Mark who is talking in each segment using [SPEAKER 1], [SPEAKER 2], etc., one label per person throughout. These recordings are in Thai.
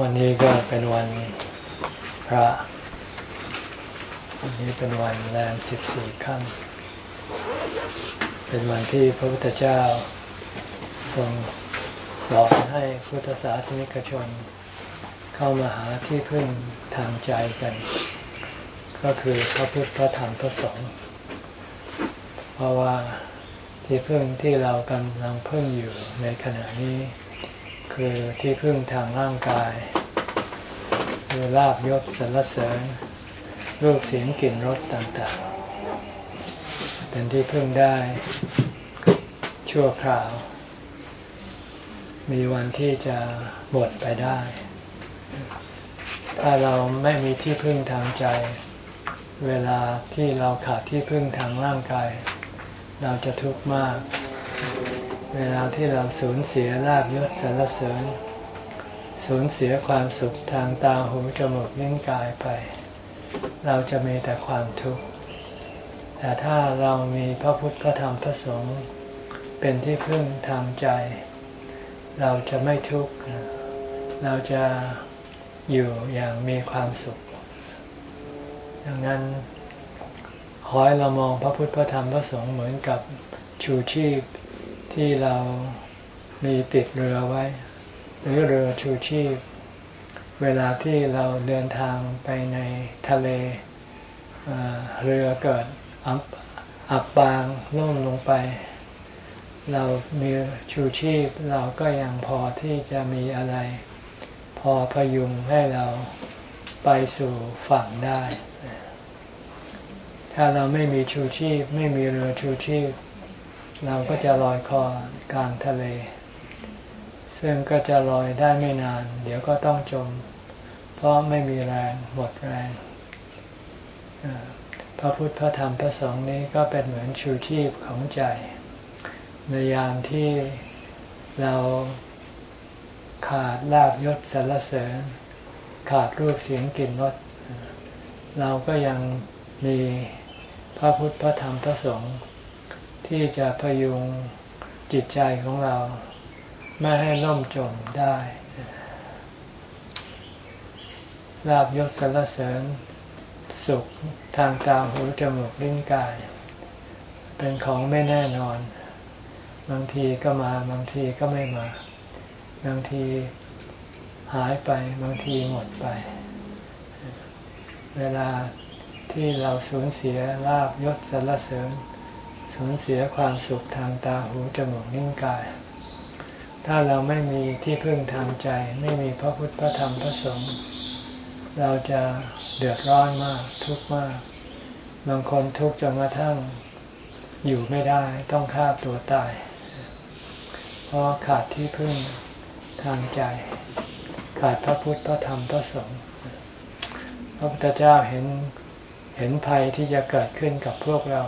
[SPEAKER 1] วันนี้ก็เป็นวันพระ วันนี้เป็นวันแรมสิบสี่ค่ำเป็นวันที่พระพุทธเจ้าทรงสอนให้พุทธศาสนิกชน เข้ามาหาที่พึ่งทางใจกัน ก็คือพระพุทธพระธรรมพระสงฆ์เพราะว่าที่พึ่งที่เรากำลังพึ่งอยู่ในขณะนี้ คือที่พึ่งทางร่างกายคือลาบยศสรรเสริญ รูปเสียงกลิ่นรสต่างๆ เป็นที่พึ่งได้ชั่วคราว มีวันที่จะหมดไปได้ ถ้าเราไม่มีที่พึ่งทางใจ เวลาที่เราขาดที่พึ่งทางร่างกาย เราจะทุกข์มาก เวลาที่เราสูญเสียลาบยศสรรเสริญ สูญเสียความสุขทางตาหูจมูกลิ้นกายไป เราจะมีแต่ความทุกข์ แต่ถ้าเรามีพระพุทธพระธรรมพระสงฆ์เป็นที่พึ่งทางใจ เราจะไม่ทุกข์ เราจะอยู่อย่างมีความสุข ดังนั้นขอให้เรามองพระพุทธพระธรรมพระสงฆ์เหมือนกับชูชีพ ที่เรามีติดเรือไว้ หรือเรือชูชีพ เวลาที่เราเดินทางไปในทะเลเรือเกิดอับอับปางล่มลงไป เรามีชูชีพเราก็ยังพอที่จะมีอะไร พอพยุงให้เราไปสู่ฝั่งได้ ถ้าเราไม่มีชูชีพ ไม่มีเรือชูชีพ เราก็จะลอยคอกลางทะเล ซึ่งก็จะลอยได้ไม่นาน เดี๋ยวก็ต้องจม เพราะไม่มีแรงหมดแรงพระพุทธพระธรรมพระสงฆ์นี้ก็เป็นเหมือนชูชีพของใจ ในยามที่เราขาดลาบยศสรรเสริญ ขาดรูปเสียงกลิ่นรสเราก็ยังมีพระพุทธพระธรรมพระสงฆ์ ที่จะพยุงจิตใจของเรา ไม่ให้ล่มจมได้ลาบยศสรรเสริญสุขทางตาหูจมูกลิ้นกาย เป็นของไม่แน่นอน บางทีก็มาบางทีก็ไม่มา บางทีหายไปบางทีหมดไป เวลาที่เราสูญเสียลาบยศสรรเสริญ สูญเสียความสุขทางตาหูจมูกนิ้วกาย ถ้าเราไม่มีที่พึ่งทางใจ ไม่มีพระพุทธพระธรรมพระสงฆ์เราจะเดือดร้อนมากทุกข์มากบางคนทุกข์จนกระทั่งอยู่ไม่ได้ต้องฆ่าตัวตาย เพราะขาดที่พึ่งทางใจ ขาดพระพุทธพระธรรมพระสงฆ์พระพุทธเจ้าเห็นเห็นภัยที่จะเกิดขึ้นกับพวกเรา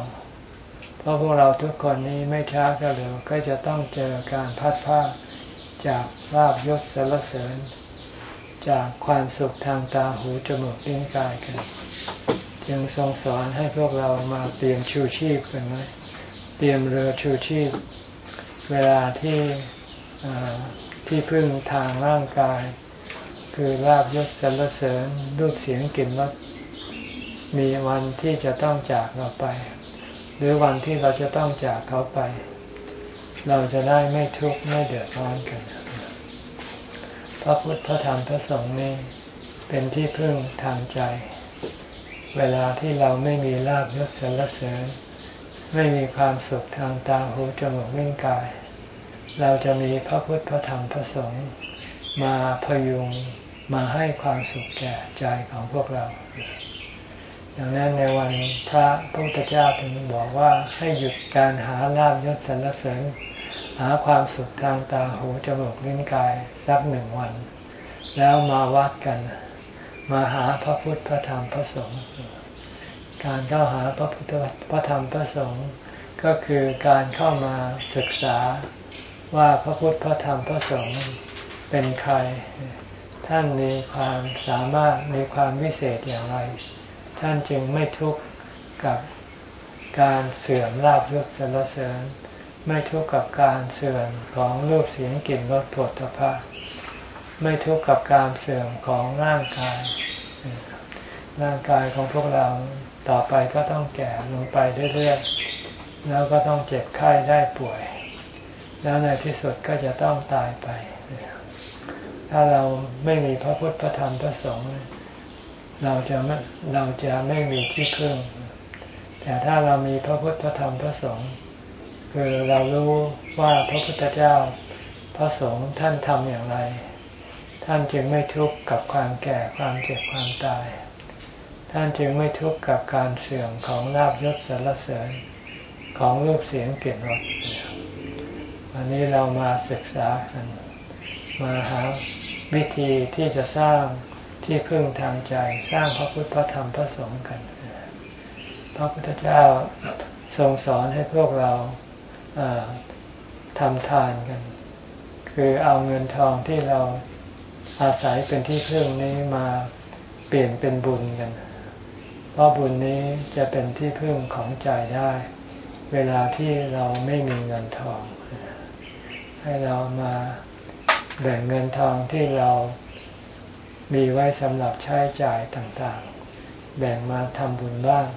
[SPEAKER 1] ราะพวกเราทุกคนนี้ไม่ช้าก็เร็วก็จะต้องเจอการพัดพาจากลาบยศสรรเสริญ จากความสุขทางตาหูจมูกลิ้นกายกัน จึงทรงสอนให้พวกเรามาเตรียมชูชีพกันไว้เตรียมเรือชูชีพ เวลาที่ที่พึ่งทางร่างกาย คือลาบยศสรรเสริญรูปเสียงกลิ่นรสมีวันที่จะต้องจากเราไป หรือวันที่เราจะต้องจากเขาไป เราจะได้ไม่ทุกข์ไม่เดือดร้อนกัน พระพุทธพระธรรมพระสงฆ์นี่เป็นที่พึ่งทางใจ เวลาที่เราไม่มีลาบยศสรรเสริญ ไม่มีความสุขทางตาหูจมูกลิ้นกาย เราจะมีพระพุทธพระธรรมพระสงฆ์มาพยุงมาให้ความสุขแก่ใจของพวกเรา ดังนั้นในวันพระพุทธเจ้าถึงบอกว่าให้หยุดการหาลาบยศสรรเสริญ หาความสุขทางตาหูจมูกลิ้นกายสักหนึ่งวัน แล้วมาวัดกัน มาหาพระพุทธพระธรรมพระสงฆ์การเข้าหาพระพุทธพระธรรมพระสงฆ์ก็คือการเข้ามาศึกษาว่าพระพุทธพระธรรมพระสงฆ์เป็นใคร ท่านมีความสามารถมีความวิเศษอย่างไร ท่านจึงไม่ทุกข์กับการเสื่อมลาบยศสรรเสริญ ไม่ทุกข์กับการเสื่อมของรูปเสียงกลิ่นรสผลตภะไม่ทุกข์กับการเสื่อมของร่างกาย ร่างกายของพวกเราต่อไปก็ต้องแก่ลงไปเรื่อยๆ แล้วก็ต้องเจ็บไข้ได้ป่วย แล้วในที่สุดก็จะต้องตายไป ถ้าเราไม่มีพระพุทธพระธรรมพระสงฆ์ เราจะไม่เราจะไม่มีที่พึ่ง แต่ถ้าเรามีพระพุทธพระธรรมพระสงฆ์คือเรารู้ว่าพระพุทธเจ้าพระสงฆ์ท่านทำอย่างไร ท่านจึงไม่ทุกข์กับความแก่ความเจ็บความตาย ท่านจึงไม่ทุกข์กับการเสื่อมของลาบยศสรรเสริญของรูปเสียงเกลียรติวันนี้เรามาศึกษากันมาหาวิธีที่จะสร้าง ที่พึ่งทางใจสร้างพระพุทธพระธรรมพระสงฆ์กัน พระพุทธเจ้าทรงสอนให้พวกเราทำทานกัน คือเอาเงินทองที่เราอาศัยเป็นที่พึ่งนี้มาเปลี่ยนเป็นบุญกัน เพราะบุญนี้จะเป็นที่พึ่งของใจได้ เวลาที่เราไม่มีเงินทอง ให้เรามาแบ่งเงินทองที่เรา มีไว้สำหรับใช้จ่ายต่างๆ แบ่งมาทำบุญบ้าง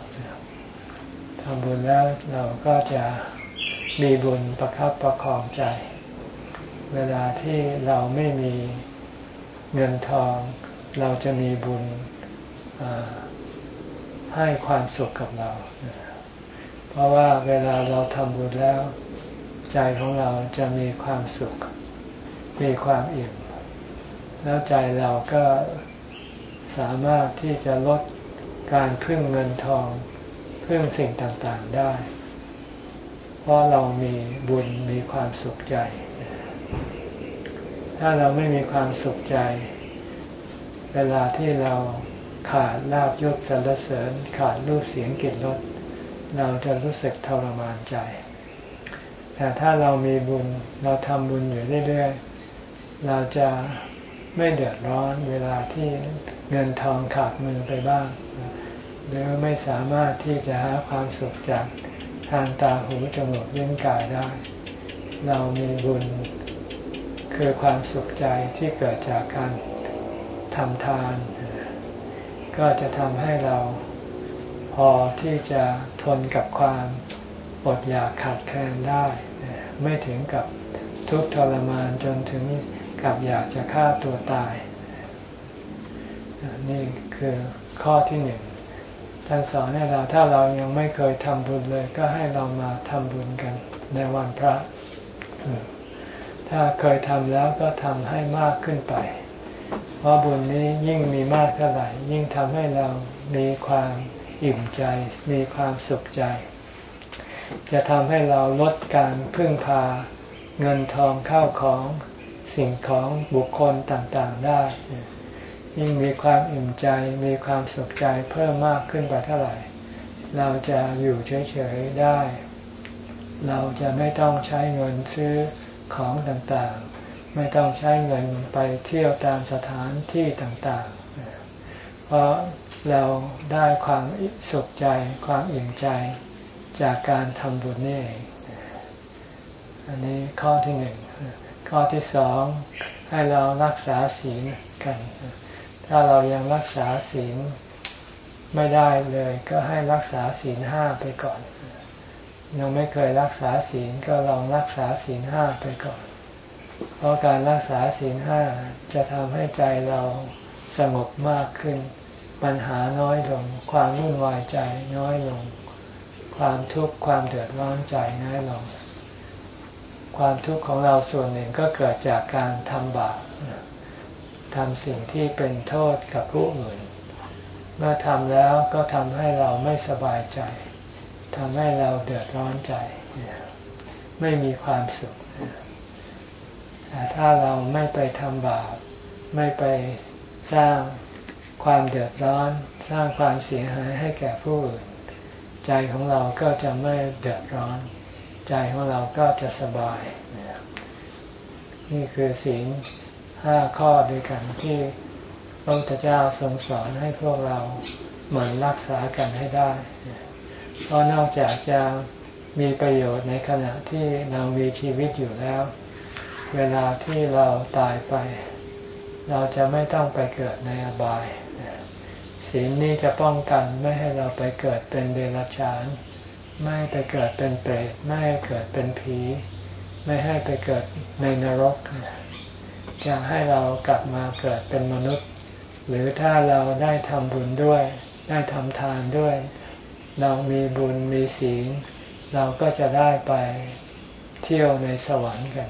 [SPEAKER 1] ทำบุญแล้วเราก็จะมีบุญประคับประคองใจ เวลาที่เราไม่มีเงินทอง เราจะมีบุญให้ความสุขกับเรา เพราะว่าเวลาเราทำบุญแล้ว ใจของเราจะมีความสุข มีความอิ่ม แล้วใจเราก็สามารถที่จะลดการพึ่งเงินทองพึ่งสิ่งต่างๆได้ เพราะเรามีบุญมีความสุขใจ ถ้าเราไม่มีความสุขใจ เวลาที่เราขาดลาบยศสรรเสริญ ขาดรูปเสียงกลิ่นรสเราจะรู้สึกทรมานใจ แต่ถ้าเรามีบุญเราทำบุญอยู่เรื่อยๆเราจะ ไม่เดือดร้อนเวลาที่เงินทองขาดมือไปบ้าง หรือไม่สามารถที่จะหาความสุขจากทางตาหูจมูกลิ้นกายได้ เรามีบุญ คือความสุขใจที่เกิดจากการทำทาน ก็จะทำให้เราพอที่จะทนกับความอดอยากขาดแคลนได้ ไม่ถึงกับทุกทรมานจนถึง กับอยากจะฆ่าตัวตาย นี่คือข้อที่หนึ่งท่านสอนให้เราถ้าเรายังไม่เคยทำบุญเลย ก็ให้เรามาทำบุญกันในวันพระ ถ้าเคยทำแล้วก็ทำให้มากขึ้นไป เพราะบุญนี้ยิ่งมีมากเท่าไหร่ ยิ่งทำให้เรามีความอิ่มใจ มีความสุขใจ จะทำให้เราลดการพึ่งพาเงินทองเข้าของ สิ่งของบุคคลต่างๆได้ ยิ่งมีความอิ่มใจมีความสุขใจเพิ่มมากขึ้นไปเท่าไหร่ เราจะอยู่เฉยๆได้ เราจะไม่ต้องใช้เงินซื้อของต่างๆ ไม่ต้องใช้เงินไปเที่ยวตามสถานที่ต่างๆ เพราะเราได้ความสุขใจความอิ่มใจจากการทำบุญนี่เองอันนี้ข้อที่หนึ่ง ข้อที่สองให้เรารักษาศีลกัน ถ้าเรายังรักษาศีลไม่ได้เลยก็ให้รักษาศีลห้าไปก่อน ยังไม่เคยรักษาศีลก็ลองรักษาศีลห้าไปก่อน เพราะการรักษาศีลห้าจะทำให้ใจเราสงบมากขึ้น ปัญหาน้อยลง ความวุ่นวายใจน้อยลง ความทุกข์ความเดือดร้อนใจน้อยลง ความทุกข์ของเราส่วนหนึ่งก็เกิดจากการทำบาปทำสิ่งที่เป็นโทษกับผู้อื่น เมื่อทำแล้วก็ทำให้เราไม่สบายใจทำให้เราเดือดร้อนใจ ไม่มีความสุขแต่ถ้าเราไม่ไปทำบาปไม่ไปสร้างความเดือดร้อน สร้างความเสียหายให้แก่ผู้อื่น ใจของเราก็จะไม่เดือดร้อน ใจของเราก็จะสบาย นี่คือศีลห้าข้อด้วยกันที่พระพุทธเจ้าทรงสอนให้พวกเราเหมือนรักษากันให้ได้ เพราะนอกจากจะมีประโยชน์ในขณะที่เรามีชีวิตอยู่แล้ว เวลาที่เราตายไป เราจะไม่ต้องไปเกิดในอบายศีลนี้จะป้องกันไม่ให้เราไปเกิดเป็นเดรัจฉาน ไม่ไปเกิดเป็นเปรตไม่ให้เกิดเป็นผี ไม่ให้ไปเกิดในนรกจะให้เรากลับมาเกิดเป็นมนุษย์ หรือถ้าเราได้ทำบุญด้วย ได้ทำทานด้วย เรามีบุญมีศีลเราก็จะได้ไปเที่ยวในสวรรค์กัน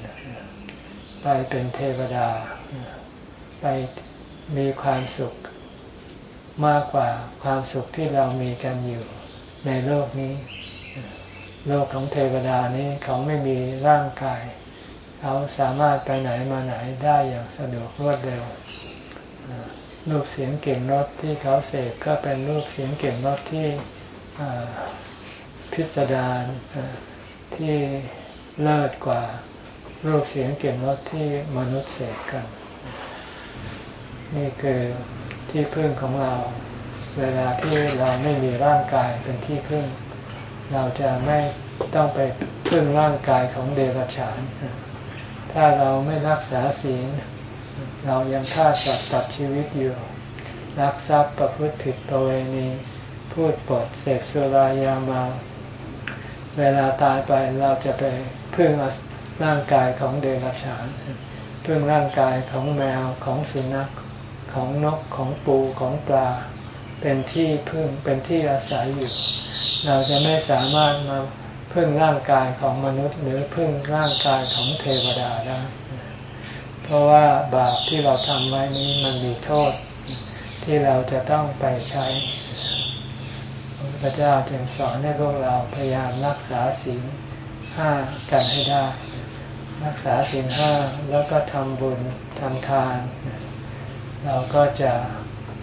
[SPEAKER 1] ไปเป็นเทวดา ไปมีความสุขมากกว่าความสุขที่เรามีกันอยู่ในโลกนี้ โลกของเทวดานี้เขาไม่มีร่างกาย เขาสามารถไปไหนมาไหนได้อย่างสะดวกรวดเร็วรูปเสียงเก่งรถที่เขาเสกก็เป็นรูปเสียงเก่งรถที่พิสดารที่เลิศกว่ารูปเสียงเก่งรถที่มนุษย์เสกกัน นี่คือที่พึ่งของเรา เวลาที่เราไม่มีร่างกายเป็นที่พึ่ง เราจะไม่ต้องไปพึ่งร่างกายของเดรัจฉาน ถ้าเราไม่รักษาศีล เรายังฆ่าสัตว์ตัดชีวิตอยู่ รักทรัพย์ประพฤติผิดประเวณีพูดปดเสพสุรายามา เวลาตายไปเราจะไปพึ่งร่างกายของเดรัจฉานพึ่งร่างกายของแมวของสุนัขของนกของปูของปลา เป็นที่พึ่งเป็นที่อาศัยอยู่ เราจะไม่สามารถมาพึ่งร่างกายของมนุษย์ หรือพึ่งร่างกายของเทวดาได้ เพราะว่าบาปที่เราทำไว้นี้มันมีโทษ ที่เราจะต้องไปใช้พระเจ้าจึงสอนให้พวกเราพยายามรักษาศีลห้ากันให้ได้ รักษาศีลห้าแล้วก็ทำบุญทำทาน เราก็จะ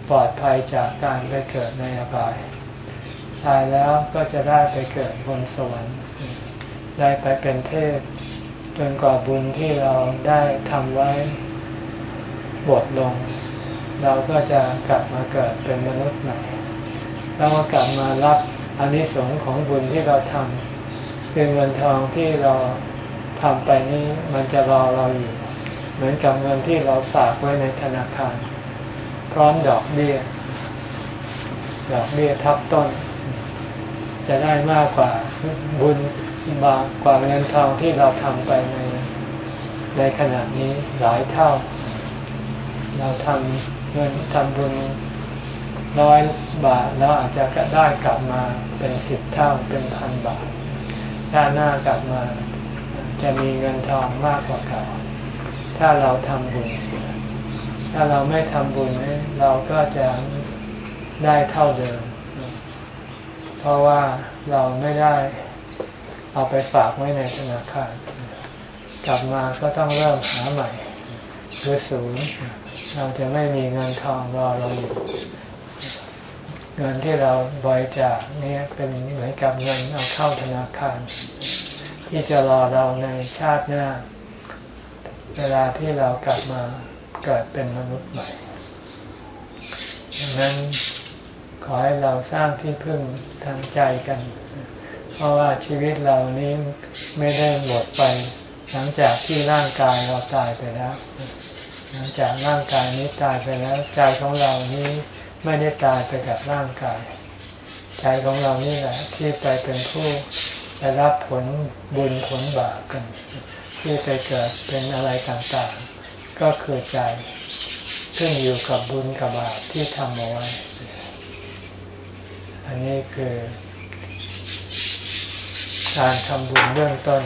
[SPEAKER 1] ปลอดภัยจากการไปเกิดในอบาย ตายแล้วก็จะได้ไปเกิดบนสวรรค์ ได้ไปเป็นเทพ จนกว่าบุญที่เราได้ทำไว้บดลง เราก็จะกลับมาเกิดเป็นมนุษย์ใหม่แล้วก็กลับมารับอนนิสงส์ของบุญที่เราทำคือเงินทองที่เราทำไปนี้มันจะรอเราอยู่ เหมือนกับเงินที่เราฝากไว้ในธนาคาร พร้อมดอกเบี้ยดอกเบี้ยทับต้น จะได้มากกว่าบุญมากกว่าเงินทองที่เราทำไปในในขณะนี้หลายเท่า เราทำเงินทำบุญร้อยบาทแล้วอาจจะได้กลับมาเป็นสิบเท่าเป็นพันบาทถ้าหน้ากลับมาจะมีเงินทองมากกว่าเก่า ถ้าเราทำบุญ ถ้าเราไม่ทำบุญเราก็จะได้เท่าเดิม เพราะว่าเราไม่ได้เอาไปฝากไว้ในธนาคาร กลับมาก็ต้องเริ่มหาใหม่คือศูนย์เราจะไม่มีเงินทองรอเราอยู่เงินที่เราบริจาคนี่เป็นเหมือนกับเงินเอาเข้าธนาคาร ที่จะรอเราในชาติหน้า เวลาที่เรากลับมาเกิดเป็นมนุษย์ใหม่ดังนั้น ขอให้เราสร้างที่พึ่งทางใจกัน เพราะว่าชีวิตเรานี้ไม่ได้หมดไป หลังจากที่ร่างกายเราตายไปแล้ว หลังจากร่างกายนี้ตายไปแล้วใจของเรานี้ไม่ได้ตายไปกับร่างกาย ใจของเรานี่แหละที่ไปเป็นผู้ได้รับผลบุญผลบาปกัน ที่ไปเกิดเป็นอะไรต่างๆ ก็คือใจขึ้นอยู่กับบุญกับบาปที่ทำเอาไว้ อันนี้คือการทำบุญเบื้องต้น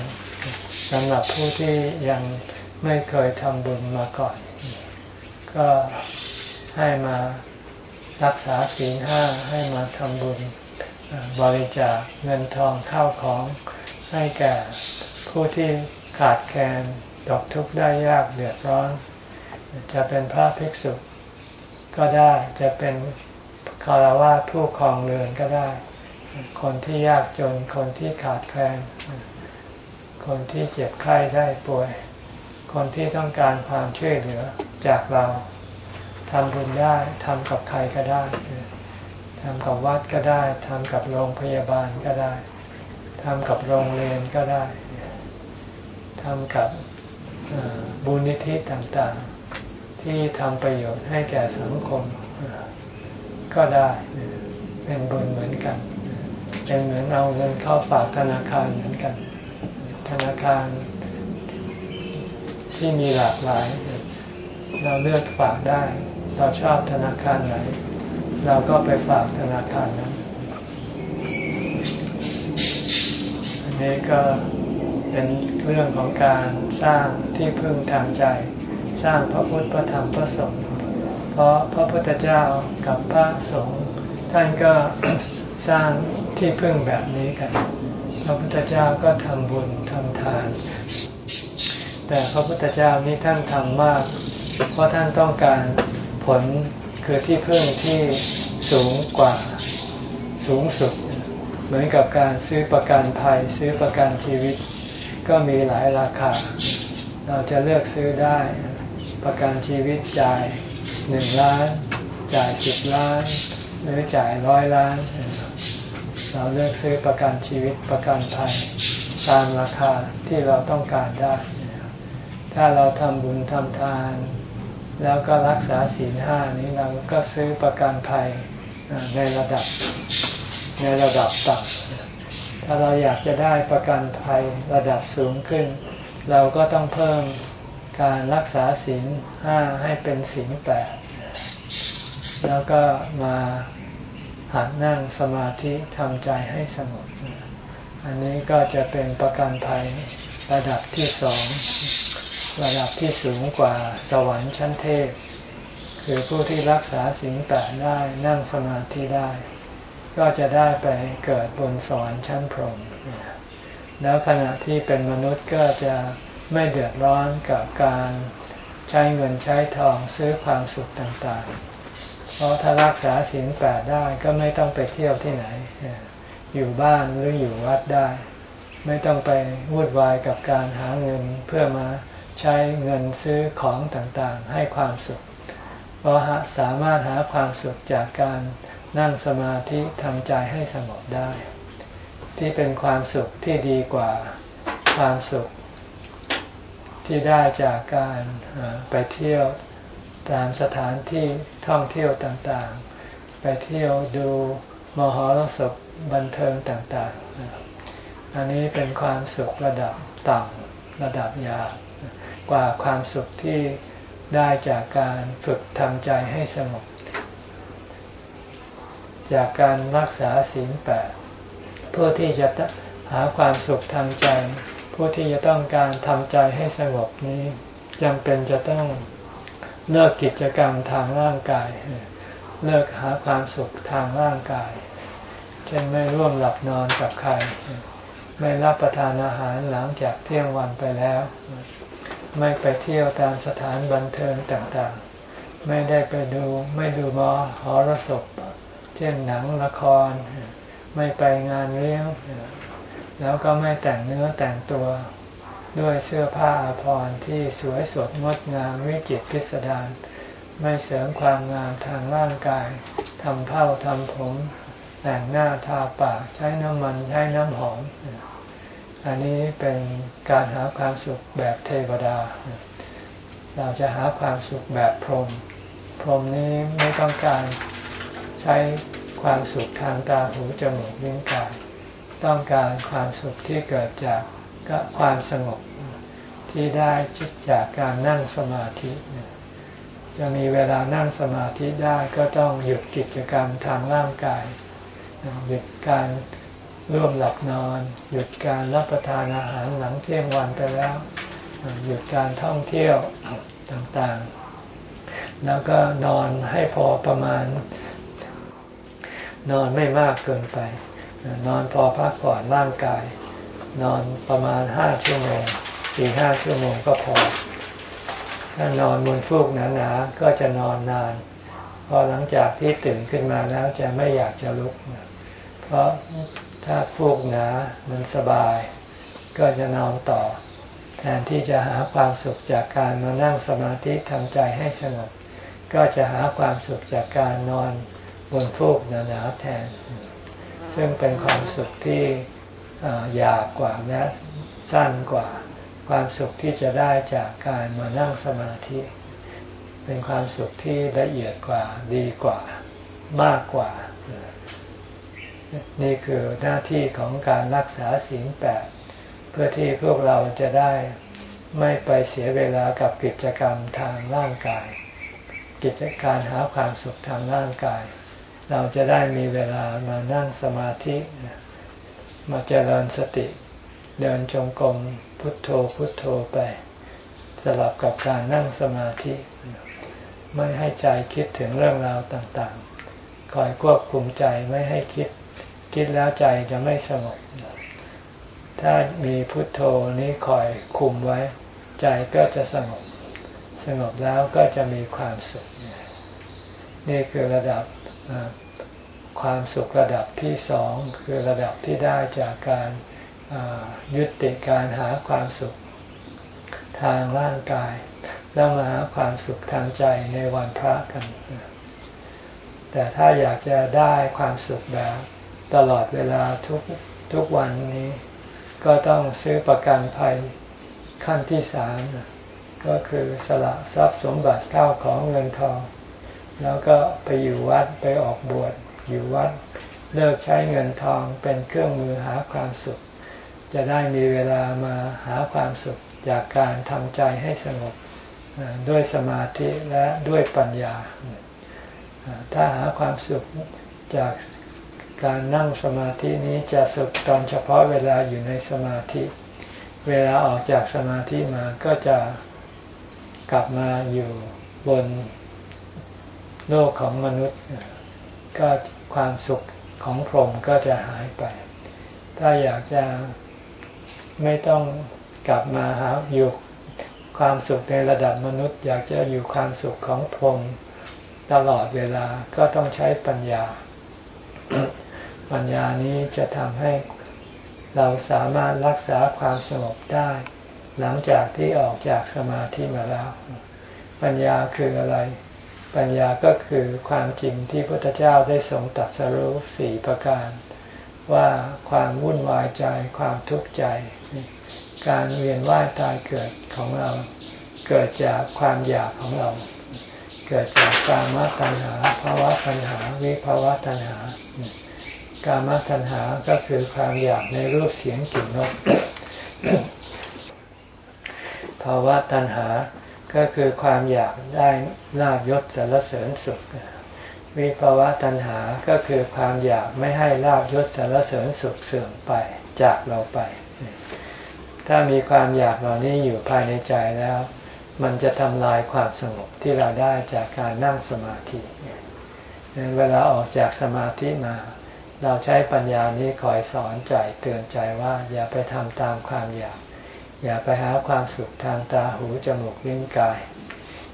[SPEAKER 1] สำหรับผู้ที่ยังไม่เคยทำบุญมาก่อน ก็ให้มารักษาศีลห้าให้มาทำบุญบริจาคเงินทองเข้าของให้แก่ผู้ที่ขาดแคลนตกทุกข์ได้ยากเดือดร้อน จะเป็นพระภิกษุก็ได้จะเป็น คารวะผู้ครองเรือนก็ได้ คนที่ยากจน คนที่ขาดแคลน คนที่เจ็บไข้ได้ป่วย คนที่ต้องการความช่วยเหลือจากเราทำบุญได้ทำกับใครก็ได้ทำกับวัดก็ได้ทำกับโรงพยาบาลก็ได้ทำกับโรงเรียนก็ได้ทำกับบุญนิธิต่างๆทที่ทำประโยชน์ให้แก่สังคม ก็ได้ เป็นบุญเหมือนกัน เป็นเหมือนเอาเงินเข้าฝากธนาคารเหมือนกัน ธนาคารที่มีหลากหลาย เราเลือกฝากได้ เราชอบธนาคารไหน เราก็ไปฝากธนาคารนั้นอันนี้ก็เป็นเรื่องของการสร้างที่พึ่งทางใจ สร้างพระพุทธพระธรรมพระสงฆ์ เพราะพระพุทธเจ้ากับพระสงฆ์ท่านก็สร้างที่พึ่งแบบนี้กัน พระพุทธเจ้าก็ทำบุญทำทาน แต่พระพุทธเจ้านี้ท่านทำมาก เพราะท่านต้องการผลคือที่พึ่งที่สูงกว่าสูงสุด เหมือนกับการซื้อประกันภัยซื้อประกันชีวิต ก็มีหลายราคา เราจะเลือกซื้อได้ ประกันชีวิตจ่าย หนึ่งล้าน จ่ายสิบล้านหรือจ่ายร้อยล้าน เราเลือกซื้อประกันชีวิตประกันภัยตามราคาที่เราต้องการได้ ถ้าเราทำบุญทำทาน แล้วก็รักษาศีลห้านี้เราก็ซื้อประกันภัยในระดับในระดับต่ำถ้าเราอยากจะได้ประกันภัยระดับสูงขึ้น เราก็ต้องเพิ่ม การรักษาศีลห้าให้เป็นศีลแปดแล้วก็มาหัดนั่งสมาธิทำใจให้สงบ อันนี้ก็จะเป็นประกันภัยระดับที่สอง ระดับที่สูงกว่าสวรรค์ชั้นเทพ คือผู้ที่รักษาสิ่งแปดได้นั่งสมาธิได้ ก็จะได้ไปเกิดบนสวรรค์ชั้นพรหมแล้วขณะที่เป็นมนุษย์ก็จะ ไม่เดือดร้อนกับการใช้เงินใช้ทองซื้อความสุขต่างๆ เพราะถ้ารักษาศีลแปดได้ก็ไม่ต้องไปเที่ยวที่ไหน อยู่บ้านหรืออยู่วัดได้ ไม่ต้องไปวุ่นวายกับการหาเงินเพื่อมาใช้เงินซื้อของต่างๆ ให้ความสุข เพราะสามารถหาความสุขจากการนั่งสมาธิทำใจให้สงบได้ ที่เป็นความสุขที่ดีกว่าความสุข ที่ได้จากการไปเที่ยวตามสถานที่ท่องเที่ยวต่างๆ ไปเที่ยวดูมหรสพบันเทิงต่างๆ อันนี้เป็นความสุขระดับต่ำระดับยากกว่าความสุขที่ได้จากการฝึกทำใจให้สงบ จากการรักษาศีลแปดเพื่อที่จะหาความสุขทางใจ ผู้ที่จะต้องการทำใจให้สงบนี้จำเป็นจะต้องเลิกกิจกรรมทางร่างกาย เลิกหาความสุขทางร่างกาย เช่นไม่ร่วมหลับนอนกับใคร ไม่รับประทานอาหารหลังจากเที่ยงวันไปแล้ว ไม่ไปเที่ยวตามสถานบันเทิงต่างๆ ไม่ได้ไปดูไม่ดูมอหอรสพเช่นหนังละคร ไม่ไปงานเลี้ยง แล้วก็ไม่แต่งเนื้อแต่งตัวด้วยเสื้อผ้าอาภรณ์ที่สวยสดงดงามวิจิตรพิสดารไม่เสริมความงามทางร่างกายทำเผ้าทำผม แต่งหน้าทาปากใช้น้ำมันใช้น้ำหอม อันนี้เป็นการหาความสุขแบบเทวดา เราจะหาความสุขแบบพรหมพรหมนี้ไม่ต้องการใช้ความสุขทางตาหูจมูกลิ้นกาย ต้องการความสุขที่เกิดจากก็ความสงบที่ได้จากการนั่งสมาธิ จะมีเวลานั่งสมาธิได้ก็ต้องหยุดกิจกรรมทางร่างกาย หยุดการร่วมหลับนอน หยุดการรับประทานอาหารหลังเที่ยงวันไปแล้ว หยุดการท่องเที่ยวต่างๆ แล้วก็นอนให้พอประมาณ นอนไม่มากเกินไป นอนพอพักผ่อนร่างกาย นอนประมาณห้าชั่วโมงสี่ห้าชั่วโมงก็พอ ถ้านอนบนฟูกหนาๆก็จะนอนนาน พอหลังจากที่ตื่นขึ้นมาแล้วจะไม่อยากจะลุก เพราะถ้าฟูกหนามันสบาย ก็จะนอนต่อ แทนที่จะหาความสุขจากการมานั่งสมาธิทำใจให้สงบ ก็จะหาความสุขจากการนอนบนฟูกหนาๆแทน ซึ่งเป็นความสุขที่ยากกว่าและสั้นกว่า ความสุขที่จะได้จากการมานั่งสมาธิ เป็นความสุขที่ละเอียดกว่าดีกว่ามากกว่า นี่คือหน้าที่ของการรักษาศีลแปดเพื่อที่พวกเราจะได้ไม่ไปเสียเวลากับกิจกรรมทางร่างกาย กิจการหาความสุขทางร่างกาย เราจะได้มีเวลามานั่งสมาธิ มาเจริญสติ เดินจงกรมพุทโธพุทโธไป สลับกับการนั่งสมาธิ ไม่ให้ใจคิดถึงเรื่องราวต่างๆ คอยควบคุมใจไม่ให้คิด คิดแล้วใจจะไม่สงบ ถ้ามีพุทโธนี้คอยคุมไว้ ใจก็จะสงบ สงบแล้วก็จะมีความสุข นี่คือระดับ ความสุขระดับที่สองคือระดับที่ได้จากการยุติการหาความสุขทางร่างกาย แล้วมาหาความสุขทางใจในวันพระกัน แต่ถ้าอยากจะได้ความสุขแบบตลอดเวลาทุกทุกวันนี้ ก็ต้องซื้อประกันภัยขั้นที่สามก็คือสละทรัพย์สมบัติเข้าของเงินทอง แล้วก็ไปอยู่วัดไปออกบวชอยู่วัด เลิกใช้เงินทองเป็นเครื่องมือหาความสุข จะได้มีเวลามาหาความสุขจากการทำใจให้สงบด้วยสมาธิและด้วยปัญญา ถ้าหาความสุขจากการนั่งสมาธินี้จะสุขตอนเฉพาะเวลาอยู่ในสมาธิ เวลาออกจากสมาธิมาก็จะกลับมาอยู่บน โลกของมนุษย์ ก็ความสุขของพรหมก็จะหายไป ถ้าอยากจะไม่ต้องกลับมาหาอยู่ความสุขในระดับมนุษย์ อยากจะอยู่ความสุขของพรหมตลอดเวลาก็ต้องใช้ปัญญา ปัญญานี้จะทำให้เราสามารถรักษาความสงบได้ หลังจากที่ออกจากสมาธิมาแล้ว ปัญญาคืออะไร ปัญญาก็คือความจริงที่พระพุทธเจ้าได้ทรงตัดสรุปสี่ประการ ว่าความวุ่นวายใจความทุกข์ใจ การเวียนว่ายตายเกิดของเรา เกิดจากความอยากของเรา เกิดจากกามตัณหาภาวะตัณหา วิภาวะตัณหา กามตัณหาก็คือความอยากในรูปเสียงกลิ่นรสภาวะตัณหา ก็คือความอยากได้ลาบยศสารเสริญสุข วิภาวะตัณหาก็คือความอยากไม่ให้ลาบยศสารเสริญสุขเสื่อมไปจากเราไป ถ้ามีความอยากเหล่านี้อยู่ภายในใจแล้ว มันจะทำลายความสงบที่เราได้จากการนั่งสมาธิเวลาออกจากสมาธิมา เราใช้ปัญญานี้คอยสอนใจเตือนใจว่าอย่าไปทำตามความอยาก อย่าไปหาความสุขทางตาหูจมูกลิ้นกาย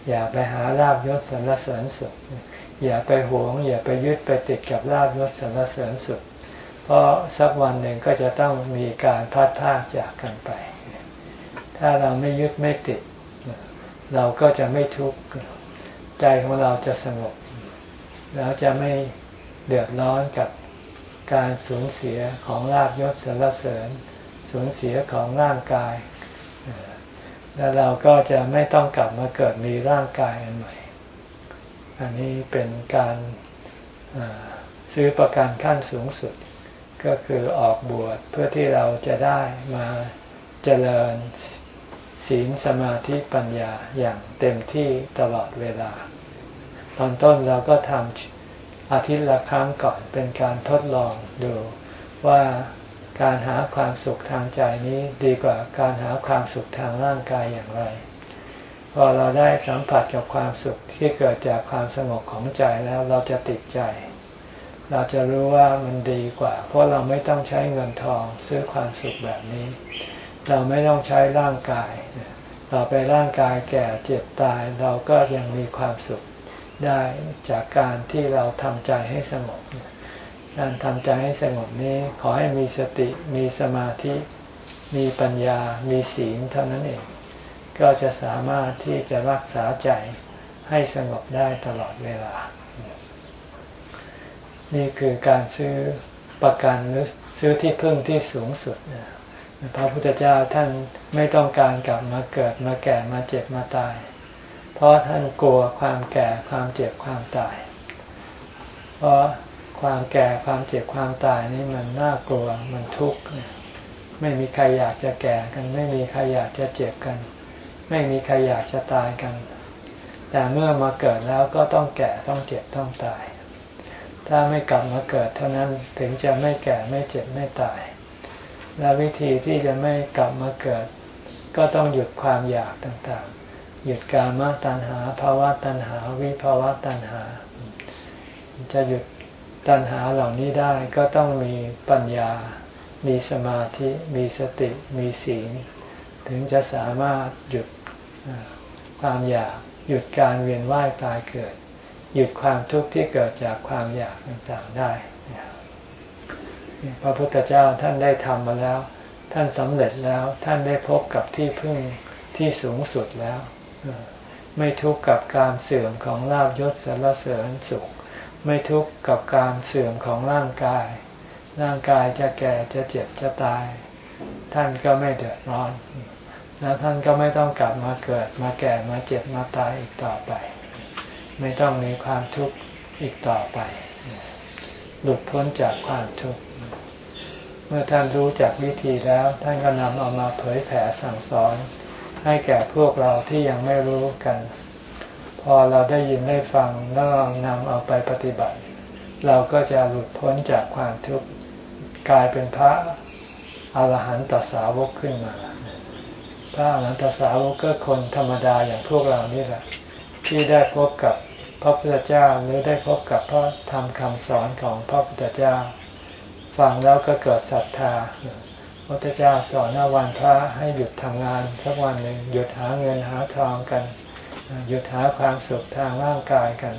[SPEAKER 1] อย่าไปหาลาบยศสรรเสริญสุข อย่าไปหวง อย่าไปยึดไปติดกับลาบยศสรรเสริญสุข เพราะสักวันหนึ่งก็จะต้องมีการพัดพากจากกันไป ถ้าเราไม่ยึดไม่ติด เราก็จะไม่ทุกข์ใจของเราจะสงบแล้วจะไม่เดือดร้อนกับการสูญเสียของลาบยศสรรเสริญ สูญเสียของร่างกาย แล้วเราก็จะไม่ต้องกลับมาเกิดมีร่างกายอันใหม่ อันนี้เป็นการซื้อประกันขั้นสูงสุด ก็คือออกบวชเพื่อที่เราจะได้มาเจริญศีลสมาธิปัญญาอย่างเต็มที่ตลอดเวลา ตอนต้นเราก็ทำอาทิตย์ละครั้งก่อนเป็นการทดลองดูว่า การหาความสุขทางใจนี้ดีกว่าการหาความสุขทางร่างกายอย่างไร พอเราได้สัมผัสกับความสุขที่เกิดจากความสงบของใจแล้วเราจะติดใจ เราจะรู้ว่ามันดีกว่า เพราะเราไม่ต้องใช้เงินทองซื้อความสุขแบบนี้ เราไม่ต้องใช้ร่างกายต่อไปร่างกายแก่เจ็บตายเราก็ยังมีความสุขได้จากการที่เราทำใจให้สงบ การทำใจให้สงบนี้ขอให้มีสติ มีสมาธิ มีปัญญา มีศีลเท่านั้นเอง ก็จะสามารถที่จะรักษาใจให้สงบได้ตลอดเวลา นี่คือการซื้อประกันหรือซื้อที่พึ่งที่สูงสุดพระพุทธเจ้าท่านไม่ต้องการกลับมาเกิดมาแก่มาเจ็บมาตาย เพราะท่านกลัวความแก่ความเจ็บความตาย เพราะ ความแก่ความเจ็บความตายนี่มันน่ากลัวมันทุกข์ไม่มีใครอยากจะแก่กัน ไม่มีใครอยากจะเจ็บกัน ไม่มีใครอยากจะตายกัน แต่เมื่อมาเกิดแล้วก็ต้องแก่ต้องเจ็บต้องตาย ถ้าไม่กลับมาเกิดเท่านั้นถึงจะไม่แก่ไม่เจ็บไม่ตาย และวิธีที่จะไม่กลับมาเกิด ก็ต้องหยุดความอยากต่างๆ หยุดการมาตัณหาภาวะตัณหา วิภาวะตัณหา จะหยุด ตัณหาเหล่านี้ได้ก็ต้องมีปัญญา มีสมาธิ มีสติ มีศีล ถึงจะสามารถหยุดความอยาก หยุดการเวียนว่ายตายเกิด หยุดความทุกข์ที่เกิดจากความอยากต่างๆได้ พระพุทธเจ้าท่านได้ทำมาแล้ว ท่านสำเร็จแล้ว ท่านได้พบกับที่พึ่งที่สูงสุดแล้ว ไม่ทุกข์กับการเสื่อมของลาบยศสรรเสริญสุข ไม่ทุกข์กับการเสื่อมของร่างกาย ร่างกายจะแก่จะเจ็บจะตาย ท่านก็ไม่เดือดร้อน แล้วท่านก็ไม่ต้องกลับมาเกิดมาแก่มาเจ็บมาตายอีกต่อไป ไม่ต้องมีความทุกข์อีกต่อไป หลุดพ้นจากความทุกข์ เมื่อท่านรู้จักวิธีแล้ว ท่านก็นำเอามาเผยแผ่สั่งสอน ให้แก่พวกเราที่ยังไม่รู้กัน พอเราได้ยินได้ฟังแล้วเรานำเอาไปปฏิบัติ เราก็จะหลุดพ้นจากความทุกข์กลายเป็นพระอาหารหันตสาวกขึ้นมา พระอาหารหันตสาวกก็คนธรรมดาอย่างพวกเรานี่แหละ ที่ได้พบกับพระพุทธเจ้าหรือได้พบกับพระธรรมคำสอนของพระพุทธเจ้า ฟังแล้วก็เกิดศรัทธาพระพุทธเจ้าสอนวันพระให้หยุดทำงานสักวันหนึ่งหยุดหาเงินหาทองกัน หยุดหาความสุขทางร่างกายกัน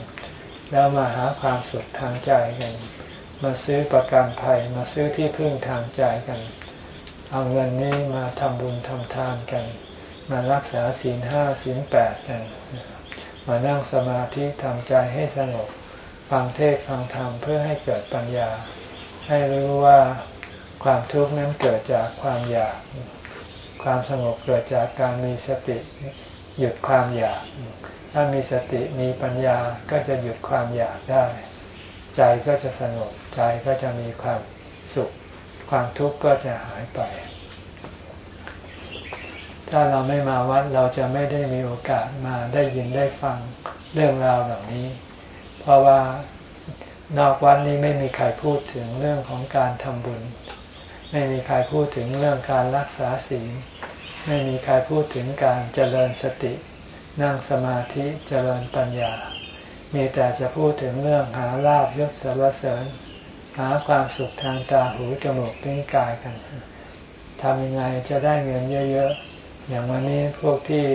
[SPEAKER 1] แล้วมาหาความสุขทางใจกัน มาซื้อประกันภัยมาซื้อที่พึ่งทางใจกัน เอาเงินนี้มาทำบุญทำทานกัน มารักษาศีลห้าศีลแปดกัน มานั่งสมาธิทำใจให้สงบฟังเทศฟังธรรมเพื่อให้เกิดปัญญา ให้รู้ว่าความทุกข์นั้นเกิดจากความอยาก ความสงบเกิดจากการมีสติ หยุดความอยาก ถ้ามีสติมีปัญญาก็จะหยุดความอยากได้ ใจก็จะสงบใจก็จะมีความสุข ความทุกข์ก็จะหายไป ถ้าเราไม่มาวัดเราจะไม่ได้มีโอกาสมาได้ยินได้ฟังเรื่องราวเหล่านี้ เพราะว่านอกวัดนี้ไม่มีใครพูดถึงเรื่องของการทำบุญ ไม่มีใครพูดถึงเรื่องการรักษาศีล ไม่มีใครพูดถึงการเจริญสติ นั่งสมาธิเจริญปัญญา มีแต่จะพูดถึงเรื่องหาลาบยศสารเสริญ หาความสุขทางตาหูจมูกลิ้นกายกันทำยังไงจะได้เงินเยอะๆ อย่างวันนี้พวกที่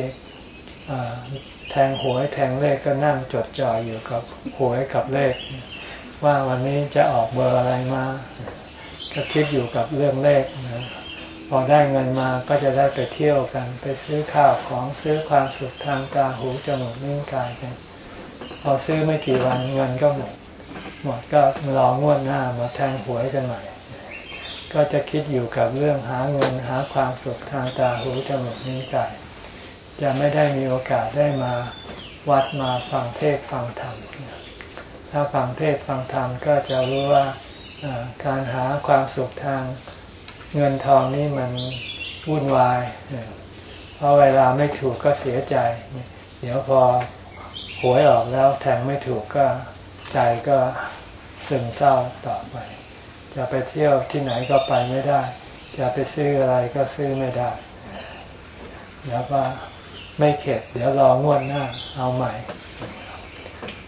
[SPEAKER 1] แทงหวยแทงเลขก็นั่งจดจ่ออยู่กับหวยกับเลข ว่าวันนี้จะออกเบอร์อะไรมา ก็คิดอยู่กับเรื่องเลขนะ พอได้เงินมาก็จะได้ไปเที่ยวกัน ไปซื้อข้าวของซื้อความสุขทางตาหูจมูกนิ้วกายกัน พอซื้อไม่กี่วันเงินก็หมดหมดก็รองวดหน้ามาแทงหวยกันใหม่ก็จะคิดอยู่กับเรื่องหาเงินหาความสุขทางตาหูจมูกนิ้วกายจะไม่ได้มีโอกาสได้มาวัดมาฟังเทศฟังธรรมถ้าฟังเทศฟังธรรมก็จะรู้ว่าการหาความสุขทาง เงินทองนี่มันวุ่นวาย เพราะเวลาไม่ถูกก็เสียใจ เดี๋ยวพอหวยออกแล้วแทงไม่ถูกก็ใจก็ซึมเศร้าต่อไป จะไปเที่ยวที่ไหนก็ไปไม่ได้ จะไปซื้ออะไรก็ซื้อไม่ได้ แล้วก็ไม่เข็ด เดี๋ยวรองวดหน้า เอาใหม่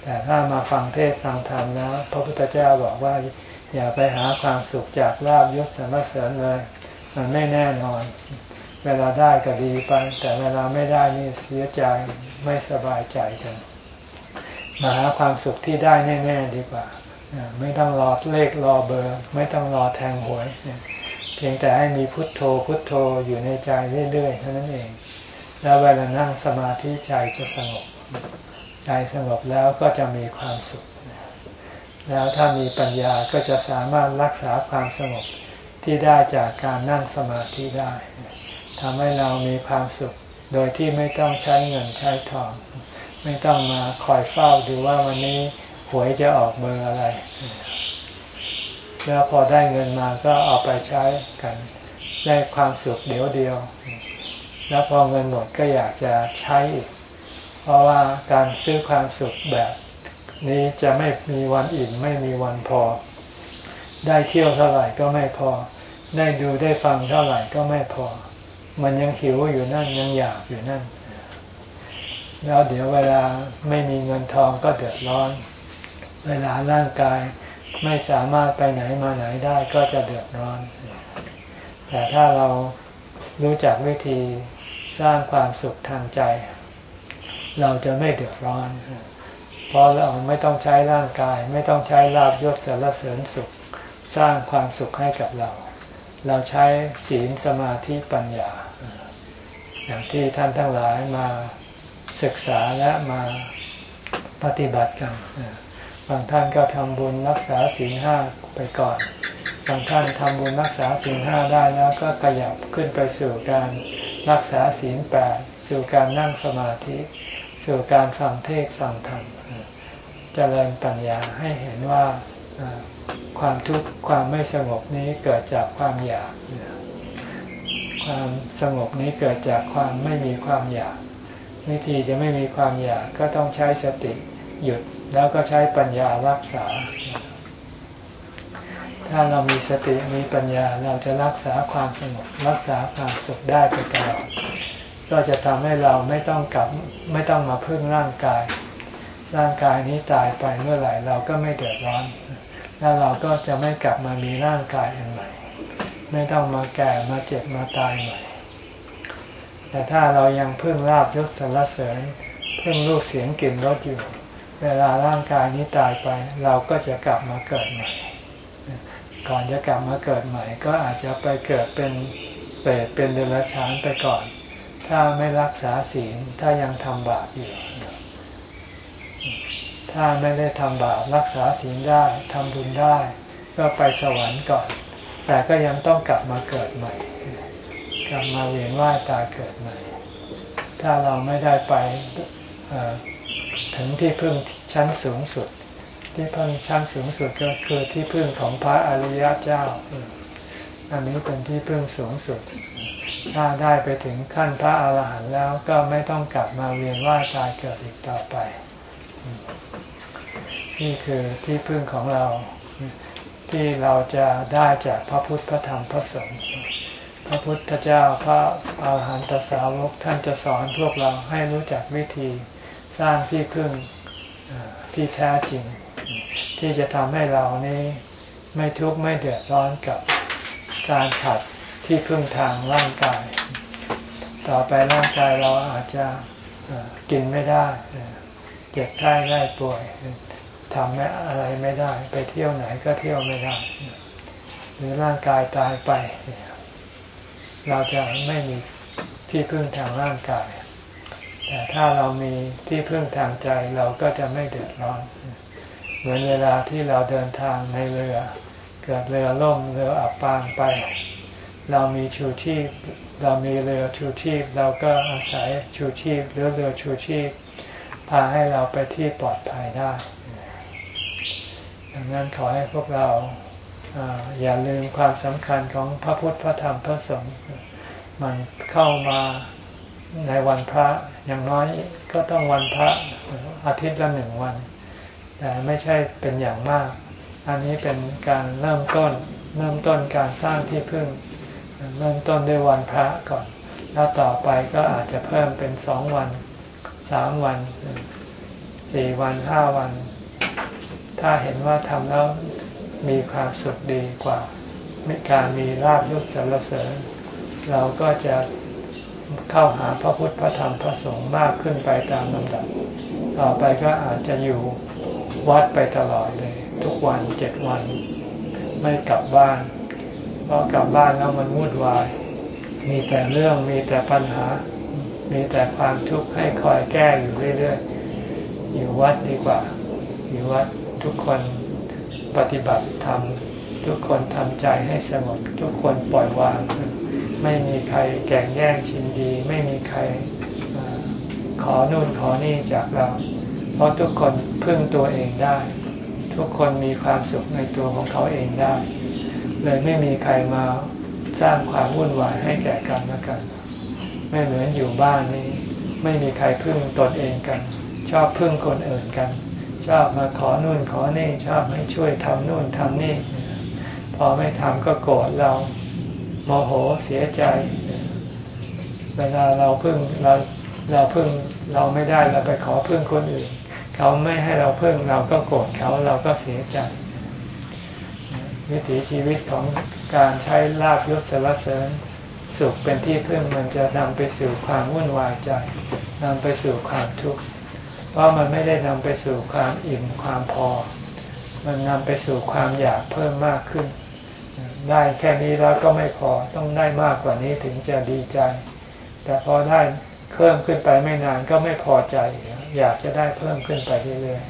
[SPEAKER 1] แต่ถ้ามาฟังเทศฟังธรรมแล้ว พระพุทธเจ้าบอกว่า อย่าไปหาความสุขจากลาบยศสรรเสริญเลย มันไม่แน่นอน เวลาได้ก็ดีไป แต่เวลาไม่ได้นี่เสียใจไม่สบายใจกันมาหาความสุขที่ได้แน่ๆดีกว่า ไม่ต้องรอเลขรอเบอร์ ไม่ต้องรอแทงหวยเพียงแต่ให้มีพุทโธพุทโธอยู่ในใจเรื่อยๆเท่านั้นเอง แล้วเวลานั่งสมาธิใจจะสงบ ใจสงบแล้วก็จะมีความสุข แล้วถ้ามีปัญญาก็จะสามารถรักษาความสงบที่ได้จากการนั่งสมาธิได้ทำให้เรามีความสุขโดยที่ไม่ต้องใช้เงินใช้ทอง ไม่ต้องมาคอยเฝ้าดูว่าวันนี้หวยจะออกเบอร์อะไร แล้วพอได้เงินมาก็เอาไปใช้กัน ได้ความสุขเดียวเดียว แล้วพอเงินหมดก็อยากจะใช้อีก เพราะว่าการซื้อความสุขแบบ นี้จะไม่มีวันอิ่มไม่มีวันพอ ได้เที่ยวเท่าไหร่ก็ไม่พอ ได้ดูได้ฟังเท่าไหร่ก็ไม่พอ มันยังหิวอยู่นั่นยังอยากอยู่นั่น แล้วเดี๋ยวเวลาไม่มีเงินทองก็เดือดร้อน เวลาร่างกายไม่สามารถไปไหนมาไหนได้ก็จะเดือดร้อน แต่ถ้าเรารู้จักวิธีสร้างความสุขทางใจ เราจะไม่เดือดร้อน เพราะเราไม่ต้องใช้ร่างกาย ไม่ต้องใช้ลาบยศสารเสริญสุข สร้างความสุขให้กับเรา เราใช้ศีลสมาธิปัญญา อย่างที่ท่านทั้งหลายมาศึกษาและมาปฏิบัติกันบางท่านก็ทำบุญรักษาศีลห้าไปก่อนบางท่านทำบุญรักษาศีลห้าได้แล้วก็ขยับขึ้นไปสู่การรักษาศีลแปดสู่การนั่งสมาธิ สู่การฟังเทศฟังธรรม เจริญปัญญาให้เห็นว่าความทุกข์ความไม่สงบนี้เกิดจากความอยาก ความสงบนี้เกิดจากความไม่มีความอยาก วิธีจะไม่มีความอยากก็ต้องใช้สติหยุดแล้วก็ใช้ปัญญารักษา ถ้าเรามีสติมีปัญญาเราจะรักษาความสงบรักษาความสุขได้ไปตลอดก็จะทำให้เราไม่ต้องกลับไม่ต้องมาพึ่งร่างกาย ร่างกายนี้ตายไปเมื่อไหร่เราก็ไม่เดือดร้อน แล้วเราก็จะไม่กลับมามีร่างกายอันใหม่ ไม่ต้องมาแก่มาเจ็บมาตายใหม่ แต่ถ้าเรายังพึ่งลาบยศสรรเสริญพึ่งรูปเสียงกลิ่นรสอยู่ เวลาร่างกายนี้ตายไป เราก็จะกลับมาเกิดใหม่ ก่อนจะกลับมาเกิดใหม่ ก็อาจจะไปเกิดเป็นเปรตเป็นเดรัจฉานไปก่อน ถ้าไม่รักษาศีลถ้ายังทำบาปอยู่ ถ้าไม่ได้ทำบาปรักษาศีลได้ทำบุญได้ ก็ไปสวรรค์ก่อน แต่ก็ยังต้องกลับมาเกิดใหม่ กลับมาเวียนว่ายตายเกิดใหม่ ถ้าเราไม่ได้ไปถึงที่พึ่งชั้นสูงสุด ที่พึ่งชั้นสูงสุดก็คือที่พึ่งของพระอริยเจ้า อันนี้เป็นที่พึ่งสูงสุด ถ้าได้ไปถึงขั้นพระอาหารหันต์แล้วก็ไม่ต้องกลับมาเวียนว่ายตายเกิดอีกต่อไป นี่คือที่พึ่งของเราที่เราจะได้จากพระพุทธพระธรรมพระสงฆ์พระพุทธเจ้าพระอาหารหันตสาวกท่านจะสอนพวกเราให้รู้จักวิธีสร้างที่พึ่งที่แท้จริง ที่จะทำให้เรานี้ไม่ทุกข์ไม่เดือดร้อนกับการขัดที่พึ่งทางร่างกาย ต่อไปร่างกายเราอาจจะกินไม่ได้ เจ็บไข้ได้ป่วย ทำอะไรไม่ได้ ไปเที่ยวไหนก็เที่ยวไม่ได้ หรือร่างกายตายไป เราจะไม่มีที่พึ่งทางร่างกาย แต่ถ้าเรามีที่พึ่งทางใจเราก็จะไม่เดือดร้อน เหมือนเวลาที่เราเดินทางในเรือ เกิดเรือล่มเรืออับปางไป เรามีชูชีพ เรามีเรือชูชีพ เราก็อาศัยชูชีพหรือเรือชูชีพพาให้เราไปที่ปลอดภัยได้ ดังนั้นขอให้พวกเราอย่าลืมความสำคัญของพระพุทธพระธรรมพระสงฆ์มันเข้ามาในวันพระอย่างน้อยก็ต้องวันพระอาทิตย์ละหนึ่งวัน แต่ไม่ใช่เป็นอย่างมาก อันนี้เป็นการเริ่มต้นเริ่มต้นการสร้างที่พึ่ง เริ่มต้นด้วยวันพระก่อน แล้วต่อไปก็อาจจะเพิ่มเป็นสองวันสามวันสี่วันห้าวัน ถ้าเห็นว่าทำแล้วมีความสุขดีกว่ามีการมีราบยศสรรเสริญ เราก็จะเข้าหาพระพุทธพระธรรมพระสงฆ์มากขึ้นไปตามลำดับ ต่อไปก็อาจจะอยู่วัดไปตลอดเลย ทุกวันเจ็ดวัน ไม่กลับบ้านเพราะกลับบ้านแล้วมันวุ่นวาย มีแต่เรื่องมีแต่ปัญหา มีแต่ความทุกข์ให้คอยแก้อยู่เรื่อยๆ อยู่วัดดีกว่า อยู่วัด ทุกคนปฏิบัติธรรมทุกคนทำใจให้สงบทุกคนปล่อยวาง ไม่มีใครแก่งแย่งชิงดี ไม่มีใครขอนู่นขอนี่จากเรา เพราะทุกคนพึ่งตัวเองได้ ทุกคนมีความสุขในตัวของเขาเองได้ เลยไม่มีใครมาสร้างความวุ่นวายให้แก่กันและกัน ไม่เหมือนอยู่บ้านนี่ไม่มีใครพึ่งตนเองกัน ชอบพึ่งคนอื่นกัน ชอบมาขอนู่นขอนี่ชอบให้ช่วยทำนู่นทำนี่ พอไม่ทำก็โกรธเราโมโหเสียใจ เวลาเราพึ่งเราเราพึ่งเราไม่ได้เราไปขอพึ่งคนอื่น เขาไม่ให้เราพึ่งเราก็โกรธเขาเราก็เสียใจวิถีชีวิตของการใช้ลาบยศสารเสริญสุขเป็นที่พึ่งมันจะนำไปสู่ความวุ่นวายใจนำไปสู่ความทุกข์ ราะมันไม่ได้นำไปสู่ความอิ่มความพอ มันนำไปสู่ความอยากเพิ่มมากขึ้น ได้แค่นี้แล้วก็ไม่พอต้องได้มากกว่านี้ถึงจะดีใจ แต่พอได้เพิ่มขึ้นไปไม่นานก็ไม่พอใจ อยากจะได้เพิ่มขึ้นไปเรื่อย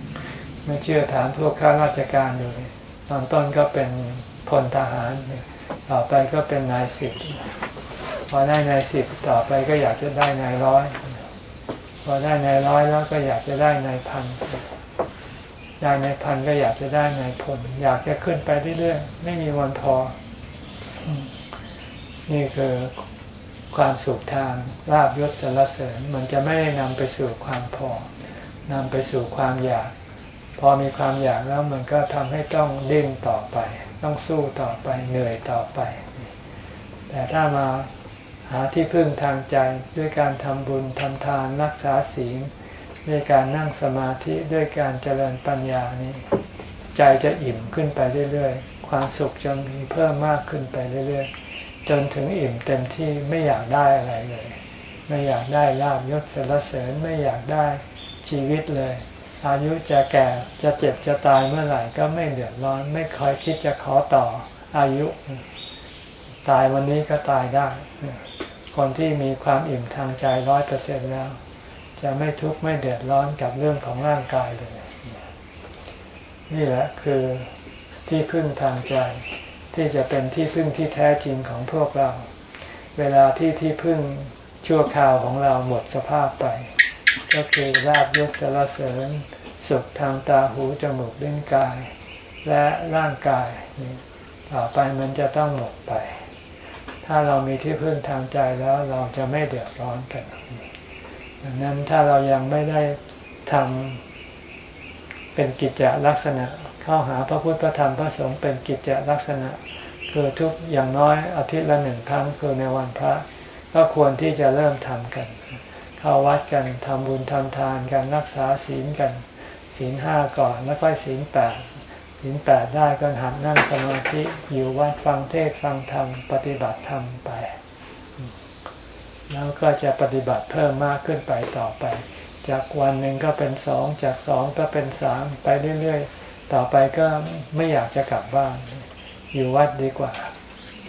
[SPEAKER 1] ๆไม่เชื่อถามพวกข้าราชการดูตอนต้นก็เป็นพลทหาร ต่อไปก็เป็นนายสิบพอได้นายสิบต่อไปก็อยากจะได้นายร้อย พอได้ในร้อยแล้วก็อยากจะได้ในพันได้นายพันก็อยากจะได้ในายพลอยากจะขึ้นไปเรื่อยๆไม่มีวันพอ นี่คือความสุขทางลาบยศสรรเสริญ มันจะไม่ได้นำไปสู่ความพอนำไปสู่ความอยาก พอมีความอยากแล้วมันก็ทำให้ต้องเดิ้นต่อไป ต้องสู้ต่อไปเหนื่อยต่อไป แต่ถ้ามา หาที่พึ่งทางใจด้วยการทำบุญทำทานรักษาศีลด้วยการนั่งสมาธิด้วยการเจริญปัญญานี้ใจจะอิ่มขึ้นไปเรื่อยๆ ความสุขจะมีเพิ่มมากขึ้นไปเรื่อยๆ จนถึงอิ่มเต็มที่ไม่อยากได้อะไรเลย ไม่อยากได้ลาบยศสรรเสริญไม่อยากได้ชีวิตเลย อายุจะแก่จะเจ็บจะตายเมื่อไหร่ก็ไม่เดือดร้อน ไม่คอยคิดจะขอต่ออายุ ตายวันนี้ก็ตายได้ คนที่มีความอิ่มทางใจร้อยเปอร์เซ็นแล้ว จะไม่ทุกข์ไม่เดือดร้อนกับเรื่องของร่างกายเลย นี่แหละคือที่พึ่งทางใจ ที่จะเป็นที่พึ่งที่แท้จริงของพวกเรา เวลาที่ที่พึ่งชั่วคราวของเราหมดสภาพไป ก็คือราบยศสารเสริญสุขทางตาหูจมูกลิ้นกาย และร่างกายต่อไปมันจะต้องหมดไป ถ้าเรามีที่พึ่งทางใจแล้วเราจะไม่เดือดร้อนกัน ดังนั้นถ้าเรายังไม่ได้ทำเป็นกิจลักษณะ เข้าหาพระพุทธพระธรรมพระสงฆ์เป็นกิจลักษณะ คือทุกอย่างน้อยอาทิตย์ละหนึ่งครั้งคือในวันพระ ก็ควรที่จะเริ่มทำกัน เข้าวัดกันทำบุญทำทานกันรักษาศีลกัน ศีลห้าก่อนแล้วค่อยศีลแปด ศีลแปดได้ก็หัดนั่งสมาธิอยู่วัดฟังเทศฟังธรรมปฏิบัติธรรมไป แล้วก็จะปฏิบัติเพิ่มมากขึ้นไปต่อไป จากวันหนึ่งก็เป็นสองจากสองก็เป็นสามไปเรื่อยๆ ต่อไปก็ไม่อยากจะกลับบ้าน อยู่วัดดีกว่า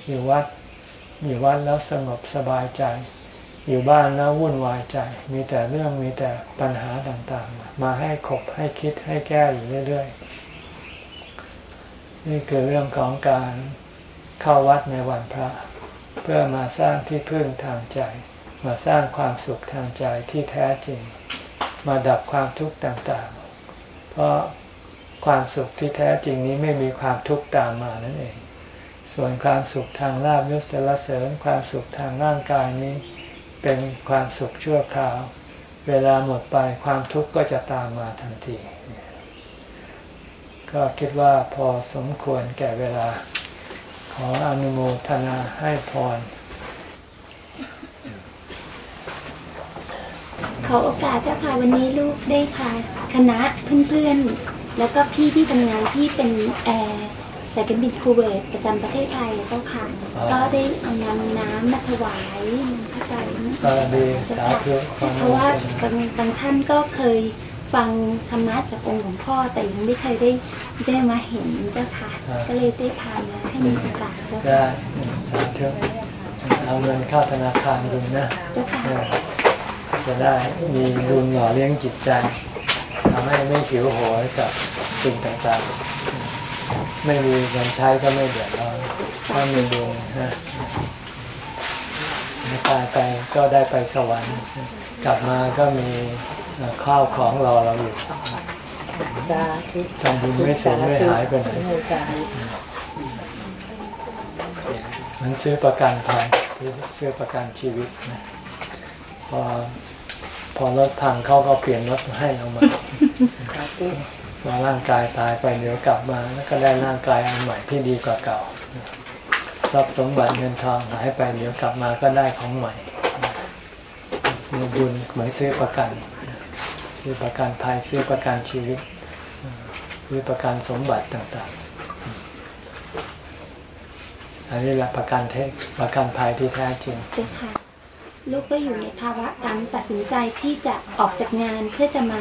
[SPEAKER 1] อยู่วัดอยู่วัดแล้วสงบสบายใจ อยู่บ้านแล้ววุ่นวายใจ มีแต่เรื่องมีแต่ปัญหาต่างๆ มาให้ขบให้คิดให้แก้อยู่เรื่อยๆ นี่คือเรื่องของการเข้าวัดในวันพระ เพื่อมาสร้างที่พึ่งทางใจ มาสร้างความสุขทางใจที่แท้จริง มาดับความทุกข์ต่างๆ เพราะความสุขที่แท้จริงนี้ไม่มีความทุกข์ตามมานั่นเอง ส่วนความสุขทางลาบยศสรเสริญความสุขทางร่างกายนี้ เป็นความสุขชั่วคราว เวลาหมดไปความทุกข์ก็จะตามมาทันที ก็คิดว่าพอสมควรแก่เวลา ขออนุโมทนาให้พร
[SPEAKER 2] ขอโอกาสเจ้าค่ะวันนี้ลูกได้พาคณะเพื่อนๆ แล้วก็พี่ที่ทำงานที่เป็นแอร์สายการบินคูเวตประจำประเทศไทยเจ้าค่ะ ก็ได้เอานำน้ำมาถวายพระใจนะ
[SPEAKER 1] ก็ดีสาธุ
[SPEAKER 2] เพราะว่าบางบางท่านก็เคย ฟังธรรมะจากองค์หลวงพ่อ แต่ยังไม่เคยได้ได้มาเห็นเจ้าค่ะ ก็เลยได้พามาให้มีโอกาสเจ้า
[SPEAKER 1] ได้
[SPEAKER 2] ค่ะ
[SPEAKER 1] สาธุเอาเงินเข้าธนาคารดูนะ
[SPEAKER 2] เจ้าค่ะ
[SPEAKER 1] เออจะได้มีบุญหล่อเลี้ยงจิตใจทำให้ไม่หิวโหยกับสิ่งต่างๆ ไม่มีเงินใช้ก็ไม่เดือดร้อนถ้ามีบุญนะตายไปก็ได้ไปสวรรค์ กลับมาก็มี ข้าวของรอเราอยู่ทำบุญไม่สูญไม่หายไปไหนมันซื้อประกันภัยซื้อประกันชีวิตนะพอพอรถพังเขาก็เปลี่ยนรถให้เรามาว่าร่างกายตายไปเดี๋ยวกลับมาแล้วก็ได้ร่างกายอันใหม่ที่ดีกว่าเก่าทรัพย์สมบัติเงินทองหายไปเดี๋ยวกลับมาก็ได้ของใหม่มีบุญเหมือนซื้อประกัน ซื้อประกันภัยซื้อประกันชีวิตซื้อประกันสมบัติต่างๆ อันนี้แหละประกันเทคประกันภัยที่แท้จริง
[SPEAKER 2] ลูกก็อยู่ในภาวะการตัดสินใจที่จะออกจากงานเพื่อจะมา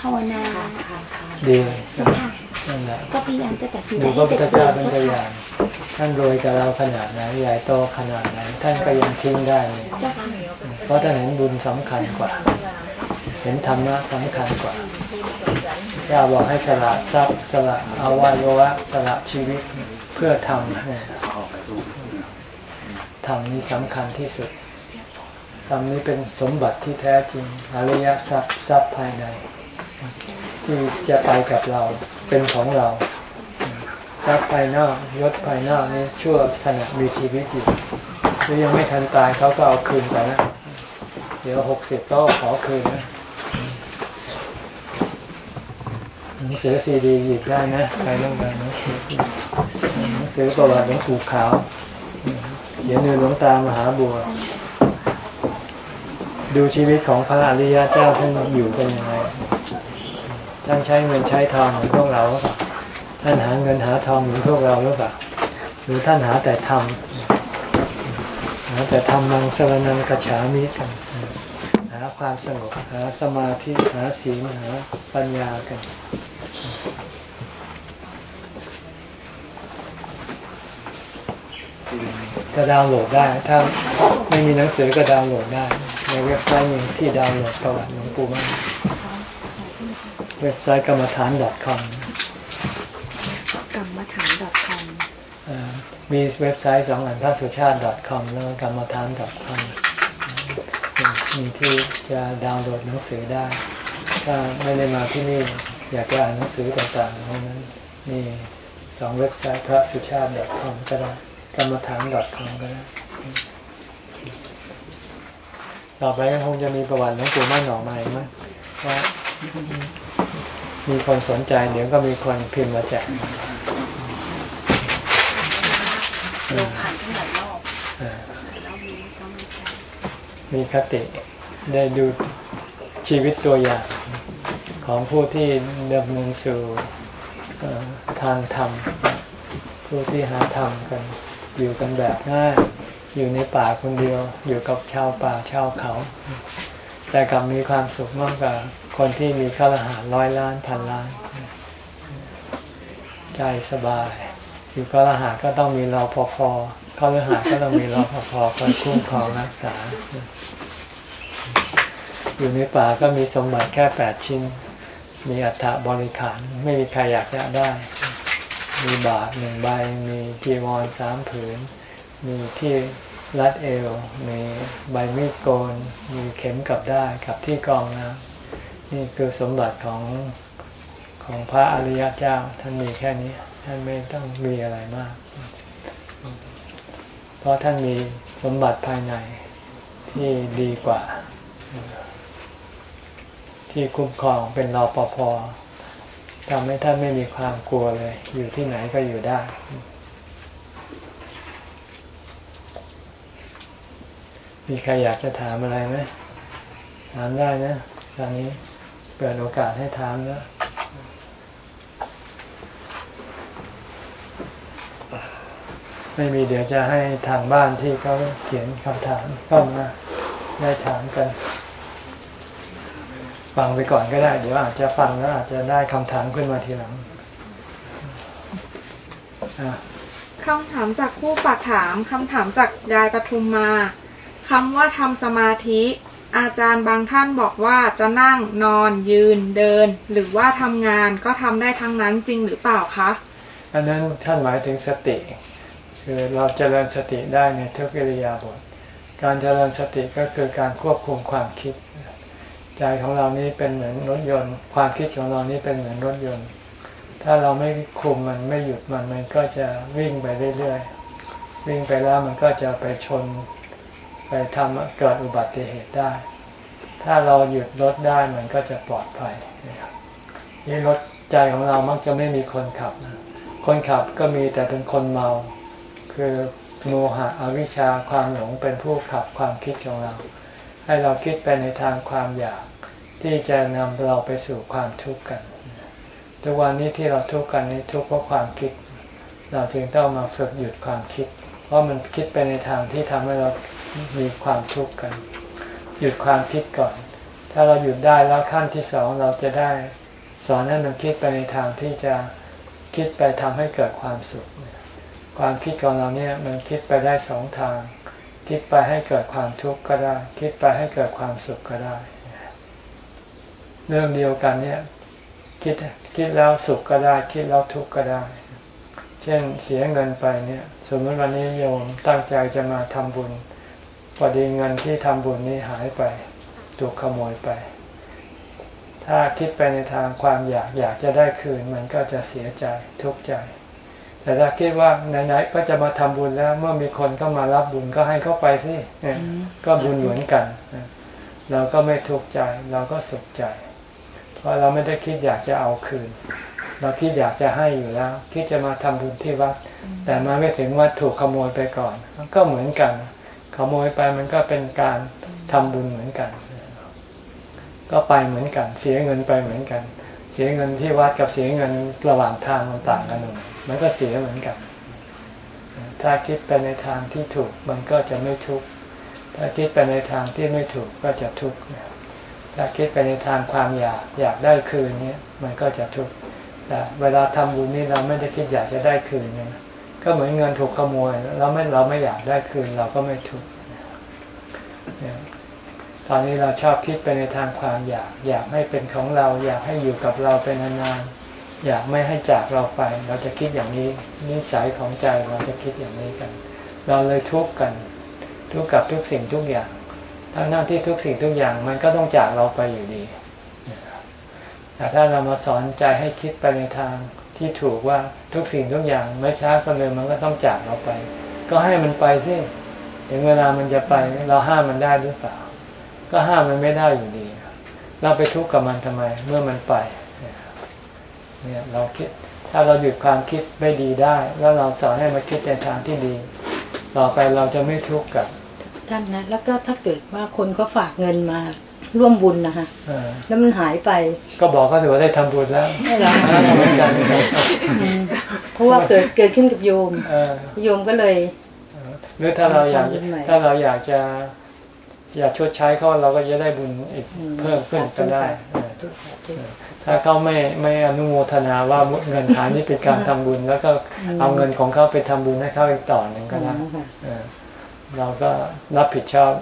[SPEAKER 2] ภาวนา
[SPEAKER 1] ดี
[SPEAKER 2] นั่นแหละก็พยายามจะตัดสินใจ
[SPEAKER 1] ดูพระพุทธเจ้าเป็นตัวอย่างท่านรวยกับเราขนาดไหนใหญ่โตขนาดไหนท่านก็ยังทิ้งได้เลยเพราะท่านเห็นบุญสำคัญกว่า เห็นธรรมะสำคัญกว่าเจ้าบอกให้สละทรัพย์สละอวัยวะสละชีวิตเพื่อทำทำนี้สำคัญที่สุดธรรมนี้เป็นสมบัติที่แท้จริงอริยทรัพย์ทรัพย์ภายใน ที่จะไปกับเราเป็นของเราทรัพย์ภายนอกยศภายนอกนี้ชั่วขณะมีชีวิตอยู่หรือยังไม่ทันตายเขาก็เอาคืนไปแล้วเดี๋ยวหกสิบก็ขอคืนนะ หนังสือซีดีหยิบได้นะใครต้องการหนังสือหนังสือประวัติหลวงปู่ขาวเดี๋ยวเนื้อหลวงตามหาบัว ดูชีวิตของพระอริยเจ้าท่านอยู่เป็นยังไงท่านใช้เงินใช้ทองเหมือนพวกเราหรือเปล่าท่านหาเงินหาทองเหมือนพวกเราหรือเปล่าหรือท่านหาแต่ทำหาแต่ทำมังสรนังกระฉามิกันหาความสงบหาสมาธิหาศีลหาปัญญากัน ก็ดาวน์โหลดได้ ถ้าไม่มีหนังสือก็ดาวน์โหลดได้ ในเว็บไซต์หนึ่งที่ดาวน์โหลดประวัติหลวงปู่มั่นเว็บไซต์กรรมฐาน .com
[SPEAKER 2] กรรมฐาน .com
[SPEAKER 1] มีเว็บไซต์สองอันพระสุชาติ .com แล้วกรรมฐาน .com มีที่จะดาวน์โหลดหนังสือได้ ถ้าไม่ได้มาที่นี่ อยากจะอ่านหนังสือต่างๆเพราะนั้นมีสองเว็บไซต์พระสุชาติ .com ก็ได้กรรมฐาน .com ก็ได้ต่อไปก็คงจะมีประวัติหลวงปู่มั่นออกมาอีกไหมว่ามีคนสนใจ เดี๋ยวก็มีคนพิมพ์มาแจกมีคติได้ดูชีวิตตัวอย่าง ของผู้ที่ดำเนินสู่ทางธรรม ผู้ที่หาธรรมกัน อยู่กันแบบง่าย อยู่ในป่าคนเดียว อยู่กับชาวป่าชาวเขา แต่กลับมีความสุขมากกว่าคนที่มีข้าราชการร้อยล้านพันล้าน ใจสบาย อยู่ข้าราชการก็ต้องมีรอพอพอข้าราชการก็ต้องมีรอพอพอคอยคุ้มครองรักษา อยู่ในป่าก็มีสมบัติแค่แปดชิ้น มีอัฐบริขารไม่มีใครอยากจะได้ มีบาทหนึ่งใบ มีจีวรสามผืน มีที่รัดเอว มีใบมีดโกน มีเข็มกับได้กับที่กองนะนี่คือสมบัติของของพระอริยเจ้าท่านมีแค่นี้ ท่านไม่ต้องมีอะไรมาก เพราะท่านมีสมบัติภายในที่ดีกว่า ที่คุ้มครองเป็นรอปภทำให้ท่านไม่มีความกลัวเลย อยู่ที่ไหนก็อยู่ได้มีใครอยากจะถามอะไรไหมถามได้นะ ตอนนี้เปิดโอกาสให้ถามแล้วไม่มีเดี๋ยวจะให้ทางบ้านที่เขาเขียนคำถามเข้ามาได้ถามกัน ฟังไปก่อนก็ได้ เดี๋ยวอาจจะฟังแล้วอาจจะได้คำถามขึ้นมาทีหลัง
[SPEAKER 3] คำถามจากผู้ฝากถามคำถามจากยายปทุมมาคำว่าทำสมาธิ อาจารย์บางท่านบอกว่าจะนั่งนอนยืนเดิน หรือว่าทำงานก็ทำได้ทั้งนั้นจริงหรือเปล่าคะ
[SPEAKER 1] อันนั้นท่านหมายถึงสติ คือเราจเจริญสติได้ในทุกอิริยาบถการเจริญสติก็คือการควบคุมความคิด ใจของเรานี้เป็นเหมือนรถยนต์ ความคิดของเรานี้เป็นเหมือนรถยนต์ ถ้าเราไม่คุมมันไม่หยุดมันมันก็จะวิ่งไปเรื่อยๆวิ่งไปแล้วมันก็จะไปชน ไปทำเกิดอุบัติเหตุได้ ถ้าเราหยุดรถได้มันก็จะปลอดภัยนี่รถใจของเรามักจะไม่มีคนขับ คนขับก็มีแต่เป็นคนเมา คือโมหะอวิชชาความหลงเป็นผู้ขับความคิดของเรา ให้เราคิดไปในทางความอยากที่จะนำเราไปสู่ความทุกข์กัน ทุกวันนี้ที่เราทุกข์กันนี้ทุกข์เพราะความคิด เราจึงต้องมาฝึกหยุดความคิด เพราะมันคิดไปในทางที่ทำให้เรามีความทุกข์กัน หยุดความคิดก่อน ถ้าเราหยุดได้แล้วขั้นที่สองเราจะได้ สอนให้มันคิดไปในทางที่จะคิดไปทำให้เกิดความสุข ความคิดของเราเนี่ยมันคิดไปได้สองทาง คิดไปให้เกิดความทุกข์ก็ได้ คิดไปให้เกิดความสุขก็ได้ เรื่องเดียวกันเนี่ย คิดคิดแล้วสุขก็ได้ คิดแล้วทุกข์ก็ได้ เช่นเสียเงินไปเนี่ย สมมติวันนี้โยมตั้งใจจะมาทำบุญพอดีเงินที่ทำบุญนี้หายไป ถูกขโมยไป ถ้าคิดไปในทางความอยากอยากจะได้คืน มันก็จะเสียใจทุกข์ใจ แต่ถ้าคิดว่าไหนๆก็จะมาทำบุญแล้ว เมื่อมีคนเข้ามารับบุญก็ให้เขาไปสิก็บุญเหมือนกัน เราก็ไม่ทุกข์ใจ เราก็สุขใจ เพราะเราไม่ได้คิดอยากจะเอาคืน เราคิดอยากจะให้อยู่แล้ว คิดจะมาทำบุญที่วัด แต่มาไม่ถึงวัดถูกขโมยไปก่อนก็เหมือนกัน ขโมยไปมันก็เป็นการทำบุญเหมือนกัน ก็ไปเหมือนกัน เสียเงินไปเหมือนกัน เสียเงินที่วัดกับเสียเงินระหว่างทางมันต่างกันหนึ่ง มันก็เสียเหมือนกัน ถ้าคิดไปในทางที่ถูกมันก็จะไม่ทุกข์ ถ้าคิดไปในทางที่ไม่ถูกก็จะทุกข์ ถ้าคิดไปในทางความอยากอยากได้คืนนี้มันก็จะทุกข์ แต่เวลาทำบุญนี่เราไม่ได้คิดอยากจะได้คืนนี่ยก็เหมือนเงินถูกขโมยเราไม่เราไม่อยากได้คืนเราก็ไม่ทุกข์ตอนนี้เราชอบคิดไปในทางความอยาก อยากให้เป็นของเรา อยากให้อยู่กับเราเป็นนานๆ อยากไม่ให้จากเราไป เราจะคิดอย่างนี้นิสัยของใจเราจะคิดอย่างนี้กัน เราเลยทุกข์กัน ทุกข์กับทุกสิ่งทุกอย่าง ทั้งหน้าที่ทุกสิ่งทุกอย่างมันก็ต้องจากเราไปอยู่ดีแต่ถ้าเรามาสอนใจให้คิดไปในทางที่ถูกว่าทุกสิ่งทุกอย่างไม่ช้าก็เลยมันก็ต้องจากเราไป ก็ให้มันไปสิถึงเวลามันจะไปเราห้ามมันได้หรือเปล่า ก็ห้ามมันไม่ได้อยู่ดี เราไปทุกข์กับมันทำไม เมื่อมันไป เนี่ยเราคิดถ้าเราหยุดความคิดไม่ดีได้ แล้วเราสอนให้มาคิดในทางที่ดี ต่อไปเราจะไม่ทุกข์กับ
[SPEAKER 4] ท่านนะแล้วก็ถ้าเกิดว่าคนเขาฝากเงินมาร่วมบุญนะคะแล้วมันหายไป
[SPEAKER 1] ก็บอกก็ถือว่าได้ทำบุญแล้วไม่หรอเหมือนกัน
[SPEAKER 4] เพราะว่าเกิดเกิดขึ้นกับโยมโยมก็เลย
[SPEAKER 1] หรือถ้าเราอยากถ้าเราอยากจะอยากชดใช้เขาเราก็จะได้บุญอีกเพิ่มขึ้นก็ได้ ถ้าเขาไม่ไม่อนุโมทนาว่าเงินฐานนี้เป็นการทำบุญ แล้วก็เอาเงินของเขาไปทำบุญให้เขาอีกต่อหนึ่งก็ได้เราก็รับผิดชอบ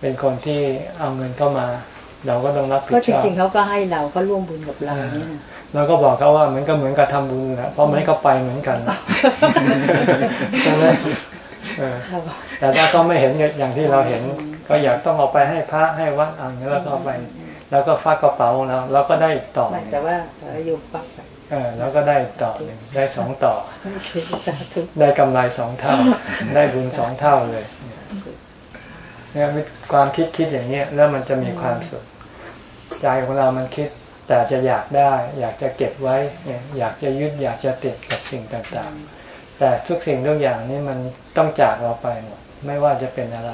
[SPEAKER 1] เป็นคนที่เอาเงินเข้ามา เราก็ต้องรับผิดชอบก็
[SPEAKER 4] จริงๆเขาก็ให้เราก็ร่วมบุญกับเราเนี่ย
[SPEAKER 1] เราก็บอกเขาว่ามันก็เหมือนกับทำบุญแหละเพราะมันก็ไปเหมือนกันใช่ไหมแต่ถ้าเขาไม่เห็นอย่างที่เราเห็น ก็อยากต้องเอาไปให้พระให้วัดอะไรแล้วก็ไป แล้วก็ฟากกระเป๋าแล้วเราก็ได้อีกต่อ
[SPEAKER 4] แต่ว่าโยมปัก
[SPEAKER 1] เออแล้วก็ได้ต่อหนึ่งได้สองต่อ ได้กำไรสองเท่า ได้บุญสองเท่าเลยเนี่ยความคิดคิดอย่างเนี้ยแล้วมันจะมีความสุขใจของเรามันคิดแต่จะอยากได้ อยากจะเก็บไว้เนี่ยอยากจะยึดอยากจะติดกับสิ่งต่างๆ แต่ทุกสิ่งทุกอย่างนี้มันต้องจากเราไปหมดไม่ว่าจะเป็นอะไร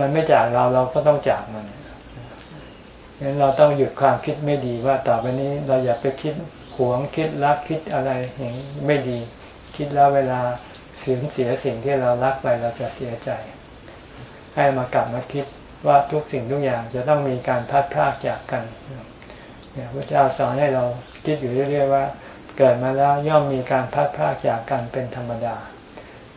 [SPEAKER 1] มันไม่จากเราเราก็ต้องจากมัน งั้นเราต้องหยุดความคิดไม่ดีว่าต่อไปนี้เราอย่าไปคิดหวงคิดรักคิดอะไรอย่างไม่ดี คิดแล้วเวลาเสียเสียสิ่งที่เรารักไปเราจะเสียใจ ให้มากลับมาคิดว่าทุกสิ่งทุกอย่างจะต้องมีการพัดพลากจากกันเนี่ยพระเจ้าสอนให้เราคิดอยู่เรื่อยๆว่า เกิดมาแล้วย่อมมีการพัดพรากจากกันเป็นธรรมดา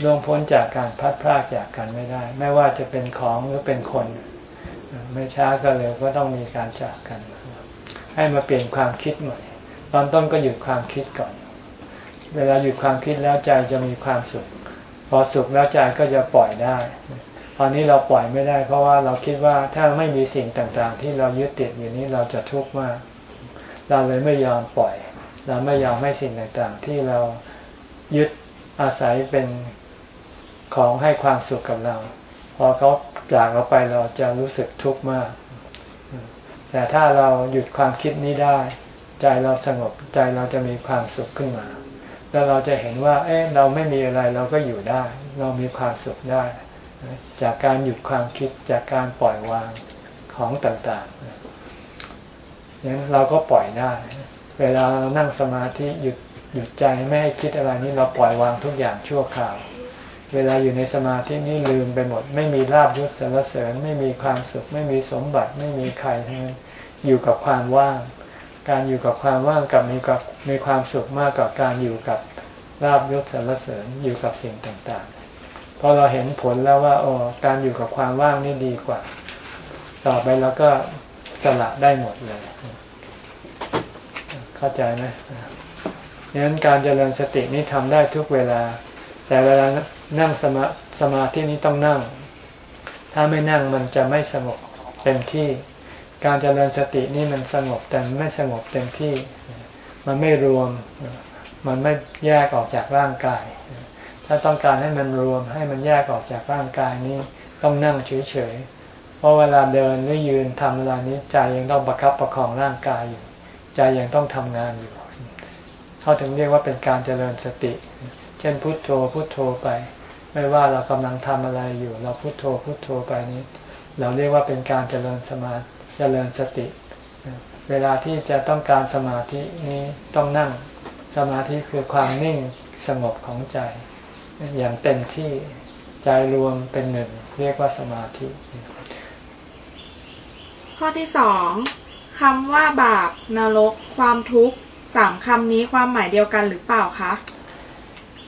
[SPEAKER 1] ล่วงพ้นจากการพัดพรากจากกันไม่ได้ ไม่ว่าจะเป็นของหรือเป็นคน ไม่ช้าก็เร็วก็ต้องมีการจากกัน ให้มาเปลี่ยนความคิดใหม่ ตอนต้นก็หยุดความคิดก่อน เวลาหยุดความคิดแล้วใจจะมีความสุข พอสุขแล้วใจก็จะปล่อยได้ ตอนนี้เราปล่อยไม่ได้ เพราะว่าเราคิดว่าถ้าไม่มีสิ่งต่างๆ ที่เรายึดติดอยู่นี้เราจะทุกข์มาก เราเลยไม่ยอมปล่อย เราไม่ยอมให้สิ่งต่างๆ ที่เรายึดอาศัยเป็นของให้ความสุขกับเรา พอเขา จากเราไปเราจะรู้สึกทุกข์มาก แต่ถ้าเราหยุดความคิดนี้ได้ ใจเราสงบใจเราจะมีความสุขขึ้นมา แล้วเราจะเห็นว่า เอ๊ะเราไม่มีอะไรเราก็อยู่ได้ เรามีความสุขได้ จากการหยุดความคิดจากการปล่อยวางของต่างๆนั้นเราก็ปล่อยได้ เวลาเรานั่งสมาธิหยุดหยุดใจไม่ให้คิดอะไรนี่เราปล่อยวางทุกอย่างชั่วคราว เวลาอยู่ในสมาธินี่ลืมไปหมด ไม่มีลาบยศสรรเสริญ ไม่มีความสุข ไม่มีสมบัติไม่มีใครทั้งนั้นอยู่กับความว่าง การอยู่กับความว่างกับมีกับมีความสุขมากกว่าการอยู่กับลาบยศสรรเสริญอยู่กับสิ่งต่างๆพอเราเห็นผลแล้วว่าโอ้การอยู่กับความว่างนี่ดีกว่า ต่อไปเราก็สละได้หมดเลย เข้าใจไหมดังนั้นการเจริญสตินี้ทำได้ทุกเวลา แต่เวลานั่งสมาสมาธินี้ต้องนั่ง ถ้าไม่นั่งมันจะไม่สงบเต็มที่ การเจริญสตินี่มันสงบแต่ไม่สงบเต็มที่ มันไม่รวม มันไม่แยกออกจากร่างกาย ถ้าต้องการให้มันรวมให้มันแยกออกจากร่างกายนี้ต้องนั่งเฉยๆ เพราะเวลาเดินหรือยืนทำเวลานี้ใจยังต้องประคับประคองร่างกายอยู่ ใจยังต้องทำงานอยู่ เขาถึงเรียกว่าเป็นการเจริญสติ เช่นพุทโธพุทโธไป ไม่ว่าเรากำลังทำอะไรอยู่ เราพุทโธพุทโธไปนี้ เราเรียกว่าเป็นการเจริญสมาเจริญสติ เวลาที่จะต้องการสมาธินี้ต้องนั่งสมาธิคือความนิ่งสงบของใจ อย่างเต็มที่ใจรวมเป็นหนึ่ง เรียกว่าสมาธิ
[SPEAKER 3] ข้อที่สองคำว่าบาปนรก ความทุกข์สามคำนี้ความหมายเดียวกันหรือเปล่าคะ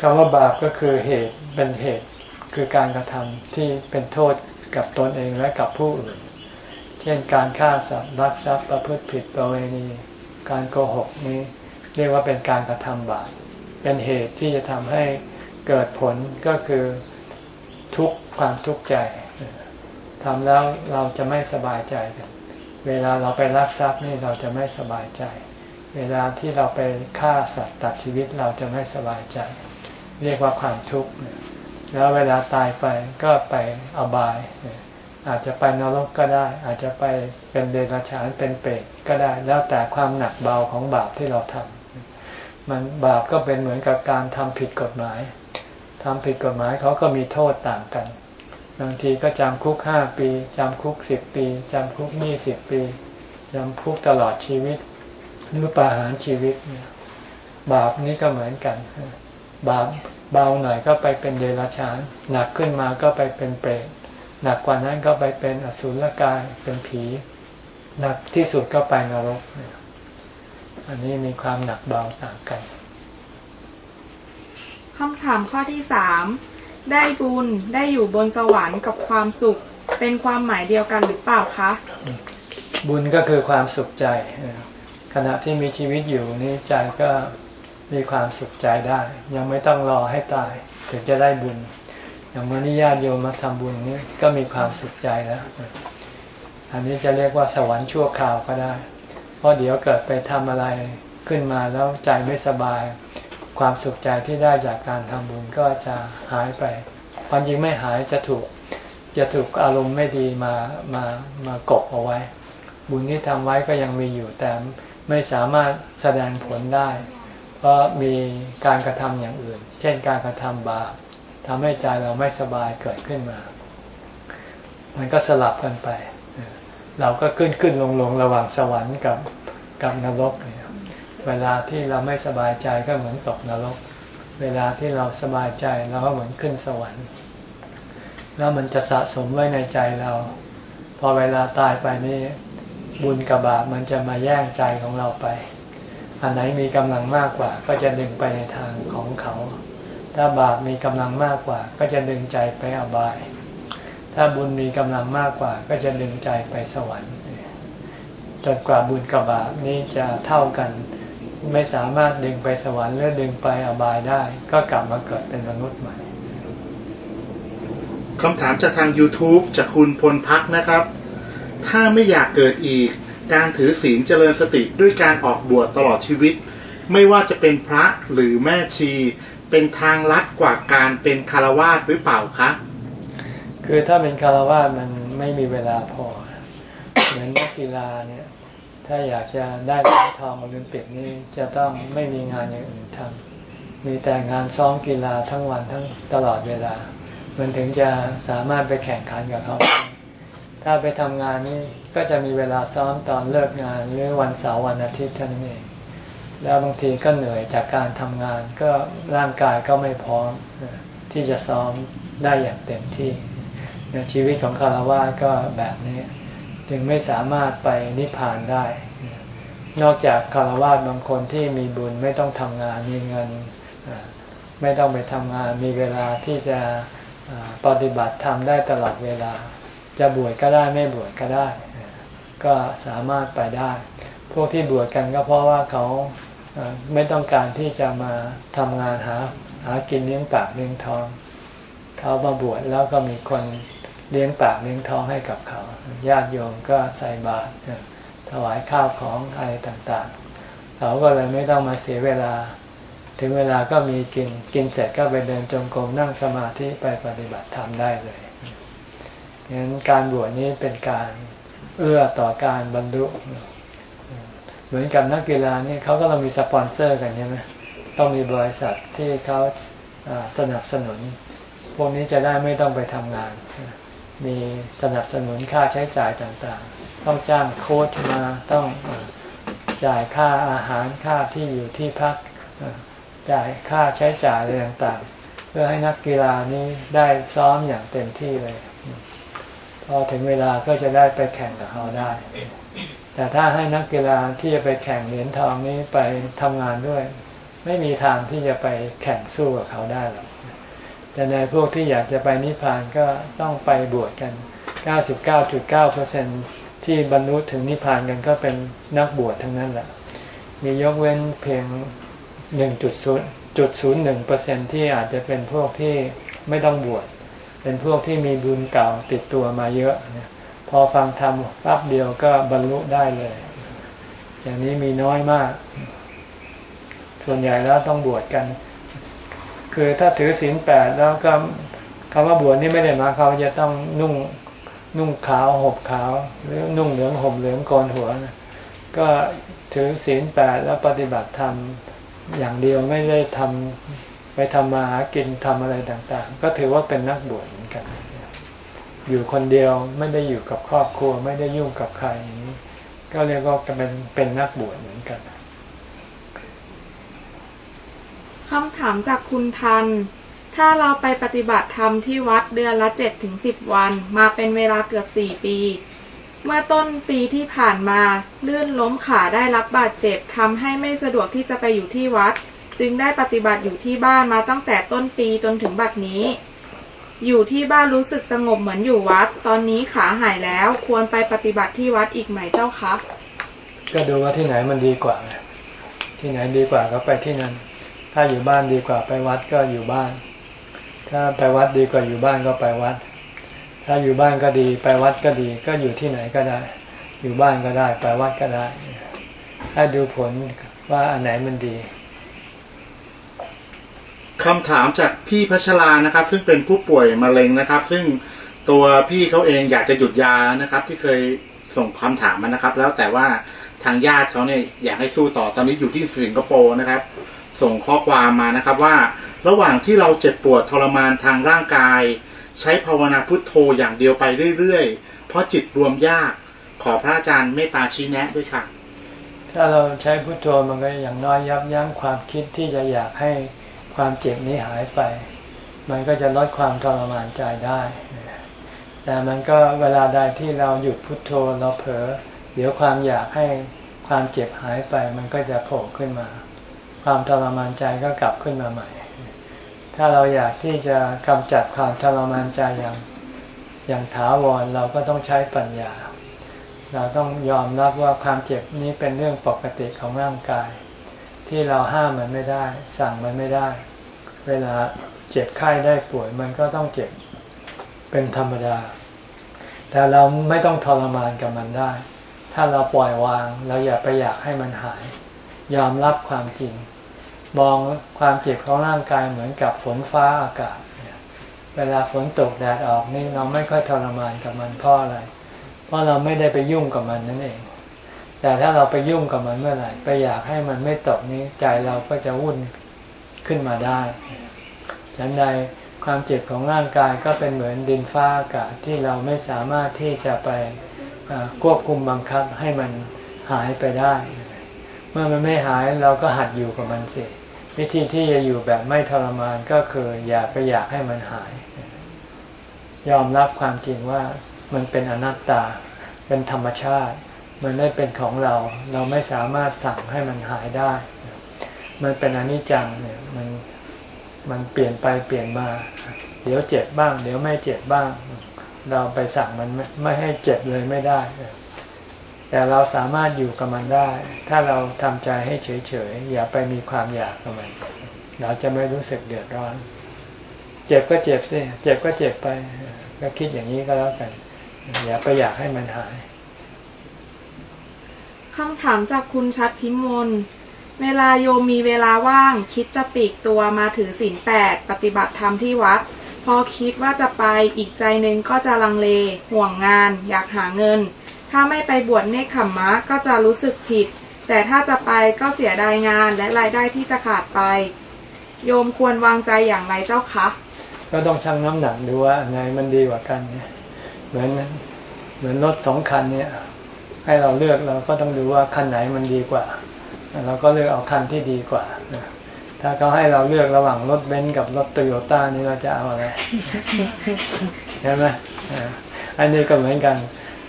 [SPEAKER 1] คำว่าบาปก็คือเหตุเป็นเหตุคือการกระทำที่เป็นโทษกับตนเองและกับผู้อื่น เช่นการฆ่าสัตว์รักทรัพย์ประพฤติผิดประเวณี การโกหกนี้เรียกว่าเป็นการกระทำบาป เป็นเหตุที่จะทำให้เกิดผลก็คือทุกความทุกข์ใจทำแล้วเราจะไม่สบายใจกัน เวลาเราไปรักทรัพย์นี่เราจะไม่สบายใจ เวลาที่เราไปฆ่าสัตว์ตัดชีวิตเราจะไม่สบายใจ เรียกว่าความทุกข์แล้วเวลาตายไปก็ไปอบาย อาจจะไปนรกก็ได้ อาจจะไปเป็นเดรัจฉานเป็นเปรตก็ได้ แล้วแต่ความหนักเบาของบาปที่เราทำมันบาปก็เป็นเหมือนกับการทำผิดกฎหมายทำผิดกฎหมายเขาก็มีโทษต่างกัน บางทีก็จำคุกห้าปีจำคุกสิบปีจำคุกยี่สิบปีจำคุกตลอดชีวิตหรือประหารชีวิตเนี่ยบาปนี้ก็เหมือนกัน บาปเบาหน่อยก็ไปเป็นเดรัจฉาน หนักขึ้นมาก็ไปเป็นเปรตหนักกว่านั้นก็ไปเป็นอสุรกายเป็นผี หนักที่สุดก็ไปนรก อันนี้มีความหนักเบาต่างกัน
[SPEAKER 3] คำถามข้อที่สามได้บุญได้อยู่บนสวรรค์กับความสุข เป็นความหมายเดียวกันหรือเปล่าคะ
[SPEAKER 1] บุญก็คือความสุขใจขณะที่มีชีวิตอยู่นี่ใจก็ มีความสุขใจได้ ยังไม่ต้องรอให้ตายถึงจะได้บุญ อย่างมื่อนิญาติโยมมาทำบุญนี่ก็มีความสุขใจแล้วอันนี้จะเรียกว่าสวรรค์ชั่วคราวก็ได้ เพราะเดี๋ยวเกิดไปทำอะไรขึ้นมาแล้วใจไม่สบาย ความสุขใจที่ได้จากการทำบุญก็จะหายไปความจริงไม่หายจะถูกจะถูกอารมณ์ไม่ดีมามามากบเอาไว้ บุญที่ทำไว้ก็ยังมีอยู่แต่ไม่สามารถแสดงผลได้ เพราะมีการกระทำอย่างอื่น เช่นการกระทำบาปทำให้ใจเราไม่สบายเกิดขึ้นมา มันก็สลับกันไป เราก็ขึ้นขึ้นลงลงระหว่างสวรรค์กับกับนรกเนี่ยเวลาที่เราไม่สบายใจก็เหมือนตกนรก เวลาที่เราสบายใจเราก็เหมือนขึ้นสวรรค์ แล้วมันจะสะสมไว้ในใจเรา พอเวลาตายไปนี่บุญกับบาปมันจะมาแย่งใจของเราไป อันไหนมีกำลังมากกว่า ก็จะดึงไปในทางของเขา ถ้าบาปมีกำลังมากกว่า ก็จะดึงใจไปอบาย ถ้าบุญมีกำลังมากกว่า ก็จะดึงใจไปสวรรค์จนกว่าบุญกับบาปนี้จะเท่ากัน ไม่สามารถดึงไปสวรรค์หรือดึงไปอบายได้ ก็กลับมาเกิดเป็นมนุษย์ใหม่
[SPEAKER 5] คำถามจากทาง YouTube จากคุณพลพักนะครับ ถ้าไม่อยากเกิดอีก การถือศีลเจริญสติด้วยการออกบวชตลอดชีวิต ไม่ว่าจะเป็นพระหรือแม่ชี เป็นทางลัดกว่าการเป็นคารวาสหรือเปล่าคะ
[SPEAKER 1] คือถ้าเป็นคารวาสมันไม่มีเวลาพอ เหมือนนักกีฬาเนี่ยถ้าอยากจะได้เหรียญทองโอลิมปิกนี่จะต้องไม่มีงานอย่างอื่นทำมีแต่งานซ้อมกีฬาทั้งวันทั้งตลอดเวลา มันถึงจะสามารถไปแข่งขันกับเขา ถ้าไปทำงานนี่ก็จะมีเวลาซ้อมตอนเลิกงานหรือวันเสาร์วันอาทิตย์เท่านั้นเอง แล้วบางทีก็เหนื่อยจากการทำงานก็ร่างกายก็ไม่พร้อมที่จะซ้อมได้อย่างเต็มที่ในชีวิตของคารวะก็แบบนี้ จึงไม่สามารถไปนิพพานได้ นอกจากคารวะบางคนที่มีบุญไม่ต้องทำงานมีเงิน ไม่ต้องไปทำงานมีเวลาที่จะปฏิบัติทำได้ตลอดเวลา จะบวชก็ได้ไม่บวชก็ได้ ก็สามารถไปได้ พวกที่บวชกันก็เพราะว่าเขาไม่ต้องการที่จะมาทำงานหาหากินเลี้ยงปากเลี้ยงท้อง เขามาบวชแล้วก็มีคนเลี้ยงปากเลี้ยงท้องให้กับเขา ญาติโยมก็ใส่บาตรถวายข้าวของอะไรต่างๆ เขาก็เลยไม่ต้องมาเสียเวลา ถึงเวลาก็มีกิน กินเสร็จก็ไปเดินจงกรมนั่งสมาธิไปปฏิบัติธรรมได้เลย งั้นการบวชนี้เป็นการเอื้อต่อการบรรลุ เหมือนกับนักกีฬานี่เขาก็ต้องมีสปอนเซอร์กันใช่ไหมต้องมีบริษัทที่เขาสนับสนุน พวกนี้จะได้ไม่ต้องไปทำงาน มีสนับสนุนค่าใช้จ่ายต่างๆ ต้องจ้างโค้ชมาต้องจ่ายค่าอาหารค่าที่อยู่ที่พักจ่ายค่าใช้จ่ายอะไรต่างๆ เพื่อให้นักกีฬานี้ได้ซ้อมอย่างเต็มที่เลย พอถึงเวลาก็จะได้ไปแข่งกับเขาได้ แต่ถ้าให้นักกีฬาที่จะไปแข่งเหรียญทองนี้ไปทำงานด้วย ไม่มีทางที่จะไปแข่งสู้กับเขาได้หรอกแต่ในพวกที่อยากจะไปนิพพานก็ต้องไปบวชกัน 99.9%ที่บรรลุถึงนิพพานกันก็เป็นนักบวชทั้งนั้นแหละ มียกเว้นเพียงหนึ่งจุดศูนย์จุดศูนย์หนึ่งเปอร์เซ็นที่อาจจะเป็นพวกที่ไม่ต้องบวช เป็นพวกที่มีบุญเก่าติดตัวมาเยอะ พอฟังธรรมปั๊บเดียวก็บรรลุได้เลย อย่างนี้มีน้อยมาก ส่วนใหญ่แล้วต้องบวชกัน คือถ้าถือศีลแปดแล้วก็คำว่าบวชนี่ไม่ได้มาเขาจะต้องนุ่งนุ่งขาวห่มขาว หรือนุ่งเหลืองห่มเหลืองกนหัวนะก็ถือศีลแปดแล้วปฏิบัติธรรมอย่างเดียวไม่ได้ทำ ไปทำมาหากินทำอะไรต่างๆ ก็ถือว่าเป็นนักบวชเหมือนกัน อยู่คนเดียวไม่ได้อยู่กับครอบครัว ไม่ได้ยุ่งกับใครอย่างนี้ก็เรียกว่าเป็นเป็นนักบวชเหมือนกัน
[SPEAKER 3] คำถามจากคุณทัน ถ้าเราไปปฏิบัติธรรมที่วัดเดือนละเจ็ดถึงสิบวัน มาเป็นเวลาเกือบสี่ปี เมื่อต้นปีที่ผ่านมา ลื่นล้มขาได้รับบาดเจ็บทำให้ไม่สะดวกที่จะไปอยู่ที่วัด จึงได้ปฏิบัติอยู่ที่บ้านมาตั้งแต่ต้นปีจนถึงบัดนี้ อยู่ที่บ้านรู้สึกสงบเหมือนอยู่วัด ตอนนี้ขาหายแล้วควรไปปฏิบัติที่วัดอีกไหมเจ้าคะ
[SPEAKER 1] ก็ดูว่าที่ไหนมันดีกว่า ที่ไหนดีกว่าก็ไปที่นั่น ถ้าอยู่บ้านดีกว่าไปวัดก็อยู่บ้าน ถ้าไปวัดดีกว่าอยู่บ้านก็ไปวัด ถ้าอยู่บ้านก็ดี ไปวัดก็ดี ก็อยู่ที่ไหนก็ได้ อยู่บ้านก็ได้ ไปวัดก็ได้ให้ดูผลว่าอันไหนมันดี
[SPEAKER 5] คำถามจากพี่พัชรานะครับ ซึ่งเป็นผู้ป่วยมะเร็งนะครับ ซึ่งตัวพี่เขาเองอยากจะหยุดยานะครับ ที่เคยส่งคำถามมานะครับ แล้วแต่ว่าทางญาติเขาเนี่ยอยากให้สู้ต่อตอนนี้อยู่ที่สิงคโปร์นะครับ ส่งข้อความมานะครับว่าระหว่างที่เราเจ็บปวดทรมานทางร่างกาย ใช้ภาวนาพุทโธอย่างเดียวไปเรื่อยๆ เพราะจิตรวมยากขอพระอาจารย์เมตตาชี้แนะด้วยค่ะ
[SPEAKER 1] ถ้าเราใช้พุทโธมันก็อย่างน้อยยับยั้งความคิดที่จะอยากให้ ความเจ็บนี้หายไป มันก็จะลดความทรมานใจได้ แต่มันก็เวลาใดที่เราหยุดพุทโธเราเผลอเดี๋ยวความอยากให้ความเจ็บหายไป มันก็จะโผล่ขึ้นมา ความทรมานใจก็กลับขึ้นมาใหม่ ถ้าเราอยากที่จะกำจัดความทรมานใจอย่างอย่างถาวรเราก็ต้องใช้ปัญญา เราต้องยอมรับว่าความเจ็บนี้เป็นเรื่องปกติของร่างกาย ที่เราห้ามมันไม่ได้ สั่งมันไม่ได้ เวลาเจ็บไข้ได้ป่วยมันก็ต้องเจ็บเป็นธรรมดา แต่เราไม่ต้องทรมานกับมันได้ ถ้าเราปล่อยวาง เราอย่าไปอยากให้มันหาย ยอมรับความจริง มองความเจ็บของร่างกายเหมือนกับฝนฟ้าอากาศ เวลาฝนตกแดดออกนี่เราไม่ค่อยทรมานกับมันเพราะอะไร เพราะเราไม่ได้ไปยุ่งกับมันนั่นเอง แต่ถ้าเราไปยุ่งกับมันเมื่อไหร่ไปอยากให้มันไม่ตกนี้ใจเราก็จะวุ่นขึ้นมาได้ฉันใดความเจ็บของร่างกายก็เป็นเหมือนดินฟ้าอากาศที่เราไม่สามารถที่จะไปควบคุมบังคับให้มันหายไปได้ เมื่อมันไม่หายเราก็หัดอยู่กับมันสิวิธีที่จะอยู่แบบไม่ทรมานก็คือ อย่าไปอยากให้มันหาย ยอมรับความจริงว่ามันเป็นอนัตตา เป็นธรรมชาติ มันไม่เป็นของเรา เราไม่สามารถสั่งให้มันหายได้ มันเป็นอนิจจังเนี่ยมันมันเปลี่ยนไปเปลี่ยนมา เดี๋ยวเจ็บบ้าง เดี๋ยวไม่เจ็บบ้าง เราไปสั่งมันไม่ให้เจ็บเลยไม่ได้ แต่เราสามารถอยู่กับมันได้ ถ้าเราทำใจให้เฉยๆ อย่าไปมีความอยากกับมัน เราจะไม่รู้สึกเดือดร้อน เจ็บก็เจ็บสิ เจ็บก็เจ็บไป ก็คิดอย่างนี้ก็แล้วกัน อย่าไปอยากให้มันหาย
[SPEAKER 3] คำถามจากคุณชัดพิมล เวลาโยมมีเวลาว่าง คิดจะปีกตัวมาถือศีลแปดปฏิบัติธรรมที่วัด พอคิดว่าจะไปอีกใจหนึ่งก็จะลังเล ห่วงงาน อยากหาเงิน ถ้าไม่ไปบวชเนคขมมะก็จะรู้สึกผิด แต่ถ้าจะไปก็เสียดายงานและรายได้ที่จะขาดไป โยมควรวางใจอย่างไรเจ้าคะ
[SPEAKER 1] ก็ต้องชั่งน้ำหนักดูว่าไหนมันดีกว่ากัน เหมือนเหมือนรถสองคันเนี่ย ให้เราเลือกเราก็ต้องดูว่าคันไหนมันดีกว่า เราก็เลือกเอาคันที่ดีกว่าถ้าเขาให้เราเลือกระหว่างรถเบนซ์กับรถโตโยต้านี่เราจะเอาอะไรใช่ไหมอันนี้ก็เหมือนกัน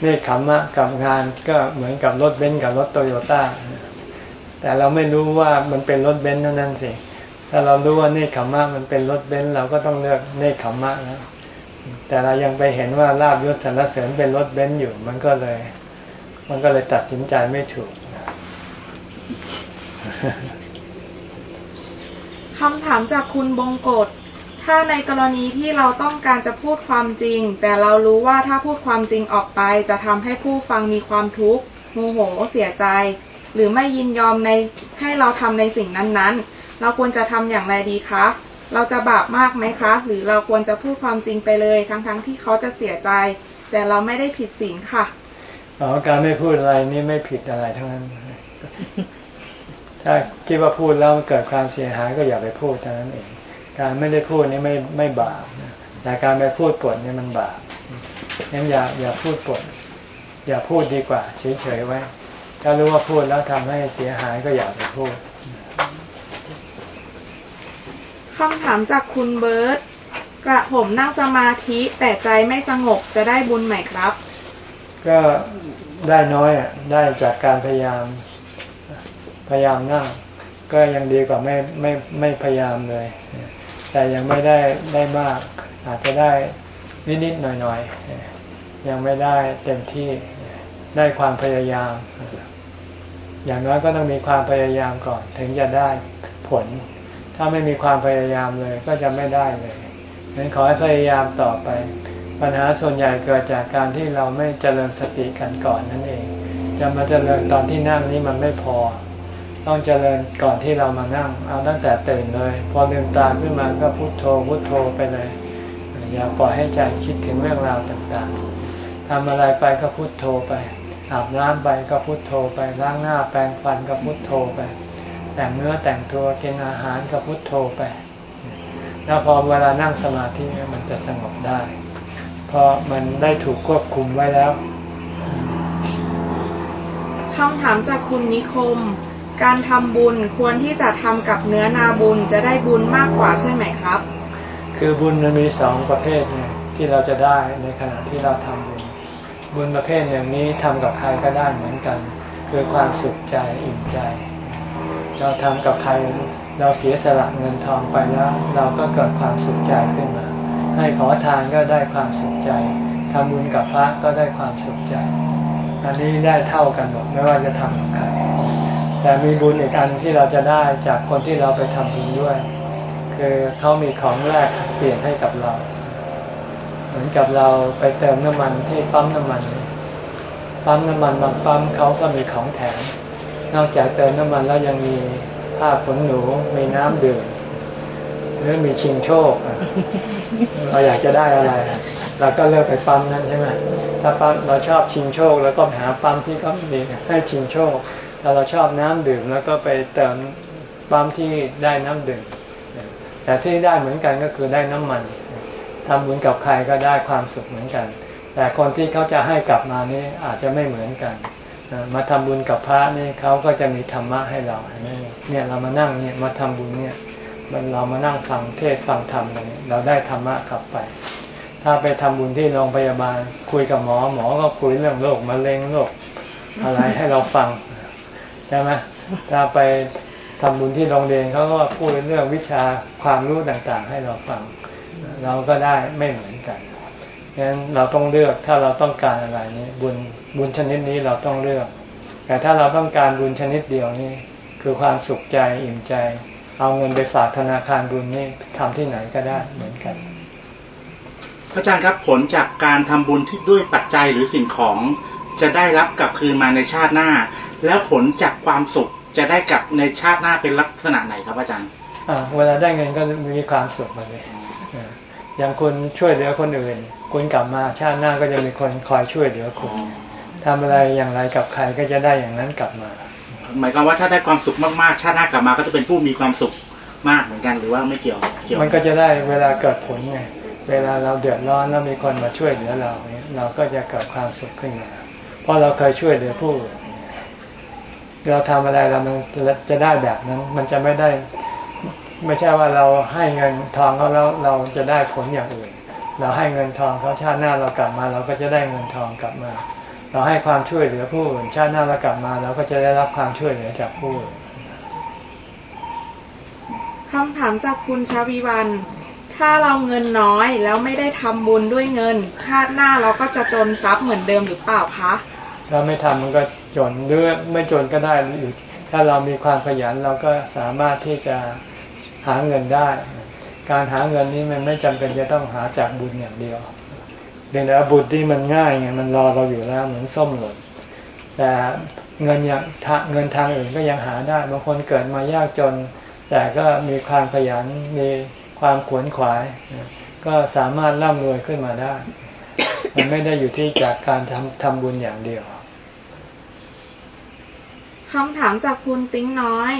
[SPEAKER 1] เนกขัมมะกับกามก็เหมือนกับรถเบนซ์กับรถโตโยต้าแต่เราไม่รู้ว่ามันเป็นรถเบนซ์นั่นสิถ้าเรารู้ว่าเนกขัมมะมันเป็นรถเบนซ์เราก็ต้องเลือกเนกขัมมะนะแต่เรายังไปเห็นว่าลาบยศสรรเสริญเป็นรถเบนซ์อยู่มันก็เลย มันก็เลยตัดสินใจไม่ถูก
[SPEAKER 3] คำถามจากคุณบงกฎถ้าในกรณีที่เราต้องการจะพูดความจริง แต่เรารู้ว่าถ้าพูดความจริงออกไป จะทำให้ผู้ฟังมีความทุกข์โมโหเสียใจ หรือไม่ยินยอมในให้เราทำในสิ่งนั้นๆ เราควรจะทำอย่างไรดีคะ เราจะบาปมากไหมคะ หรือเราควรจะพูดความจริงไปเลย ทั้งๆทที่เขาจะเสียใจ แต่เราไม่ได้ผิดศีลค่ะ
[SPEAKER 1] อ๋อการไม่พูดอะไรนี่ไม่ผิดอะไรทั้งนั้น ถ้าคิดว่าพูดแล้วเกิดความเสียหายก็อย่าไปพูดเท่านั้นเอง การไม่ได้พูดนี่ไม่ไม่บาปแต่การไปพูดปดนี่มันบาปงั้นอย่าอย่าพูดปด อย่าพูดดีกว่า เฉยๆไว้ ถ้ารู้ว่าพูดแล้วทำให้เสียหายก็อย่าไปพูด
[SPEAKER 3] คำถามจากคุณเบิร์ตกระผมนั่งสมาธิแต่ใจไม่สงบจะได้บุญไหมครับ
[SPEAKER 1] ก็ได้น้อยอะได้จากการพยายามพยายามนั่งก็ยังดีกว่าไม่ไม่ไม่พยายามเลย แต่ยังไม่ได้ได้มาก อาจจะได้นิดนิดหน่อยหน่อยยังไม่ได้เต็มที่ได้ความพยายาม อย่างน้อยก็ต้องมีความพยายามก่อน ถึงจะได้ผล ถ้าไม่มีความพยายามเลยก็จะไม่ได้เลยงั้นขอให้พยายามต่อไป ปัญหาส่วนใหญ่เกิดจากการที่เราไม่เจริญสติกันก่อนนั่นเอง จะมาเจริญตอนที่นั่งนี้มันไม่พอ ต้องเจริญก่อนที่เรามานั่ง เอาตั้งแต่ตื่นเลย พอลืมตาขึ้นมาก็พุโทโธพุโทโธไปเลย อย่าปล่อยให้ใจคิดถึงเรื่องราวต่างๆทำอะไรไปก็พุโทโธไปอาบน้ำไปก็พุโทโธไปล้างหน้าแปรงฟันก็พุโทโธไป แต่งเนื้อแต่งตัวกินอาหารก็พุโทโธไป แล้วพอเวลานั่งสมาธิมันจะสงบได้ เพราะมันได้ถูกควบคุมไว้แล้ว
[SPEAKER 3] คำถามจากคุณนิคม การทำบุญควรที่จะทำกับเนื้อนาบุญจะได้บุญมากกว่าใช่ไหมครับ
[SPEAKER 1] คือบุญมันมีสองประเภทเนี่ยที่เราจะได้ในขณะที่เราทำบุญ บุญประเภทอย่างนี้ทำกับใครก็ได้เหมือนกัน คือความสุขใจอิ่มใจ เราทำกับใครเราเสียสละเงินทองไปแล้ว เราก็เกิดความสุขใจขึ้นมา ให้ขอทานก็ได้ความสุขใจทำบุญกับพระก็ได้ความสุขใจ อันนี้ได้เท่ากันหมดไม่ว่าจะทำกับใครแต่มีบุญอีกอันที่เราจะได้จากคนที่เราไปทำบุญด้วย คือเขามีของแรกเปลี่ยนให้กับเรา เหมือนกับเราไปเติมน้ำมันที่ปั๊มน้ำมัน ปั๊มน้ำมันบางปั๊มเขาก็มีของแถมนอกจากเติมน้ำมันแล้วยังมีผ้าขนหนูมีน้ำดื่ม หรือมีชิงโชคเราอยากจะได้อะไรเราก็เลือกไปปั๊มนั้นใช่ไหมถ้าปั๊มเราชอบชิงโชค แล้วก็หาปั๊มที่เขามีให้ชิงโชคถ้าเราชอบน้ำดื่มแล้วก็ไปเติมปั๊มที่ได้น้ำดื่มแต่ที่ได้เหมือนกันก็คือได้น้ำมันทำบุญกับใครก็ได้ความสุขเหมือนกัน แต่คนที่เขาจะให้กลับมานี่อาจจะไม่เหมือนกันมาทำบุญกับพระนี่เขาก็จะมีธรรมะให้เราเนี่ยเรามานั่งเนี่ยมาทำบุญเนี่ย เรามานั่งฟังเทศฟังธรรมกันเราได้ธรรมะกลับไป ถ้าไปทำบุญที่โรงพยาบาล คุยกับหมอหมอก็คุยเรื่องโรคมะเร็งโรคอะไรให้เราฟังใช่ไหมถ้าไปทำบุญที่โรงเรียนเขาก็พูดเรื่องวิชาความรู้ต่างๆ ให้เราฟัง เราก็ได้ไม่เหมือนกันฉะนั้นเราต้องเลือกถ้าเราต้องการอะไรนี้บุญบุญชนิดนี้เราต้องเลือก แต่ถ้าเราต้องการบุญชนิดเดียวนี่คือความสุขใจอิ่มใจ เอาเงินไปฝากธนาคารบุญนี่ทำที่ไหนก็ได้เหมือนกัน
[SPEAKER 5] พระอาจารย์ครับผลจากการทำบุญที่ด้วยปัจจัยหรือสิ่งของจะได้รับกลับคืนมาในชาติหน้า แล้วผลจากความสุขจะได้กลับในชาติหน้าเป็นลักษณะไหนครับอาจารย์
[SPEAKER 1] อ่าเวลาได้เงินก็มีความสุขมาเลยอย่างคุณช่วยเหลือคนอื่นคุณกลับมาชาติหน้าก็จะมีคนคอยช่วยเหลือคุณทำอะไรอย่างไรกับใครก็จะได้อย่างนั้นกลับมา
[SPEAKER 5] หมายความว่าถ้าได้ความสุขมากๆ ชาติหน้ากลับมาก็จะเป็นผู้มีความสุขมากเหมือนกันหรือว่าไม่เกี่ยวเกี่ยว
[SPEAKER 1] มันก็จะได้เวลาเกิดผลไง เวลาเราเดือดร้อนแล้วมีคนมาช่วยเหลือเราเนี่ยเราก็จะเกิดความสุขขึ้นมาเพราะเราเคยช่วยเหลือผู้เราทำอะไรเรามันจะได้แบบนั้น มันจะไม่ได้ ไม่ใช่ว่าเราให้เงินทองเขาแล้วเราจะได้ผลอย่างอื่น เราให้เงินทองเขาชาติหน้าเรากลับมา เราก็จะได้เงินทองกลับมา เราให้ความช่วยเหลือผู้อื่นชาติหน้าเรากลับมาเราก็จะได้รับความช่วยเหลือจากผู้อื่น
[SPEAKER 3] คำถามจากคุณชาวีวัน ถ้าเราเงินน้อยแล้วไม่ได้ทำบุญด้วยเงิน ชาติหน้าเราก็จะจนทรัพย์เหมือนเดิมหรือเปล่าคะ
[SPEAKER 1] ถ้าไม่ทำมันก็จนหรือไม่จนก็ได้อยู่ถ้าเรามีความขยันเราก็สามารถที่จะหาเงินได้ การหาเงินนี้มันไม่จำเป็นจะต้องหาจากบุญอย่างเดียว เพียงแต่บุญที่มันง่ายไงมันรอเราอยู่แล้วเหมือนส้มหล่นแต่เงินอย่างเงินทางอื่นก็ยังหาได้บางคนเกิดมายากจน แต่ก็มีความขยันมีความขวนขวาย ก็สามารถร่ำรวยขึ้นมาได้ มันไม่ได้อยู่ที่จากการทำทำบุญอย่างเดียว
[SPEAKER 3] คำถามจากคุณติ้งน้อย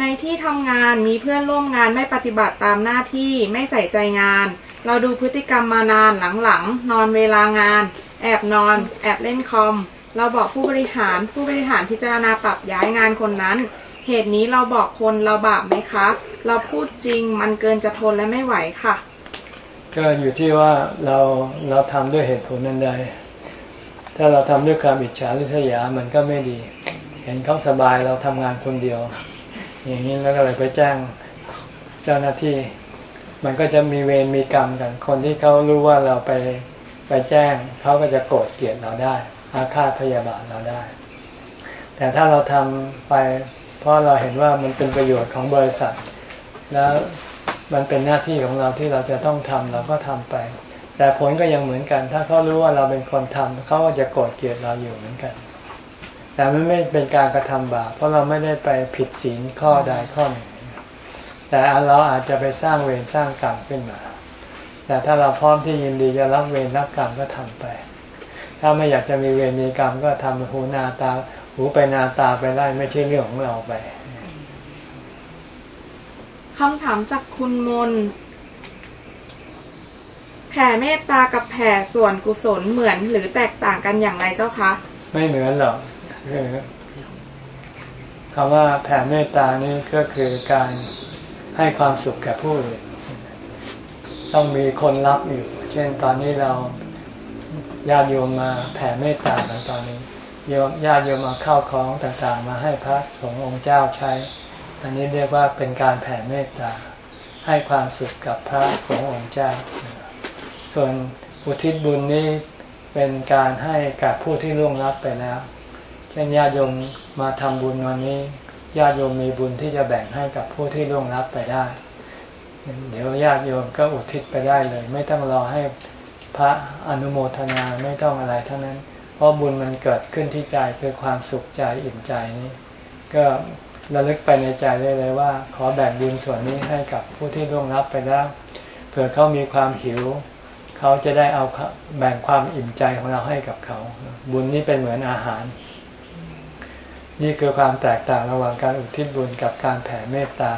[SPEAKER 3] ในที่ทำงานมีเพื่อนร่วมงานไม่ปฏิบัติตามหน้าที่ไม่ใส่ใจงาน เราดูพฤติกรรมมานานหลังๆ นอนเวลางาน แอบนอน แอบเล่นคอม เราบอกผู้บริหารผู้บริหารพิจารณาปรับย้ายงานคนนั้น เหตุนี้เราบอกคนเราบาปไหมคะ เราพูดจริงมันเกินจะทนและไม่ไหวค่ะ
[SPEAKER 1] ก็อยู่ที่ว่าเราเราทำด้วยเหตุผลนั้นใด ถ้าเราทำด้วยความอิจฉาริษยามันก็ไม่ดี เห็นเขาสบายเราทำงานคนเดียว อย่างนี้แล้วก็เลยไปแจ้งเจ้าหน้าที่ มันก็จะมีเวรมีกรรมกัน คนที่เขารู้ว่าเราไปไปแจ้งเขาก็จะโกรธเกลียดเราได้ อาฆาตพยาบาทเราได้ แต่ถ้าเราทำไปเพราะเราเห็นว่ามันเป็นประโยชน์ของบริษัท แล้วมันเป็นหน้าที่ของเราที่เราจะต้องทำเราก็ทำไป แต่ผลก็ยังเหมือนกัน ถ้าเขารู้ว่าเราเป็นคนทำเขาก็จะโกรธเกลียดเราอยู่เหมือนกัน แต่มันไม่เป็นการกระทำบาปเพราะเราไม่ได้ไปผิดศีลข้อใดข้อหนึ่ง แต่เราอาจจะไปสร้างเวรสร้างกรรมขึ้นมา แต่ถ้าเราพร้อมที่ยินดีจะรับเวรรับกรรมก็ทำไป ถ้าไม่อยากจะมีเวรมีกรรมก็ทำหูนาตา หูไปนาตาไปได้ไม่ใช่เรื่องของเราไป
[SPEAKER 3] คำถามจากคุณมน แผ่เมตตากับแผ่ส่วนกุศลเหมือนหรือแตกต่างกันอย่างไรเจ้าคะ
[SPEAKER 1] ไม่เหมือนหรอกคำว่าแผ่เมตตานี่ก็คือการ ให้ความสุขแก่ผู้อื่นต้องมีคนรับอยู่ เช่นตอนนี้เราญาติโยมมาแผ่เมตตากันตอนนี้โยมญาติโยมเอาข้าวของต่างๆ มาให้พระสงฆ์องค์เจ้าใช้ อันนี้เรียกว่าเป็นการแผ่เมตตา ให้ความสุขกับพระสงฆ์องค์เจ้า ส่วนอุทิศบุญนี้เป็นการให้กับผู้ที่ล่วงลับไปแล้ว เช่นญาติโยมมาทำบุญวันนี้ ญาติโยมมีบุญที่จะแบ่งให้กับผู้ที่ล่วงลับไปได้ เดี๋ยวญาติโยมก็อุทิศไปได้เลย ไม่ต้องรอให้พระอนุโมทนาไม่ต้องอะไรเทั้งนั้น เพราะบุญมันเกิดขึ้นที่ใจคือความสุขใจอิ่มใจนี้ ก็ระลึกไปในใจได้เลยว่า ขอแบ่งบุญส่วนนี้ให้กับผู้ที่ร่วงรับไปแล้วเผื่อเขามีความหิว เขาจะได้เอาแบ่งความอิ่มใจของเราให้กับเขา บุญนี้เป็นเหมือนอาหาร นี่คือความแตกต่างระหว่างการอุทิศบุญกับการแผ่เมตตา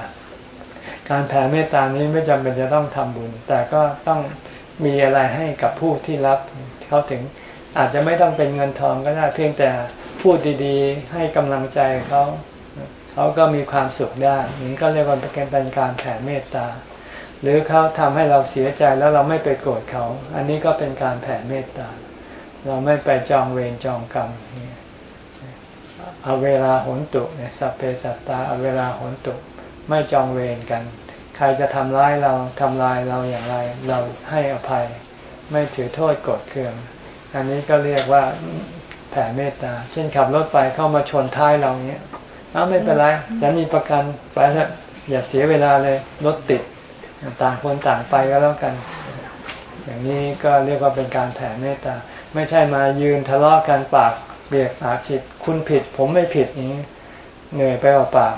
[SPEAKER 1] การแผ่เมตตานี้ไม่จำเป็นจะต้องทำบุญ แต่ก็ต้องมีอะไรให้กับผู้ที่รับเขาถึงอาจจะไม่ต้องเป็นเงินทองก็ได้เพียงแต่พูดดีๆ ให้กำลังใจเขาเขาก็มีความสุขได้นี่ก็เรียกว่าเป็นการแผ่เมตตา หรือเขาทำให้เราเสียใจแล้วเราไม่ไปโกรธเขา อันนี้ก็เป็นการแผ่เมตตา เราไม่ไปจองเวรจองกรรมเอาเวลาหนตุเนี่ยสัพเพสัตตาเอาเวลาหนตุ ไม่จองเวรกัน ใครจะทำร้ายเราทำลายเราอย่างไร เราให้อภัย ไม่ถือโทษกดเคือง อันนี้ก็เรียกว่าแผ่เมตตา เช่นขับรถไปเข้ามาชนท้ายเราเนี้ยอ้าไม่เป็นไรจะมีประกันไปแล้วอย่าเสียเวลาเลยรถติดต่างคนต่างไปก็แล้วกัน อย่างนี้ก็เรียกว่าเป็นการแผ่เมตตา ไม่ใช่มายืนทะเลาะกันปาก เบียกปากฉิดคุณผิดผมไม่ผิดนี้เหนื่อยไปเปล่า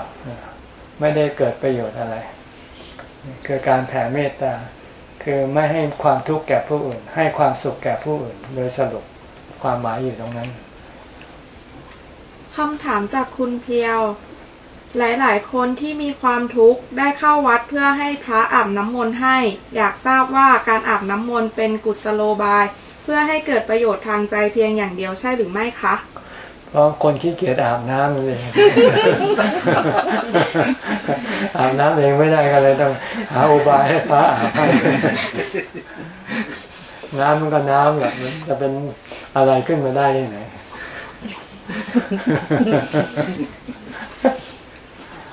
[SPEAKER 1] ๆไม่ได้เกิดประโยชน์อะไร คือการแผ่เมตตา คือไม่ให้ความทุกข์แก่ผู้อื่น ให้ความสุขแก่ผู้อื่น โดยสรุปความหมายอยู่ตรงนั้น
[SPEAKER 3] คำถามจากคุณเพียว หลาย ๆ คนที่มีความทุกข์ได้เข้าวัดเพื่อให้พระอาบน้ำมนต์ให้ อยากทราบว่าการอาบน้ำมนต์เป็นกุศโลบาย เพื่อให้เกิดประโยชน์ทางใจเพียงอย่างเดียวใช่หรือไม่คะ
[SPEAKER 1] เพราะคนขี้เกียจอาบน้ำเลยอาบน้ำเองไม่ได้ก็เลยต้องหาอุบายให้พระอาบให้น้ำมันก็น้ำแหละมันจะเป็นอะไรขึ้นมาได้ยังไง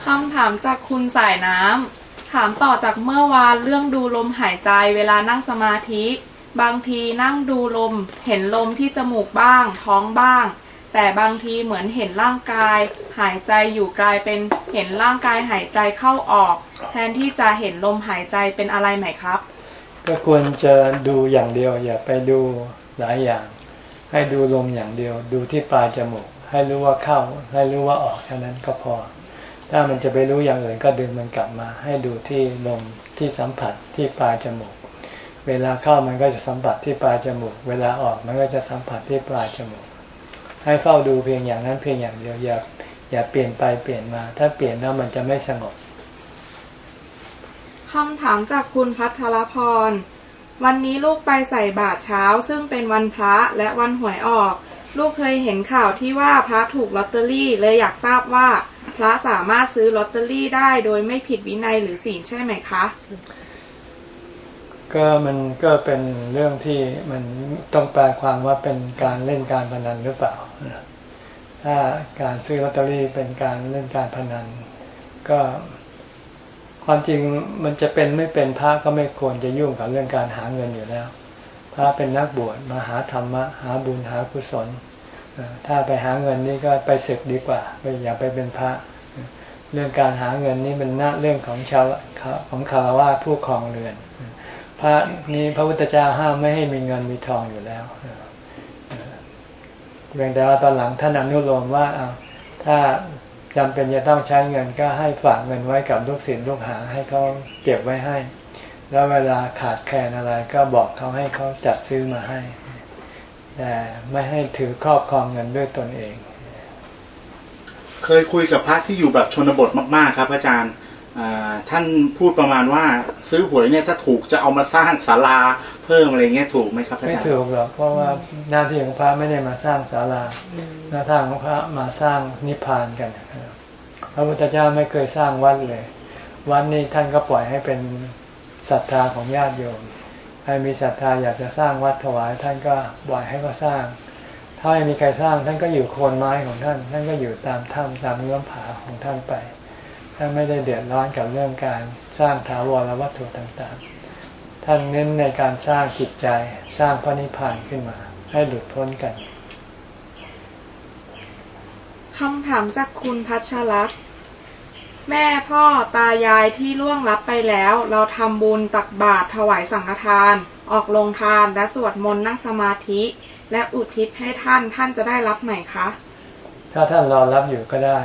[SPEAKER 3] คำถามจากคุณสายน้ำถามต่อจากเมื่อวานเรื่องดูลมหายใจเวลานั่งสมาธิ บางทีนั่งดูลม เห็นลมที่จมูกบ้าง ท้องบ้าง แต่บางทีเหมือนเห็นร่างกาย หายใจอยู่กลายเป็นเห็นร่างกายหายใจเข้าออก แทนที่จะเห็นลมหายใจเป็นอะไรไหมครับ
[SPEAKER 1] ก็ควรจะดูอย่างเดียว อย่าไปดูหลายอย่าง ให้ดูลมอย่างเดียว ดูที่ปลายจมูก ให้รู้ว่าเข้า ให้รู้ว่าออกแค่นั้นก็พอ ถ้ามันจะไปรู้อย่างอื่นก็ดึงมันกลับมา ให้ดูที่ลมที่สัมผัสที่ปลายจมูก เวลาเข้ามันก็จะสัมผัสที่ปลายจมูก เวลาออกมันก็จะสัมผัสที่ปลายจมูก ให้เฝ้าดูเพียงอย่างนั้นเพียงอย่างเดียวอย่าอย่าเปลี่ยนไปเปลี่ยนมา ถ้าเปลี่ยนแล้วมันจะไม่สงบ
[SPEAKER 3] คำถามจากคุณพัทรพร วันนี้ลูกไปใส่บาตรเช้า ซึ่งเป็นวันพระและวันหวยออก ลูกเคยเห็นข่าวที่ว่าพระถูกลอตเตอรี่เลยอยากทราบว่า พระสามารถซื้อลอตเตอรี่ได้โดยไม่ผิดวินัยหรือศีลใช่ไหมคะ
[SPEAKER 1] ก็มันก็เป็นเรื่องที่มันต้องแปลความว่าเป็นการเล่นการพนันหรือเปล่า ถ้าการซื้อลอตเตอรี่เป็นการเล่นการพนัน ก็ความจริงมันจะเป็นไม่เป็นพระก็ไม่ควรจะยุ่งกับเรื่องการหาเงินอยู่แล้ว พระเป็นนักบวชมาหาธรรมะหาบุญหากุศล ถ้าไปหาเงินนี่ก็ไปศึกดีกว่าไปอย่าไปเป็นพระ เรื่องการหาเงินนี่เป็นหน้าเรื่องของชาวของคารวะผู้ครองเรือน พระนี้พระพุทธเจ้าห้ามไม่ให้มีเงินมีทองอยู่แล้วเพียงแต่ว่าตอนหลังท่านอนุโลมว่าถ้าจำเป็นจะต้องใช้เงินก็ให้ฝากเงินไว้กับลูกศิษย์ลูกหาให้เขาเก็บไว้ให้ แล้วเวลาขาดแคลนอะไรก็บอกเขาให้เขาจัดซื้อมาให้ แต่ไม่ให้ถือครอบครองเงินด้วยตนเอง
[SPEAKER 5] เคยคุยกับพระที่อยู่แบบชนบทมาก ๆ ครับ อาจารย์ ท่านพูดประมาณว่าซื้อหวยเนี่ยถ้าถูกจะเอามาสร้างศาลาเพิ่มอะไรเงี้ยถูกไหมครับอาจารย์ไม่
[SPEAKER 1] ถูกหรอกเพราะว่าหน้าที่ของพระไม่ได้มาสร้างศาลาหน้าที่ของพระมาสร้างนิพพานกันพระพุทธเจ้าไม่เคยสร้างวัดเลย วัดนี้ท่านก็ปล่อยให้เป็นศรัทธาของญาติโยมใครมีศรัทธาอยากจะสร้างวัดถวาย ท่านก็ปล่อยให้เขาสร้าง ถ้าไม่มีใครสร้างท่านก็อยู่โคนไม้ของท่าน ท่านก็อยู่ตามถ้ำตามเงื่อมผาของท่านไป ท่านไม่ได้เดือดร้อนกับเรื่องการสร้างถาวรวัตถุต่างๆ ท่านเน้นในการสร้างจิตใจสร้างพระนิพพานขึ้นมา ให้หลุดพ้นกัน
[SPEAKER 3] คำถามจากคุณพัชรัตน์แม่พ่อตายายที่ล่วงลับไปแล้ว เราทำบุญตักบาตรถวายสังฆทาน ออกลงทานและสวดมนต์นั่งสมาธิ และอุทิศให้ท่านท่านจะได้รับไหมคะ
[SPEAKER 1] ถ้าท่านรอรับอยู่ก็ได้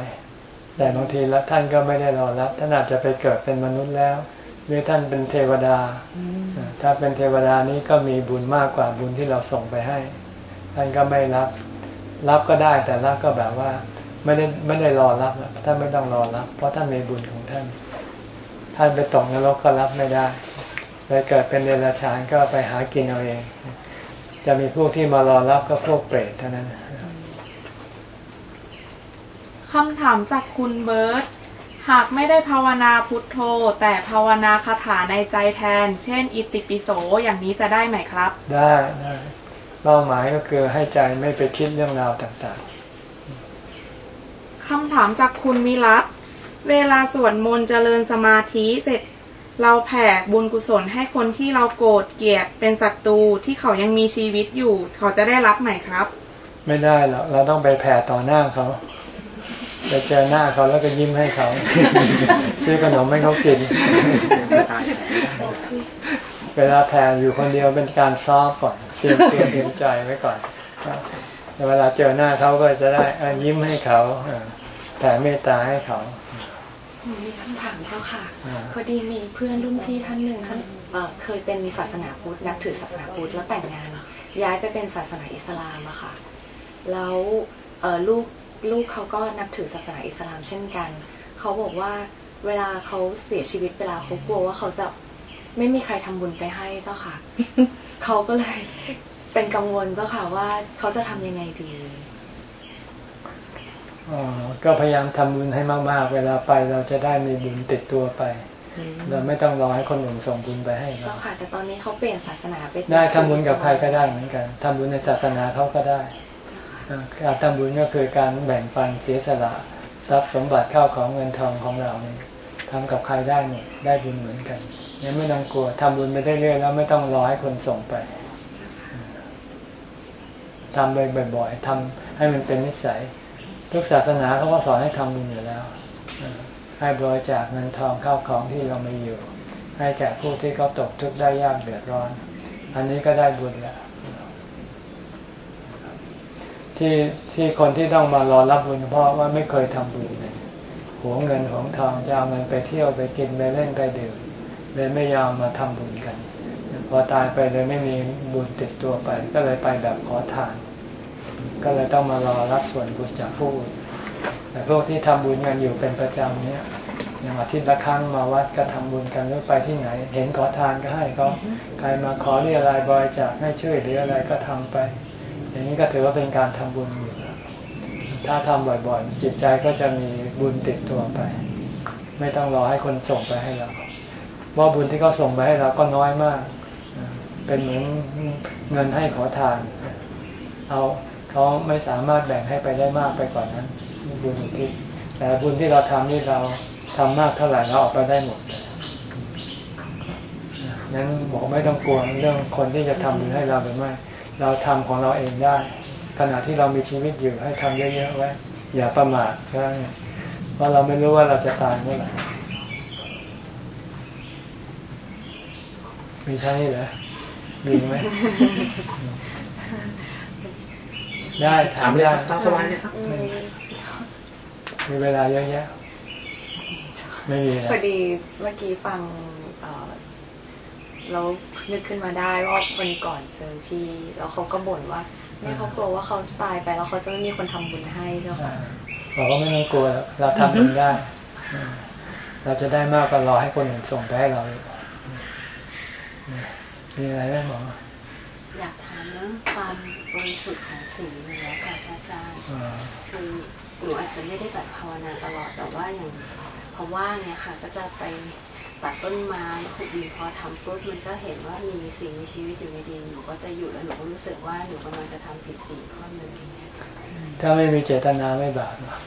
[SPEAKER 1] แต่บางทีแล้วท่านก็ไม่ได้รอรับ ท่านอาจจะไปเกิดเป็นมนุษย์แล้ว หรือท่านเป็นเทวดา ถ้าเป็นเทวดานี้ก็มีบุญมากกว่าบุญที่เราส่งไปให้ ท่านก็ไม่รับ รับก็ได้แต่รับก็แบบว่าไม่ได้ไม่ได้รอรับท่านไม่ต้องรอรับ เพราะท่านมีบุญของท่าน ท่านไปตกนรกก็รับไม่ได้ไปเกิดเป็นเดรัจฉานก็ไปหากินเอาเอง จะมีพวกที่มารอรับก็พวกเปรตเท่านั้น
[SPEAKER 3] คำถามจากคุณเบิร์ตหากไม่ได้ภาวนาพุทโธ แต่ภาวนาคาถาในใจแทน เช่น อิติปิโสอย่างนี้จะได้ไหมครับ
[SPEAKER 1] ได้ได้เป้าหมายก็คือให้ใจไม่ไปคิดเรื่องราวต่าง
[SPEAKER 3] คำถามจากคุณวิรัตเวลาสวดมนต์เจริญสมาธิเสร็จ เราแผ่บุญกุศลให้คนที่เราโกรธเกลียดเป็นศัตรูที่เขายังมีชีวิตอยู่ เขาจะได้รับไหมครับ
[SPEAKER 1] ๆไม่ได้หรอกเราต้องไปแผ่ต่อหน้าเขา ไปเจอหน้าเขาแล้วก็ยิ้มให้เขา ซื้อขนมให้เขากิน เวลาแผ่อยู่คนเดียวเป็นการซ้อมก่อนเตรียมตัวเตรียมใจไว้ก่อนแต่เวลาเจอหน้าเขาก็จะได้อะยิ้มให้เขาอ่าแผ่เมตตาให้เขา
[SPEAKER 6] หนูมีคำถามเจ้าค่ะ
[SPEAKER 1] อ่า
[SPEAKER 6] พอดีมีเพื่อนรุ่นพี่ท่านหนึ่งท่านเอ่อเคยเป็นศาสนาพุทธนับถือศาสนาพุทธแล้วแต่งงาน ย้ายไปเป็นศาสนาอิสลามอะค่ะ แล้วเอ่อลูก ลูกเขาก็นับถือศาสนาอิสลามเช่นกัน เขาบอกว่าเวลาเขาเสียชีวิตเวลาเขากลัวว่าเขาจะไม่มีใครทำบุญไปให้เจ้าค่ะ เขาก็เลยเป็นกังวลเจ้าค่ะว่าเขาจะทำยังไงดี
[SPEAKER 1] อ๋อก็พยายามทำบุญให้มากๆ เวลาไปเราจะได้มีบุญติดตัวไป เราไม่ต้องรอให้คนอื่นส่งบุญไปให้เรา
[SPEAKER 6] เจ้าค่ะแต่ตอนนี้เขาเปลี่ยนศาสนาไป
[SPEAKER 1] ได้ทำบุญกับใครก็ได้เหมือนกันทำบุญในศาสนาเขาก็ได้อ่า การทำบุญก็คือการแบ่งปันเสียสละทรัพย์สมบัติเข้าของเงินทองของเราเนี่ยทำกับใครได้หมดได้บุญเหมือนกันเนี่ยไม่ต้องกลัวทำบุญไปได้เรื่อยแล้วไม่ต้องรอให้คนส่งไปทำไปบ่อย ๆทำให้มันเป็นนิสัย ทุกศาสนาเขาก็สอนให้ทำบุญอยู่แล้วให้บริจาคเงินทองเข้าของที่เรามีอยู่ ให้แก่ผู้ที่เขาตกทุกข์ได้ยากเดือดร้อน อันนี้ก็ได้บุญแล้ว ที่ที่คนที่ต้องมารอรับบุญเพราะว่าไม่เคยทำบุญเลยหวงเงินหวงทองจะเอาเงินไปเที่ยวไปกินไปเล่นไปดื่มเลยไม่ยอมมาทำบุญกัน พอตายไปเลยไม่มีบุญติดตัวไป ก็เลยไปแบบขอทาน ก็เลยต้องมารอรับส่วนบุญจากผู้แต่พวกที่ทำบุญกันอยู่เป็นประจำเนี่ยอย่างอาทิตย์ละครั้งมาวัดก็ทำบุญกันหรือไปที่ไหน เห็นขอทานก็ให้เขาใครมาขอเรียอะไรบริจาคให้ช่วยหรืออะไรก็ทำไป อย่างนี้ก็ถือว่าเป็นการทำบุญอยู่ถ้าทำบ่อยๆ จิตใจก็จะมีบุญติดตัวไป ไม่ต้องรอให้คนส่งไปให้เราว่าบุญที่เขาส่งไปให้เราก็น้อยมาก เป็นเหมือนเงินให้ขอทานเอาเขาไม่สามารถแบ่งให้ไปได้มากไปกว่านั้น บุญที่แต่บุญที่เราทำนี่เราทำมากเท่าไหร่เราออกไปได้หมดเลยนั้นบอกไม่ต้องกลัวเรื่องคนที่จะทำบุญให้เราหรือไม่ เราทำของเราเองได้ ขณะที่เรามีชีวิตอยู่ให้ทำเยอะๆไว้ อย่าประมาทแค่นั้นเพราะเราไม่รู้ว่าเราจะตายเมื่อไหร่มีใช่เหรอมีไหมได้ถา
[SPEAKER 5] ถามมเลย
[SPEAKER 1] ได้
[SPEAKER 5] ครับตามสบายเลยครับ
[SPEAKER 1] มีเวลาเยอะแยะไม่มีนะ
[SPEAKER 6] พอดีเมื่อกี้ฟังเอ่อ แล้วนึกขึ้นมาได้ว่าคนก่อนเจอพี่ แล้วเขาก็บ่นว่าแม่เขากลัวว่าเขาตายไปแล้วเขาจะไม่มีคนทำบุญให้เจ้า
[SPEAKER 1] อ่า
[SPEAKER 6] ค่ะ
[SPEAKER 1] บอกว่าไม่ต้องกลัวหรอกเราทำเองได้อ่าเราจะได้มากกว่ารอให้คนอื่นส่งไปให้เราอีกมีอะไรไหมหมอ
[SPEAKER 7] อยากถามเรื่องความบริสุทธิ์ของสีเนื้อค่ะพระอาจารย์
[SPEAKER 1] อ่า
[SPEAKER 7] คือหนูอาจจะไม่ได้แบบภาวนาตลอดแต่ว่าอย่างพอว่างเนี่ยค่ะ ก็จะไป ตัดต้นไม้ขุดดินพอทำปุ๊บมันก็เห็นว่ามีสิ่งมีชีวิตอยู่ในดินหนูก็จะหยุดแล้วหนูก็รู้สึกว่าหนูกำลังจะทำผิดสิ่งข้อหนึ่งอย่างเงี้ยค่ะ
[SPEAKER 1] ถ้าไม่มีเจตนาไม่บาปหรอก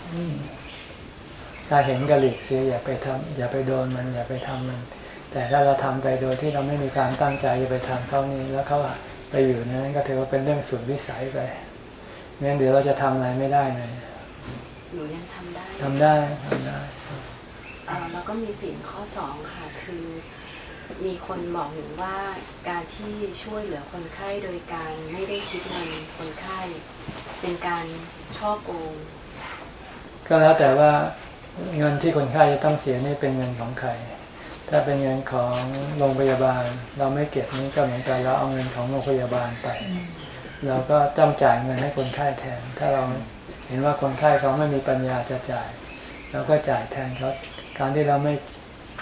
[SPEAKER 1] ถ้าเห็นกระหลีกเสียอย่าไปทำอย่าไปโดนมัน อย่าไปทำมัน แต่ถ้าเราทำไปโดยที่เราไม่มีการตั้งใจจะไปทำเขานี่แล้วเขาไปอยู่ในนั้นก็ถือว่าเป็นเรื่องสุดวิสัยไปงั้นเดี๋ยวเราจะทำอะไรไม่ได้เลย
[SPEAKER 7] หนูยังทำได้
[SPEAKER 1] ทำได้ทำได้
[SPEAKER 7] แล้วก็มีสิ่งข้อสองค่ะ คือมีคนบอกหนูว่าการที่ช่วยเหลือคนไข้โดยการไม่ได้คิดเงินคนไข้เป็นการช่อโกง
[SPEAKER 1] ก็แล้วแต่ว่าเงินที่คนไข้จะต้องเสียนี่เป็นเงินของใคร ถ้าเป็นเงินของโรงพยาบาล เราไม่เก็บนี้ก็เหมือนกันเราเอาเงินของโรงพยาบาลไปเราก็จ้ำจ่ายเงินให้คนไข้แทน ถ้าเราเห็นว่าคนไข้เขาไม่มีปัญญาจะจ่ายเราก็จ่ายแทนเขา การที่เราไม่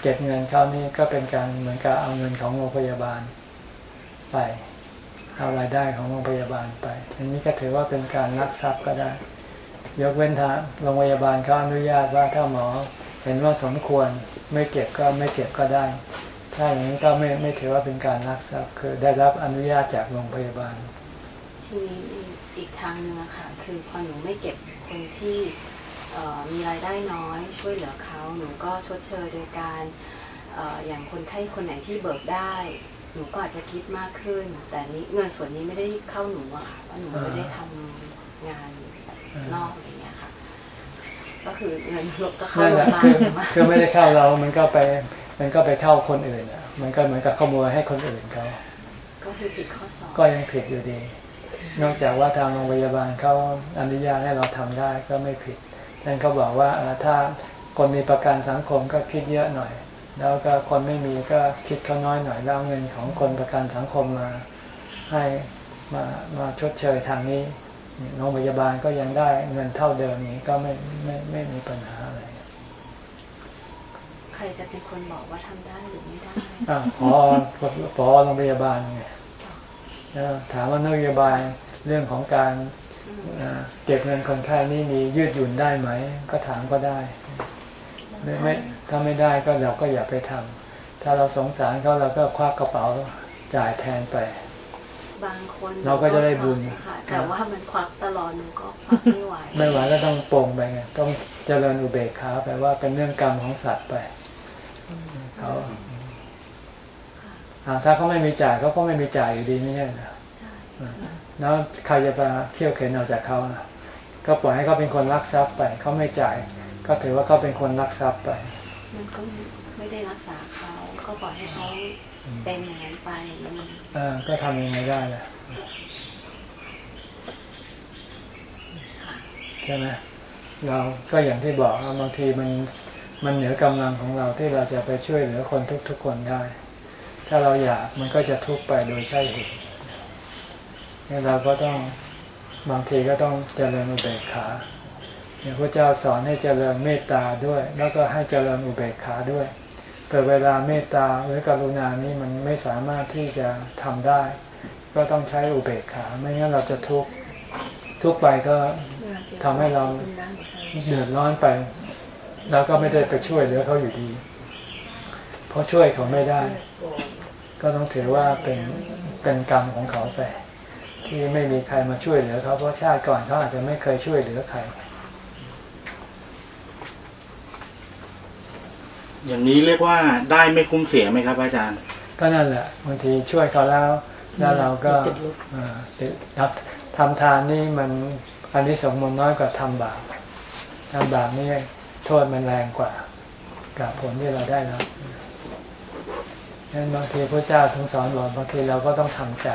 [SPEAKER 1] เก็บเงินเขานี่ก็เป็นการเหมือนกับเอาเงินของโรงพยาบาลไปเอารายได้ของโรงพยาบาลไป อันนี้ก็ถือว่าเป็นการรักทรัพย์ก็ได้ ยกเว้นทางโรงพยาบาลเขาอนุญาตว่าถ้าหมอเห็นว่าสมควรไม่เก็บก็ไม่เก็บก็ได้ ถ้าอย่างนี้ก็ไม่ไม่ถือว่าเป็นการรักทรัพย์คือได้รับอนุญาตจากโรงพยาบาล
[SPEAKER 7] ทีนี้อีกทางหนึ่งอะค่ะ คือพอหนูไม่เก็บคนที่ มีรายได้น้อยช่วยเหลือเขาหนูก็ชดเชยโดยการอย่างคนไข้คนไหนที่เบิกได้ หนูก็อาจจะคิดมากขึ้น แต่นี้เงินส่วนนี้ไม่ได้เข้าหนูอะค่ะเพราะหนูไม่ได้ทำงานนอกอะไรเงี้ยค่ะ ก็คือเงินลบก็เข้าโรงพยาบาล
[SPEAKER 1] คือไม่ได้เข้าเรา มันก็ไป มันก็ไปเข้าคนอื่นอะ มันก็เหมือนกับขโมยให้คนอื่นเขา
[SPEAKER 7] ก็คือผิดข้อสอบ
[SPEAKER 1] ก็ยังผิดอยู่ดี นอกจากว่าทางโรงพยาบาลเขาอนุญาตให้เราทำได้ก็ไม่ผิด ท่านเขาบอกว่าถ้าคนมีประกันสังคมก็คิดเยอะหน่อย แล้วก็คนไม่มีก็คิดเขาน้อยหน่อยแล้วเงินของคนประกันสังคมมาให้มามาชดเชยทางนี้โรงพยาบาลก็ยังได้เงินเท่าเดิมนี้ก็ไม่ไม่ไม่มีปัญหาอะไร
[SPEAKER 7] ใครจะเป็นคนบอกว่าทำได้หรือไม่ได้
[SPEAKER 1] อ่าพอพอโรงพยาบาลไงถามว่านโยบายเรื่องของการ เก็บเงินคนไข้นี่มียืดหยุ่นได้ไหม ก็ถามก็ได้ไม่ไม่ถ้าไม่ได้ก็เราก็อย่าไปทำถ้าเราสงสารเขาเราก็ควักกระเป๋าจ่ายแทนไป
[SPEAKER 7] บางคน
[SPEAKER 1] เราก็จะได้บุญ
[SPEAKER 7] แต่ว่ามันควักตลอดหนูก็ควักไม่ไหวไม่ไหว
[SPEAKER 1] ก็ต้องปรงไปไงต้องเจริญอุเบกขาไปว่าเป็นเรื่องกรรมของสัตว์ไปเขาถ้าเขาไม่มีจ่ายเขาก็ไม่มีจ่ายอยู่ดีไม่ใช่เหรอ แล้วใครจะมาเที่ยวเข็นเอาจากเขาก็ปล่อยให้เขาเป็นคนรักทรัพย์ไปเขาไม่จ่าย ก็ถือว่าเขาเป็นคนรักทรัพย์ไป
[SPEAKER 7] มันก็ไม่ได้รักษาเขาก็ปล่อยให้เขาเป็นอย่างนั้นไป
[SPEAKER 1] อ่าก็ทำยังไงได้ล่ะใช่ไหมเราก็อย่างที่บอกบางทีมันมันเหนือกำลังของเราที่เราจะไปช่วยเหลือคนทุกๆคนได้ ถ้าเราอยากมันก็จะทุกไปโดยใช่เหตุ เราก็ต้องบางทีก็ต้องเจริญอุเบกขาเนี่ยพระเจ้าสอนให้เจริญเมตตาด้วย แล้วก็ให้เจริญอุเบกขาด้วย แต่เวลาเมตตาหรือกรุณานี่มันไม่สามารถที่จะทำได้ ก็ต้องใช้อุเบกขา ไม่งั้นเราจะทุกข์ทุกไปก็ทำให้เราเดือดร้อนไป แล้วก็ไม่ได้ไปช่วยเหลือเขาอยู่ดี เพราะช่วยเขาไม่ได้ ก็ต้องถือว่าเป็นเป็นกรรมของเขาไป ที่ไม่มีใครมาช่วยเหลือเขาเพราะชาติก่อนเขาอาจจะไม่เคยช่วยเหลือใคร
[SPEAKER 5] อย่างนี้เรียกว่าได้ไม่คุ้มเสียไหมครับ อาจารย์
[SPEAKER 1] ก็นั่นแหละบางทีช่วยเขาแล้ว แล้วเราก็ทับทำทานนี่มันอันนี้สงมันน้อยกว่าทำบาปทำบาปนี่โทษมันแรงกว่า กับผลที่เราได้แล้วนั้นบางทีพระเจ้าทั้งสอนบอกบางทีเราก็ต้องทำใจ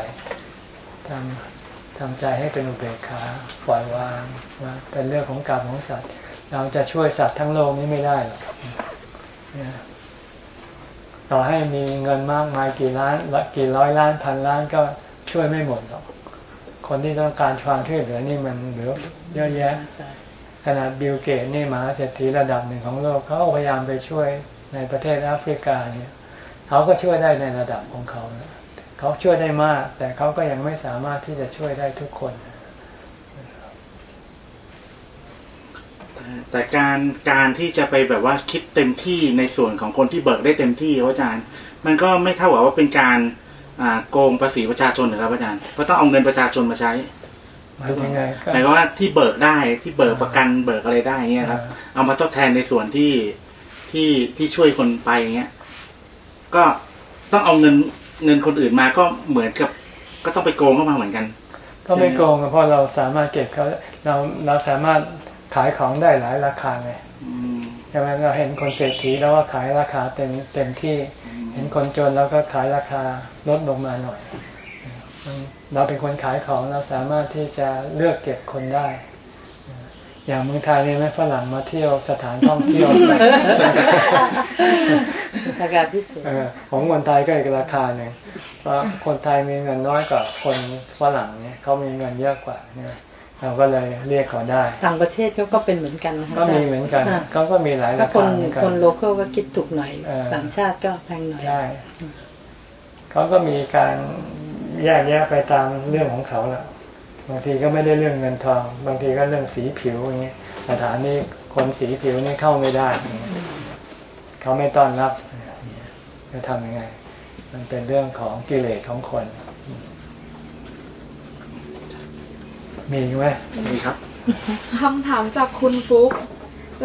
[SPEAKER 1] ทำทำใจให้เป็นอุเบกขาปล่อยวางว่าเป็นเรื่องของกรรมของสัตว์ เราจะช่วยสัตว์ทั้งโลกนี้ไม่ได้หรอกต่อให้มีเงินมากมายกี่ล้านละกี่ร้อยล้านพันล้านก็ช่วยไม่หมดหรอก คนที่ต้องการความช่วยเหลือนี่มันเหลือเยอะแยะขนาดบิลเกตนี่มาเศรษฐีระดับหนึ่งของโลกเขาพยายามไปช่วยในประเทศแอฟริกาเนี่ย เขาก็ช่วยได้ในระดับของเขานะ เขาช่วยได้มาก แต่เขาก็ยังไม่สามารถที่จะช่วยได้ทุกคน
[SPEAKER 5] แต่การการที่จะไปแบบว่าคิดเต็มที่ในส่วนของคนที่เบิกได้เต็มที่อาจารย์ มันก็ไม่เท่ากับว่าเป็นการโกงภาษีประชาชนนะครับอาจารย์เพราะต้องเอาเงินประชาชนมาใช้
[SPEAKER 1] หมายถึงไง
[SPEAKER 5] หมายว่าที่เบิกได้ที่เบิกประกันเบิกอะไรได้เงี้ยครับ เอามาทดแทนในส่วนที่ที่ที่ช่วยคนไปเงี้ย ก็ต้องเอาเงิน เงินคนอื่นมาก็เหมือนกับ ก็ต้องไปโกงเข้ามาเหมือนกัน
[SPEAKER 1] ก็ไม่โกงเพราะเราสามารถเก็บเขาเราเราสามารถขายของได้หลายราคาไงใช่ไหมเราเห็นคนเศรษฐีแล้วก็ขายราคาเต็มเต็มที่ เห็นคนจนแล้วก็ขายราคาลดลงมาหน่อย เราเป็นคนขายของเราสามารถที่จะเลือกเก็บคนได้ อย่างเมืองไทยเนี่ยไม่ฝรั่งมาเที่ยวสถานท่องเที่ยว
[SPEAKER 4] ราคาพิเศษ
[SPEAKER 1] ของคนไทยก็อีกราคาหนึ่งเพราะคนไทยมีเงินน้อยกว่าคนฝรั่งเนี่ยเขามีเงินเยอะกว่าเนี่ยเราก็เลยเรียกเขาได้
[SPEAKER 4] ต่างประเทศเขาก็เป็นเหมือนกันนะคะ
[SPEAKER 1] ก็มีเหมือนกันเขาก็มีหลายราคา
[SPEAKER 4] เหมือนกันคนโลเคอลก็คิดถูกหน่อยต่างชาติก็แพงหน่อยใช่
[SPEAKER 1] เขาก็มีการแยกแยะไปตามเรื่องของเขาแหละ บางทีก็ไม่ได้เรื่องเงินทอง บางทีก็เรื่องสีผิวอย่างเงี้ยสถานนี้คนสีผิวนี่เข้าไม่ได้ เขาไม่ต้อนรับจะทำยังไง มันเป็นเรื่องของกิเลสของคน มีไหม
[SPEAKER 5] มีครับ
[SPEAKER 3] คำถามจากคุณฟุก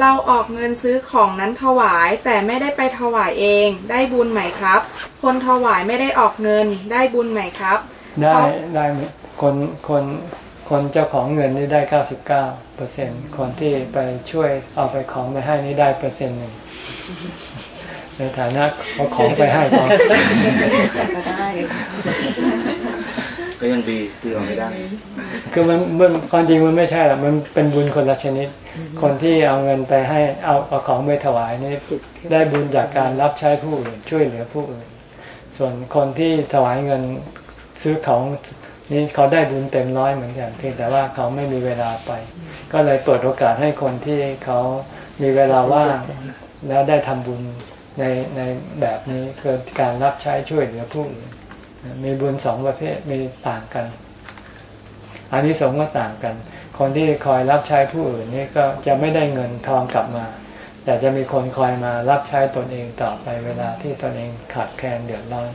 [SPEAKER 3] เราออกเงินซื้อของนั้นถวายแต่ไม่ได้ไปถวายเอง ได้บุญไหมครับ คนถวายไม่ได้ออกเงินได้บุญไหมครับ
[SPEAKER 1] ได้ได้ คนคนคนเจ้าของเงินนี่ได้เก้าสิบเก้าเปอร์เซ็นคนที่ไปช่วยเอาไปของไปให้นี่ได้เปอร์เซ็นต์หนึ่งในฐานะเอาของไปให้ก็ได้
[SPEAKER 5] ก็ยังดีที่เราไม่ได้
[SPEAKER 1] คือมันมันความจริงมันไม่ใช่หรอกมันเป็นบุญคนละชนิด คนที่เอาเงินไปให้เอาเอาของไปถวายนี่ได้บุญจากการรับใช้ผู้อื่นช่วยเหลือผู้อื่น ส่วนคนที่ถวายเงินซื้อของ นี่เขาได้บุญเต็มร้อยเหมือนกันเพียงแต่ว่าเขาไม่มีเวลาไป ก็เลยเปิดโอกาสให้คนที่เขามีเวลาว่างแล้วได้ทำบุญในในแบบนี้คือการรับใช้ช่วยเหลือผู้อื่นมีบุญสองประเภทมีต่างกันอันนี้สงก็ต่างกัน คนที่คอยรับใช้ผู้อื่นนี่ก็จะไม่ได้เงินทองกลับมา แต่จะมีคนคอยมารับใช้ตนเองต่อไปเวลาที่ตนเองขาดแคลนเดือดร้อน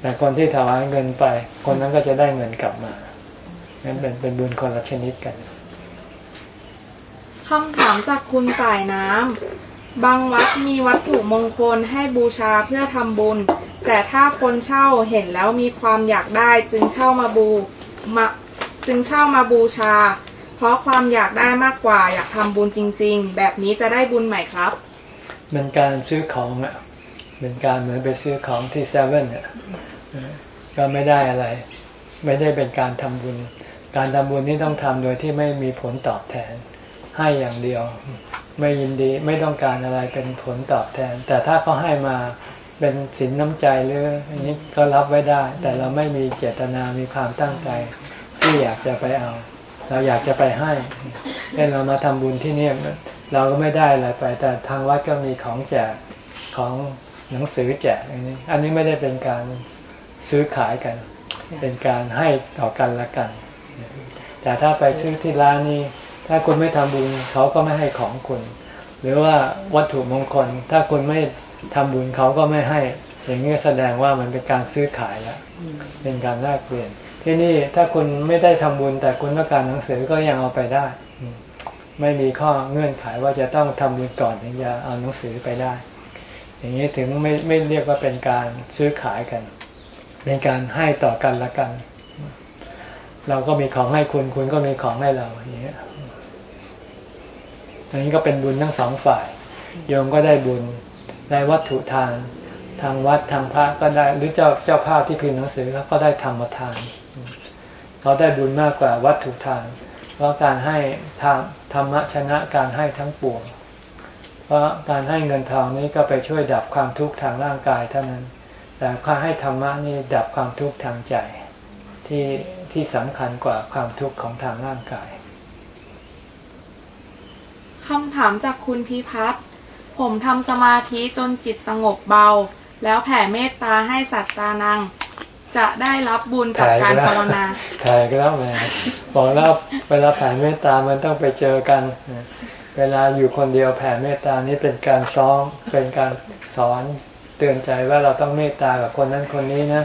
[SPEAKER 1] แต่คนที่ถวายเงินไป คนนั้นก็จะได้เงินกลับมานั่นเป็นเป็นบุญคนละชนิดกัน
[SPEAKER 3] คำถามจากคุณสายน้ำ บางวัดมีวัตถุมงคลให้บูชาเพื่อทำบุญ แต่ถ้าคนเช่าเห็นแล้วมีความอยากได้จึงเช่ามาบูมาจึงเช่ามาบูชา เพราะความอยากได้มากกว่าอยากทำบุญจริง ๆ แบบนี้จะได้บุญไหมครับ
[SPEAKER 1] เป็นการซื้อของอะ เป็นการเหมือนไปซื้อของที่เซเว่นอะก็ไม่ได้อะไร ไม่ได้เป็นการทำบุญ การทำบุญนี่ต้องทำโดยที่ไม่มีผลตอบแทน ให้อย่างเดียว ไม่ยินดีไม่ต้องการอะไรเป็นผลตอบแทน แต่ถ้าเขาให้มาเป็นสินน้ำใจหรืออย่างนี้ก็รับไว้ได้ แต่เราไม่มีเจตนามีความตั้งใจ ที่อยากจะไปเอา เราอยากจะไปให้เช่นเรามาทำบุญที่นี่เราก็ไม่ได้อะไรไป แต่ทางวัดก็มีของแจกของ หนังสือแจกอันนี้ อันนี้ไม่ได้เป็นการซื้อขายกัน เป็นการให้ต่อกันละกัน แต่ถ้าไปซื้อที่ร้านนี้ ถ้าคุณไม่ทำบุญเขาก็ไม่ให้ของคุณ หรือว่าวัตถุมงคล ถ้าคุณไม่ทำบุญเขาก็ไม่ให้ อย่างนี้แสดงว่ามันเป็นการซื้อขายแล้วเป็นการแลกเปลี่ยน ที่นี่ถ้าคุณไม่ได้ทำบุญ แต่คุณต้องการหนังสือก็ยังเอาไปได้ ไม่มีข้อเงื่อนไขว่าจะต้องทำบุญก่อนถึงจะเอาหนังสือไปได้ อย่างนี้ถึงไม่ไม่เรียกว่าเป็นการซื้อขายกัน เป็นการให้ต่อกันละกัน เราก็มีของให้คุณคุณก็มีของให้เราอย่างนี้อันนี้ก็เป็นบุญทั้งสองฝ่าย โยมก็ได้บุญได้วัตถุทาน ทางวัดทางพระก็ได้หรือเจ้าเจ้าภาพที่พิมพ์หนังสือเขาก็ได้ธรรมทานเขาได้บุญมากกว่าวัตถุทาน เพราะการให้ทางธรรมะชนะการให้ทั้งปวง เพราะการให้เงินทองนี้ก็ไปช่วยดับความทุกข์ทางร่างกายเท่านั้น แต่การให้ธรรมะนี่ดับความทุกข์ทางใจที่ที่สำคัญกว่าความทุกข์ของทางร่างกาย
[SPEAKER 3] คำถามจากคุณพิพัฒน์ผมทำสมาธิจนจิตสงบเบา แล้วแผ่เมตตาให้สัตตานัง จะได้รับบุญจากการภาวนา
[SPEAKER 1] ถ่ายก็แล้วแม่บอกแล้วเวลาแผ่เมตตามันต้องไปเจอกัน เวลาอยู่คนเดียวแผ่เมตตานี้เป็นการซ้อมเป็นการสอนเตือนใจว่าเราต้องเมตตากับคนนั้นคนนี้นะ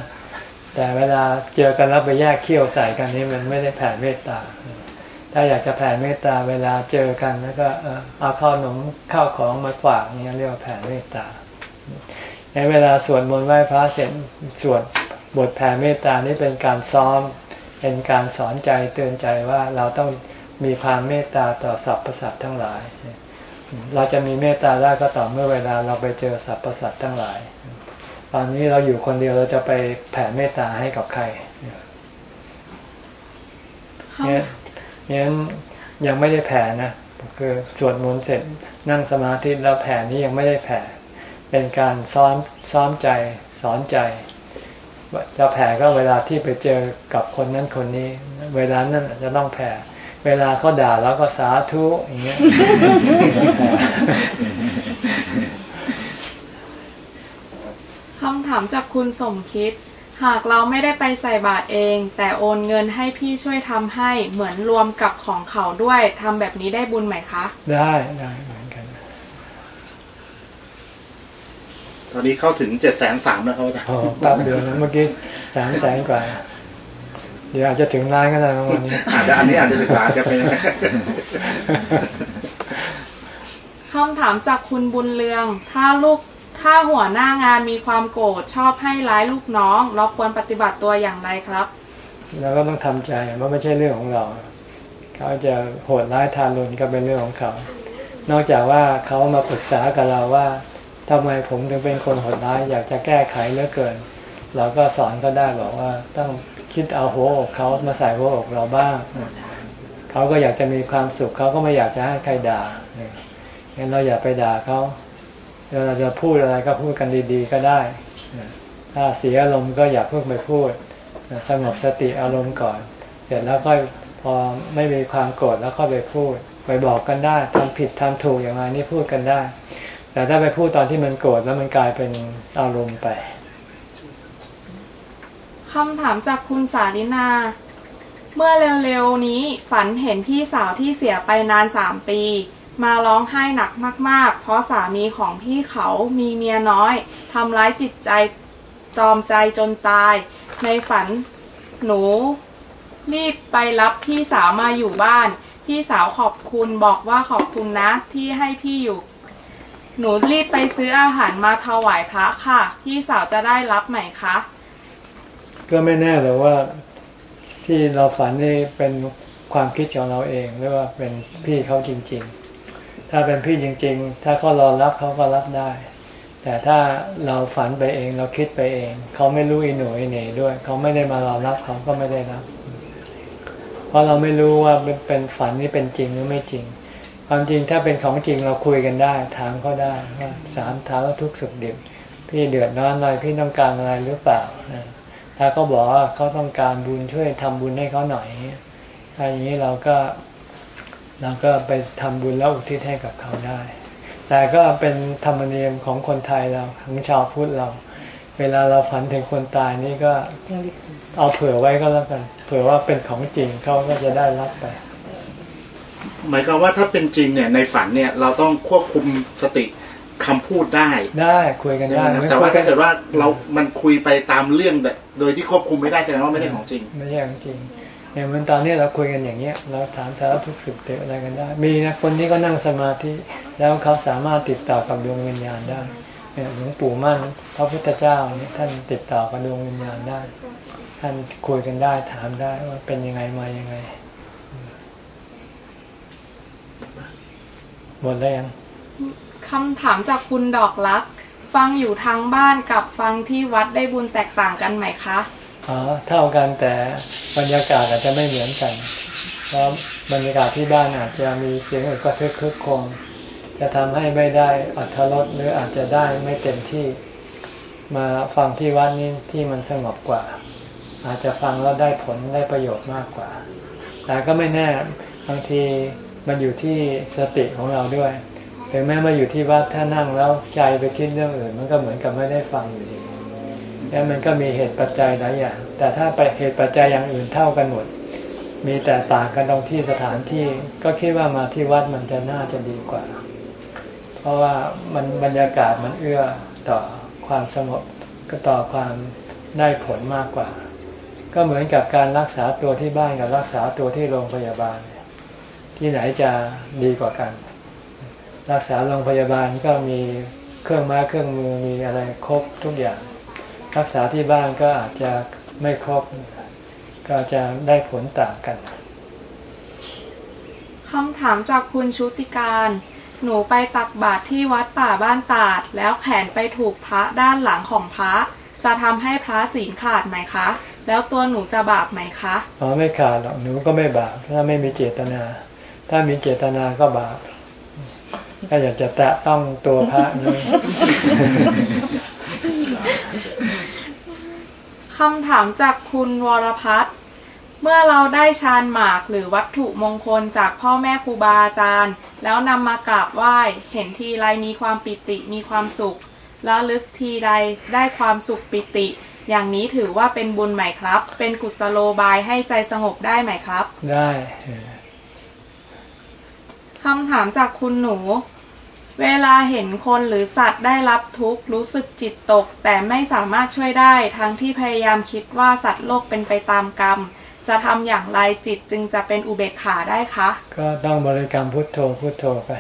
[SPEAKER 1] แต่เวลาเจอกันแล้วไปแยกเขี้ยวใส่กันนี้มันไม่ได้แผ่เมตตา ถ้าอยากจะแผ่เมตตาเวลาเจอกันแล้วก็เอาข้าวหนมข้าวของมาฝากนี่เรียกว่าแผ่เมตตาในเวลาสวดมนต์ไหว้พระเสร็จสวดบทแผ่เมตตานี่เป็นการซ้อมเป็นการสอนใจเตือนใจว่าเราต้อง มีความเมตตาต่อสรรพสัตว์ทั้งหลายพเราจะมีเมตตาได้ก็ต่อเมื่อเวลาเราไปเจอสรรพสัตว์ทั้งหลาย ตอนนี้เราอยู่คนเดียวเราจะไปแผ่เมตตาให้กับใครเนี่ยเนี่ยยังไม่ได้แผ่นะคือสวดมนต์เสร็จนั่งสมาธิแล้วแผ่นี้ยังไม่ได้แผ่ เป็นการซ้อมซ้อมใจสอนใจจะแผ่ก็เวลาที่ไปเจอกับคนนั้นคนนี้ เวลานั้นจะต้องแผ่ เวลาเขาด่าแล้วก็สาธุอย่างเงี้ย
[SPEAKER 3] คำถามจากคุณสมคิด หากเราไม่ได้ไปใส่บาตรเอง แต่โอนเงินให้พี่ช่วยทำให้เหมือนรวมกับของเขาด้วยทำแบบนี้ได้บุญไหมคะ
[SPEAKER 1] ได้ได้เหมือนกัน
[SPEAKER 5] ตอนนี้เข้าถึงเจ็ดแสนสามแล้วครับอาจารย์
[SPEAKER 1] อ๋อแป๊บเดียวนะเมื่อกี้สามแสนกว่า เดี๋ยวอาจจะถึงล้านก็ได้นะวันนี้
[SPEAKER 5] อาจจะอันนี้อาจจะถึงล้านจะเป็น
[SPEAKER 3] คำถามจากคุณบุญเรือง ถ้าลูกถ้าหัวหน้างานมีความโกรธชอบให้ร้ายลูกน้อง เราควรปฏิบัติตัวอย่างไรครับ
[SPEAKER 1] แล้วก็ต้องทำใจว่าไม่ใช่เรื่องของเรา เขาจะโหดร้ายทารุณก็เป็นเรื่องของเขา นอกจากว่าเขามาปรึกษากับเราว่าทำไมผมถึงเป็นคนโหดร้ายอยากจะแก้ไขเหลือเกิน เราก็สอนก็ได้บอกว่าต้อง คิดเอาหัวอกเขามาใส่หัวอกเราบ้างเขาก็อยากจะมีความสุขเขาก็ไม่อยากจะให้ใครด่างั้นเราอย่าไปด่าเขาเราจะพูดอะไรก็พูดกันดี ๆ ก็ได้ ถ้าเสียอารมณ์ก็อย่าเพิ่งไปพูด สงบสติอารมณ์ก่อน เสร็จแล้วก็พอไม่มีความโกรธแล้วก็ไปพูด ไปบอกกันได้ทำผิดทำถูกอย่างไรนี่พูดกันได้ แต่ถ้าไปพูดตอนที่มันโกรธแล้วมันกลายเป็นอารมณ์ไป
[SPEAKER 3] คำถามจากคุณสาลินา เมื่อเร็วๆนี้ฝันเห็นพี่สาวที่เสียไปนานสามปี มาร้องไห้หนักมาก ๆ เพราะสามีของพี่เขามีเมียน้อยทำร้ายจิตใจตอมใจจนตาย ในฝันหนู รีบไปรับพี่สาวมาอยู่บ้าน พี่สาวขอบคุณบอกว่าขอบคุณนะที่ให้พี่อยู่ หนูรีบไปซื้ออาหารมาถวายพระค่ะ พี่สาวจะได้รับไหมคะ
[SPEAKER 1] ก็ไม่แน่หรอกว่าที่เราฝันนี่เป็นความคิดของเราเองหรือว่าเป็นพี่เขาจริง ๆ ถ้าเป็นพี่จริง ๆ ถ้าเขารอรับเขาก็รับได้ แต่ถ้าเราฝันไปเองเราคิดไปเอง เขาไม่รู้อีหนูอีเหน่ด้วย เขาไม่ได้มารอรับเขาก็ไม่ได้รับ เพราะเราไม่รู้ว่าเป็นฝันนี่เป็นจริงหรือไม่จริง ความจริงถ้าเป็นของจริงเราคุยกันได้ ถามเขาได้ว่าสามถามว่าทุกสุขดิบพี่เดือดร้อนอะไรพี่ต้องการอะไรหรือเปล่า ถ้าเขาบอกว่าเขาต้องการบุญช่วยทำบุญให้เขาหน่อยถ้าอย่างนี้เราก็เราก็ไปทำบุญแล้วอุทิศให้กับเขาได้ แต่ก็เป็นธรรมเนียมของคนไทยเราของชาวพุทธเรา เวลาเราฝันถึงคนตายนี่ก็เอาเผื่อไว้ก็แล้วกัน เผื่อว่าเป็นของจริงเขาก็จะได้รับไป
[SPEAKER 5] หมายความว่าถ้าเป็นจริงเนี่ยในฝันเนี่ยเราต้องควบคุมสติ คำพูดได้
[SPEAKER 1] ได้คุยกันได้
[SPEAKER 5] แต่ว่าถ้าเกิดว่าเรา มันคุยไปตามเรื่องโดยที่ควบคุมไม่ได้แสดงว่าไม่ใช่ของจริง
[SPEAKER 1] ไม่ใช่ของจริงอย่างเหมือนตอนนี้เราคุยกันอย่างเงี้ย เราถามสารทุกสุขเตอะไรกันได้ มีนะคนนี้ก็นั่งสมาธิแล้วเขาสามารถติดต่อกับดวงวิญญาณได้หลวงปู่มั่นพระพุทธเจ้านี่ท่านติดต่อกับดวงวิญญาณได้ ท่านคุยกันได้ถามได้ว่าเป็นยังไงมายังไงหมดแล้วยัง
[SPEAKER 3] คำถามจากคุณดอกรัก ฟังอยู่ทางบ้านกับฟังที่วัดได้บุญแตกต่างกันไหมคะ
[SPEAKER 1] อ๋อเท่ากันแต่บรรยากาศอาจจะไม่เหมือนกัน เพราะบรรยากาศที่บ้านอาจจะมีเสียงอึกกระทึกคึกโคงจะทำให้ไม่ได้อัธรสหรืออาจจะได้ไม่เต็มที่มาฟังที่วัดนี้ที่มันสงบกว่า อาจจะฟังแล้วได้ผลได้ประโยชน์มากกว่า แต่ก็ไม่แน่บางทีมันอยู่ที่สติของเราด้วย ถึงแม้มาอยู่ที่วัดถ้านั่งแล้วใจไปคิดเรื่องอื่น มันก็เหมือนกับไม่ได้ฟังอยู่ดีแล้วมันก็มีเหตุปัจจัยหลายอย่าง แต่ถ้าไปเหตุปัจจัยอย่างอื่นเท่ากันหมด มีแต่ต่างกันตรงที่สถานที่ ก็คิดว่ามาที่วัดมันจะน่าจะดีกว่า เพราะว่ามันบรรยากาศมันเอื้อต่อความสงบก็ต่อความได้ผลมากกว่า ก็เหมือนกับการรักษาตัวที่บ้านกับรักษาตัวที่โรงพยาบาล ที่ไหนจะดีกว่ากัน รักษาโรงพยาบาลก็มีเครื่องม้เครื่องมือมีอะไรครบทุกอย่าง รักษาที่บ้านก็อาจจะไม่ครบก็จะได้ผลต่างกัน
[SPEAKER 3] คำถามจากคุณชุติการ หนูไปตักบาตรที่วัดป่าบ้านตาด แล้วแขนไปถูกพระด้านหลังของพระ จะทำให้พระศีลขาดไหมคะ แล้วตัวหนูจะบาปไหมคะ
[SPEAKER 1] อ๋อไม่ขาดหรอก หนูก็ไม่บาป ถ้าไม่มีเจตนา ถ้ามีเจตนาก็บาป ถ้าอยากจะแตะต้องตัวพระนี่
[SPEAKER 3] คำถามจากคุณวรพัฒน์เมื่อเราได้ฌานหมากหรือวัตถุมงคลจากพ่อแม่ครูบาอาจารย์ แล้วนำมากราบไหว้ เห็นทีไรมีความปิติมีความสุข แล้วลึกทีใดได้ความสุขปิติ อย่างนี้ถือว่าเป็นบุญไหมครับ เป็นกุศโลบายให้ใจสงบได้ไหมครับ
[SPEAKER 1] ได้
[SPEAKER 3] คำถามจากคุณหนู เวลาเห็นคนหรือสัตว์ได้รับทุกข์รู้สึกจิตตก แต่ไม่สามารถช่วยได้ ทั้งที่พยายามคิดว่าสัตว์โลกเป็นไปตามกรรม จะทำอย่างไรจิตจึงจะเป็นอุเบกขาได้คะ
[SPEAKER 1] ก็ต้องบริกรรมพุทโธพุทโธไป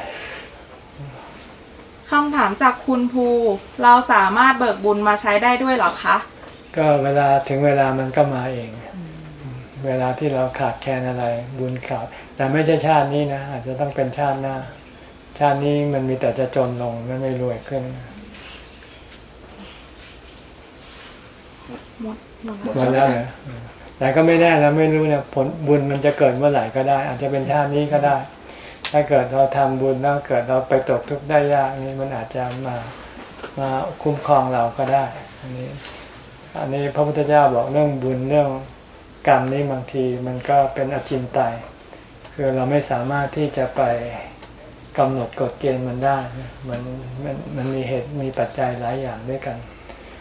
[SPEAKER 3] คำถามจากคุณภู เราสามารถเบิกบุญมาใช้ได้ด้วยเหรอคะ
[SPEAKER 1] ก็เวลาถึงเวลามันก็มาเอง เวลาที่เราขาดแคลนอะไรบุญขาดแต่ไม่ใช่ชาตินี้นะ อาจจะต้องเป็นชาติหน้า ชาตินี้มันมีแต่จะจนลงมันไม่รวยขึ้น
[SPEAKER 3] หมดหมด
[SPEAKER 1] หมดแล้วเหรอแต่ก็ไม่แน่นะไม่รู้นะผลบุญมันจะเกิดเมื่อไหร่ก็ได้ อาจจะเป็นชาตินี้ก็ได้ ถ้าเกิดเราทำบุญแล้วเกิดเราไปตกทุกข์ได้ยากนี่มันอาจจะมามาคุ้มครองเราก็ได้ อันนี้ อันนี้พระพุทธเจ้าบอกเรื่องบุญเรื่องกรรมนี่บางทีมันก็เป็นอจินไตยคือเราไม่สามารถที่จะไป กำหนดกฎเกณฑ์มันได้มันมันมันมีเหตุมีปัจจัยหลายอย่างด้วยกัน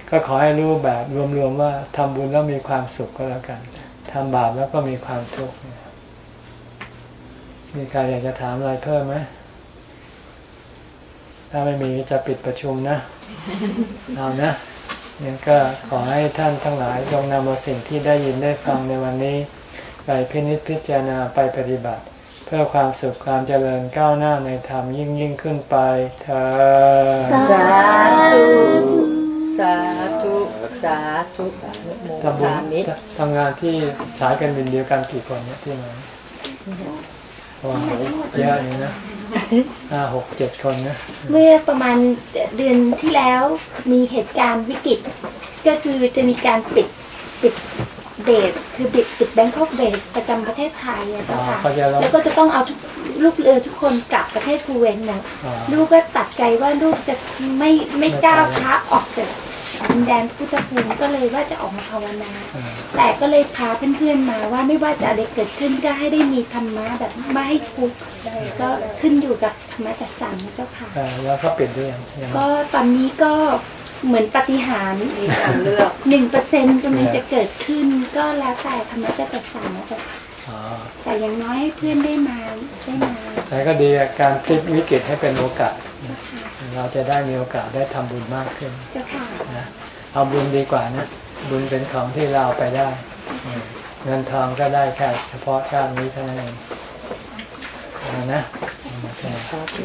[SPEAKER 1] ก็ขอให้รู้แบบรวมๆว่าทำบุญแล้วมีความสุขก็แล้วกันทำบาปแล้วก็มีความทุกข์มีใครอยากจะถามอะไรเพิ่มไหมถ้าไม่มีจะปิดประชุมนะ เอานะยังก็ขอให้ท่านทั้งหลายจงนำเอาสิ่งที่ได้ยินได้ฟังในวันนี้ ไปพินิจพิจารณาไปปฏิบัติ พื่อความสุขความเจริญก้าวหน้าในธรรมยิ่งยิ่งขึ้นไปเธอ
[SPEAKER 2] สา
[SPEAKER 4] สา
[SPEAKER 2] ธุ
[SPEAKER 4] ธุสาธุสาธุสาธุโม
[SPEAKER 1] ทำบุญ
[SPEAKER 4] ทามิ
[SPEAKER 1] ทำงานที่สายการบินเดียวกันกี่คนเนี่ยที่มาโอ้โหเยอะอยู่นะห้าหกเจ็ดคนนะ
[SPEAKER 2] เมื่อประมาณเดือนที่แล้วมีเหตุการณ์วิกฤต ก็คือจะมีการปิดปิด เบสคือปิดปิดแบงคอกเบสประจำประเทศไทยอะเจ้าค่ะ
[SPEAKER 1] อ๋อเขาจะรับ
[SPEAKER 2] แล้วก็จะต้องเอาทุกลูกเรือทุกคนกลับประเทศคูเวนต์นะ
[SPEAKER 1] อ๋อ
[SPEAKER 2] ลูกก็ตัดใจว่าลูกจะไม่ไม่ก้าวเท้าออกจากดินแดนพุทธภูมิก็เลยว่าจะออกมาภาวนา
[SPEAKER 1] อ่า
[SPEAKER 2] แต่ก็เลยพาเพื่อนๆมาว่าไม่ว่าจะอะไรเกิดขึ้นก็ให้ได้มีธรรมะแบบไม่ให้ทุกข์ก็ขึ้นอยู่กับธรรมะจัดสรรนะเจ้าค่ะ
[SPEAKER 1] เออแล้วเขาปิดด้วยยังยัง
[SPEAKER 2] ก็ตอนนี้ก็ เหมือนปาฏิหารย์
[SPEAKER 4] มีทางเลือก
[SPEAKER 2] หนึ่งเปอร์เซ็นต์กำลังจะเกิดขึ้น ก็แล้วแต่ธรรมะจะจัดสรรนะเจ้าค่ะ
[SPEAKER 1] อ๋อ
[SPEAKER 2] แต่อย่างน้อยให้เพื่อนได้มาได้มา
[SPEAKER 1] แต่ก็ดีอะการพลิกวิกฤตให้เป็นโอกาส เราจะได้มีโอกาสได้ทำบุญมากขึ้น
[SPEAKER 2] เจ้าค่ะ
[SPEAKER 1] นะเอาบุญดีกว่านะ บุญเป็นของที่เราเอาไปได้อืมเงินทองก็ได้แค่เฉพาะชาตินี้เท่านั้นเองเอานะโอเค
[SPEAKER 4] สาธุ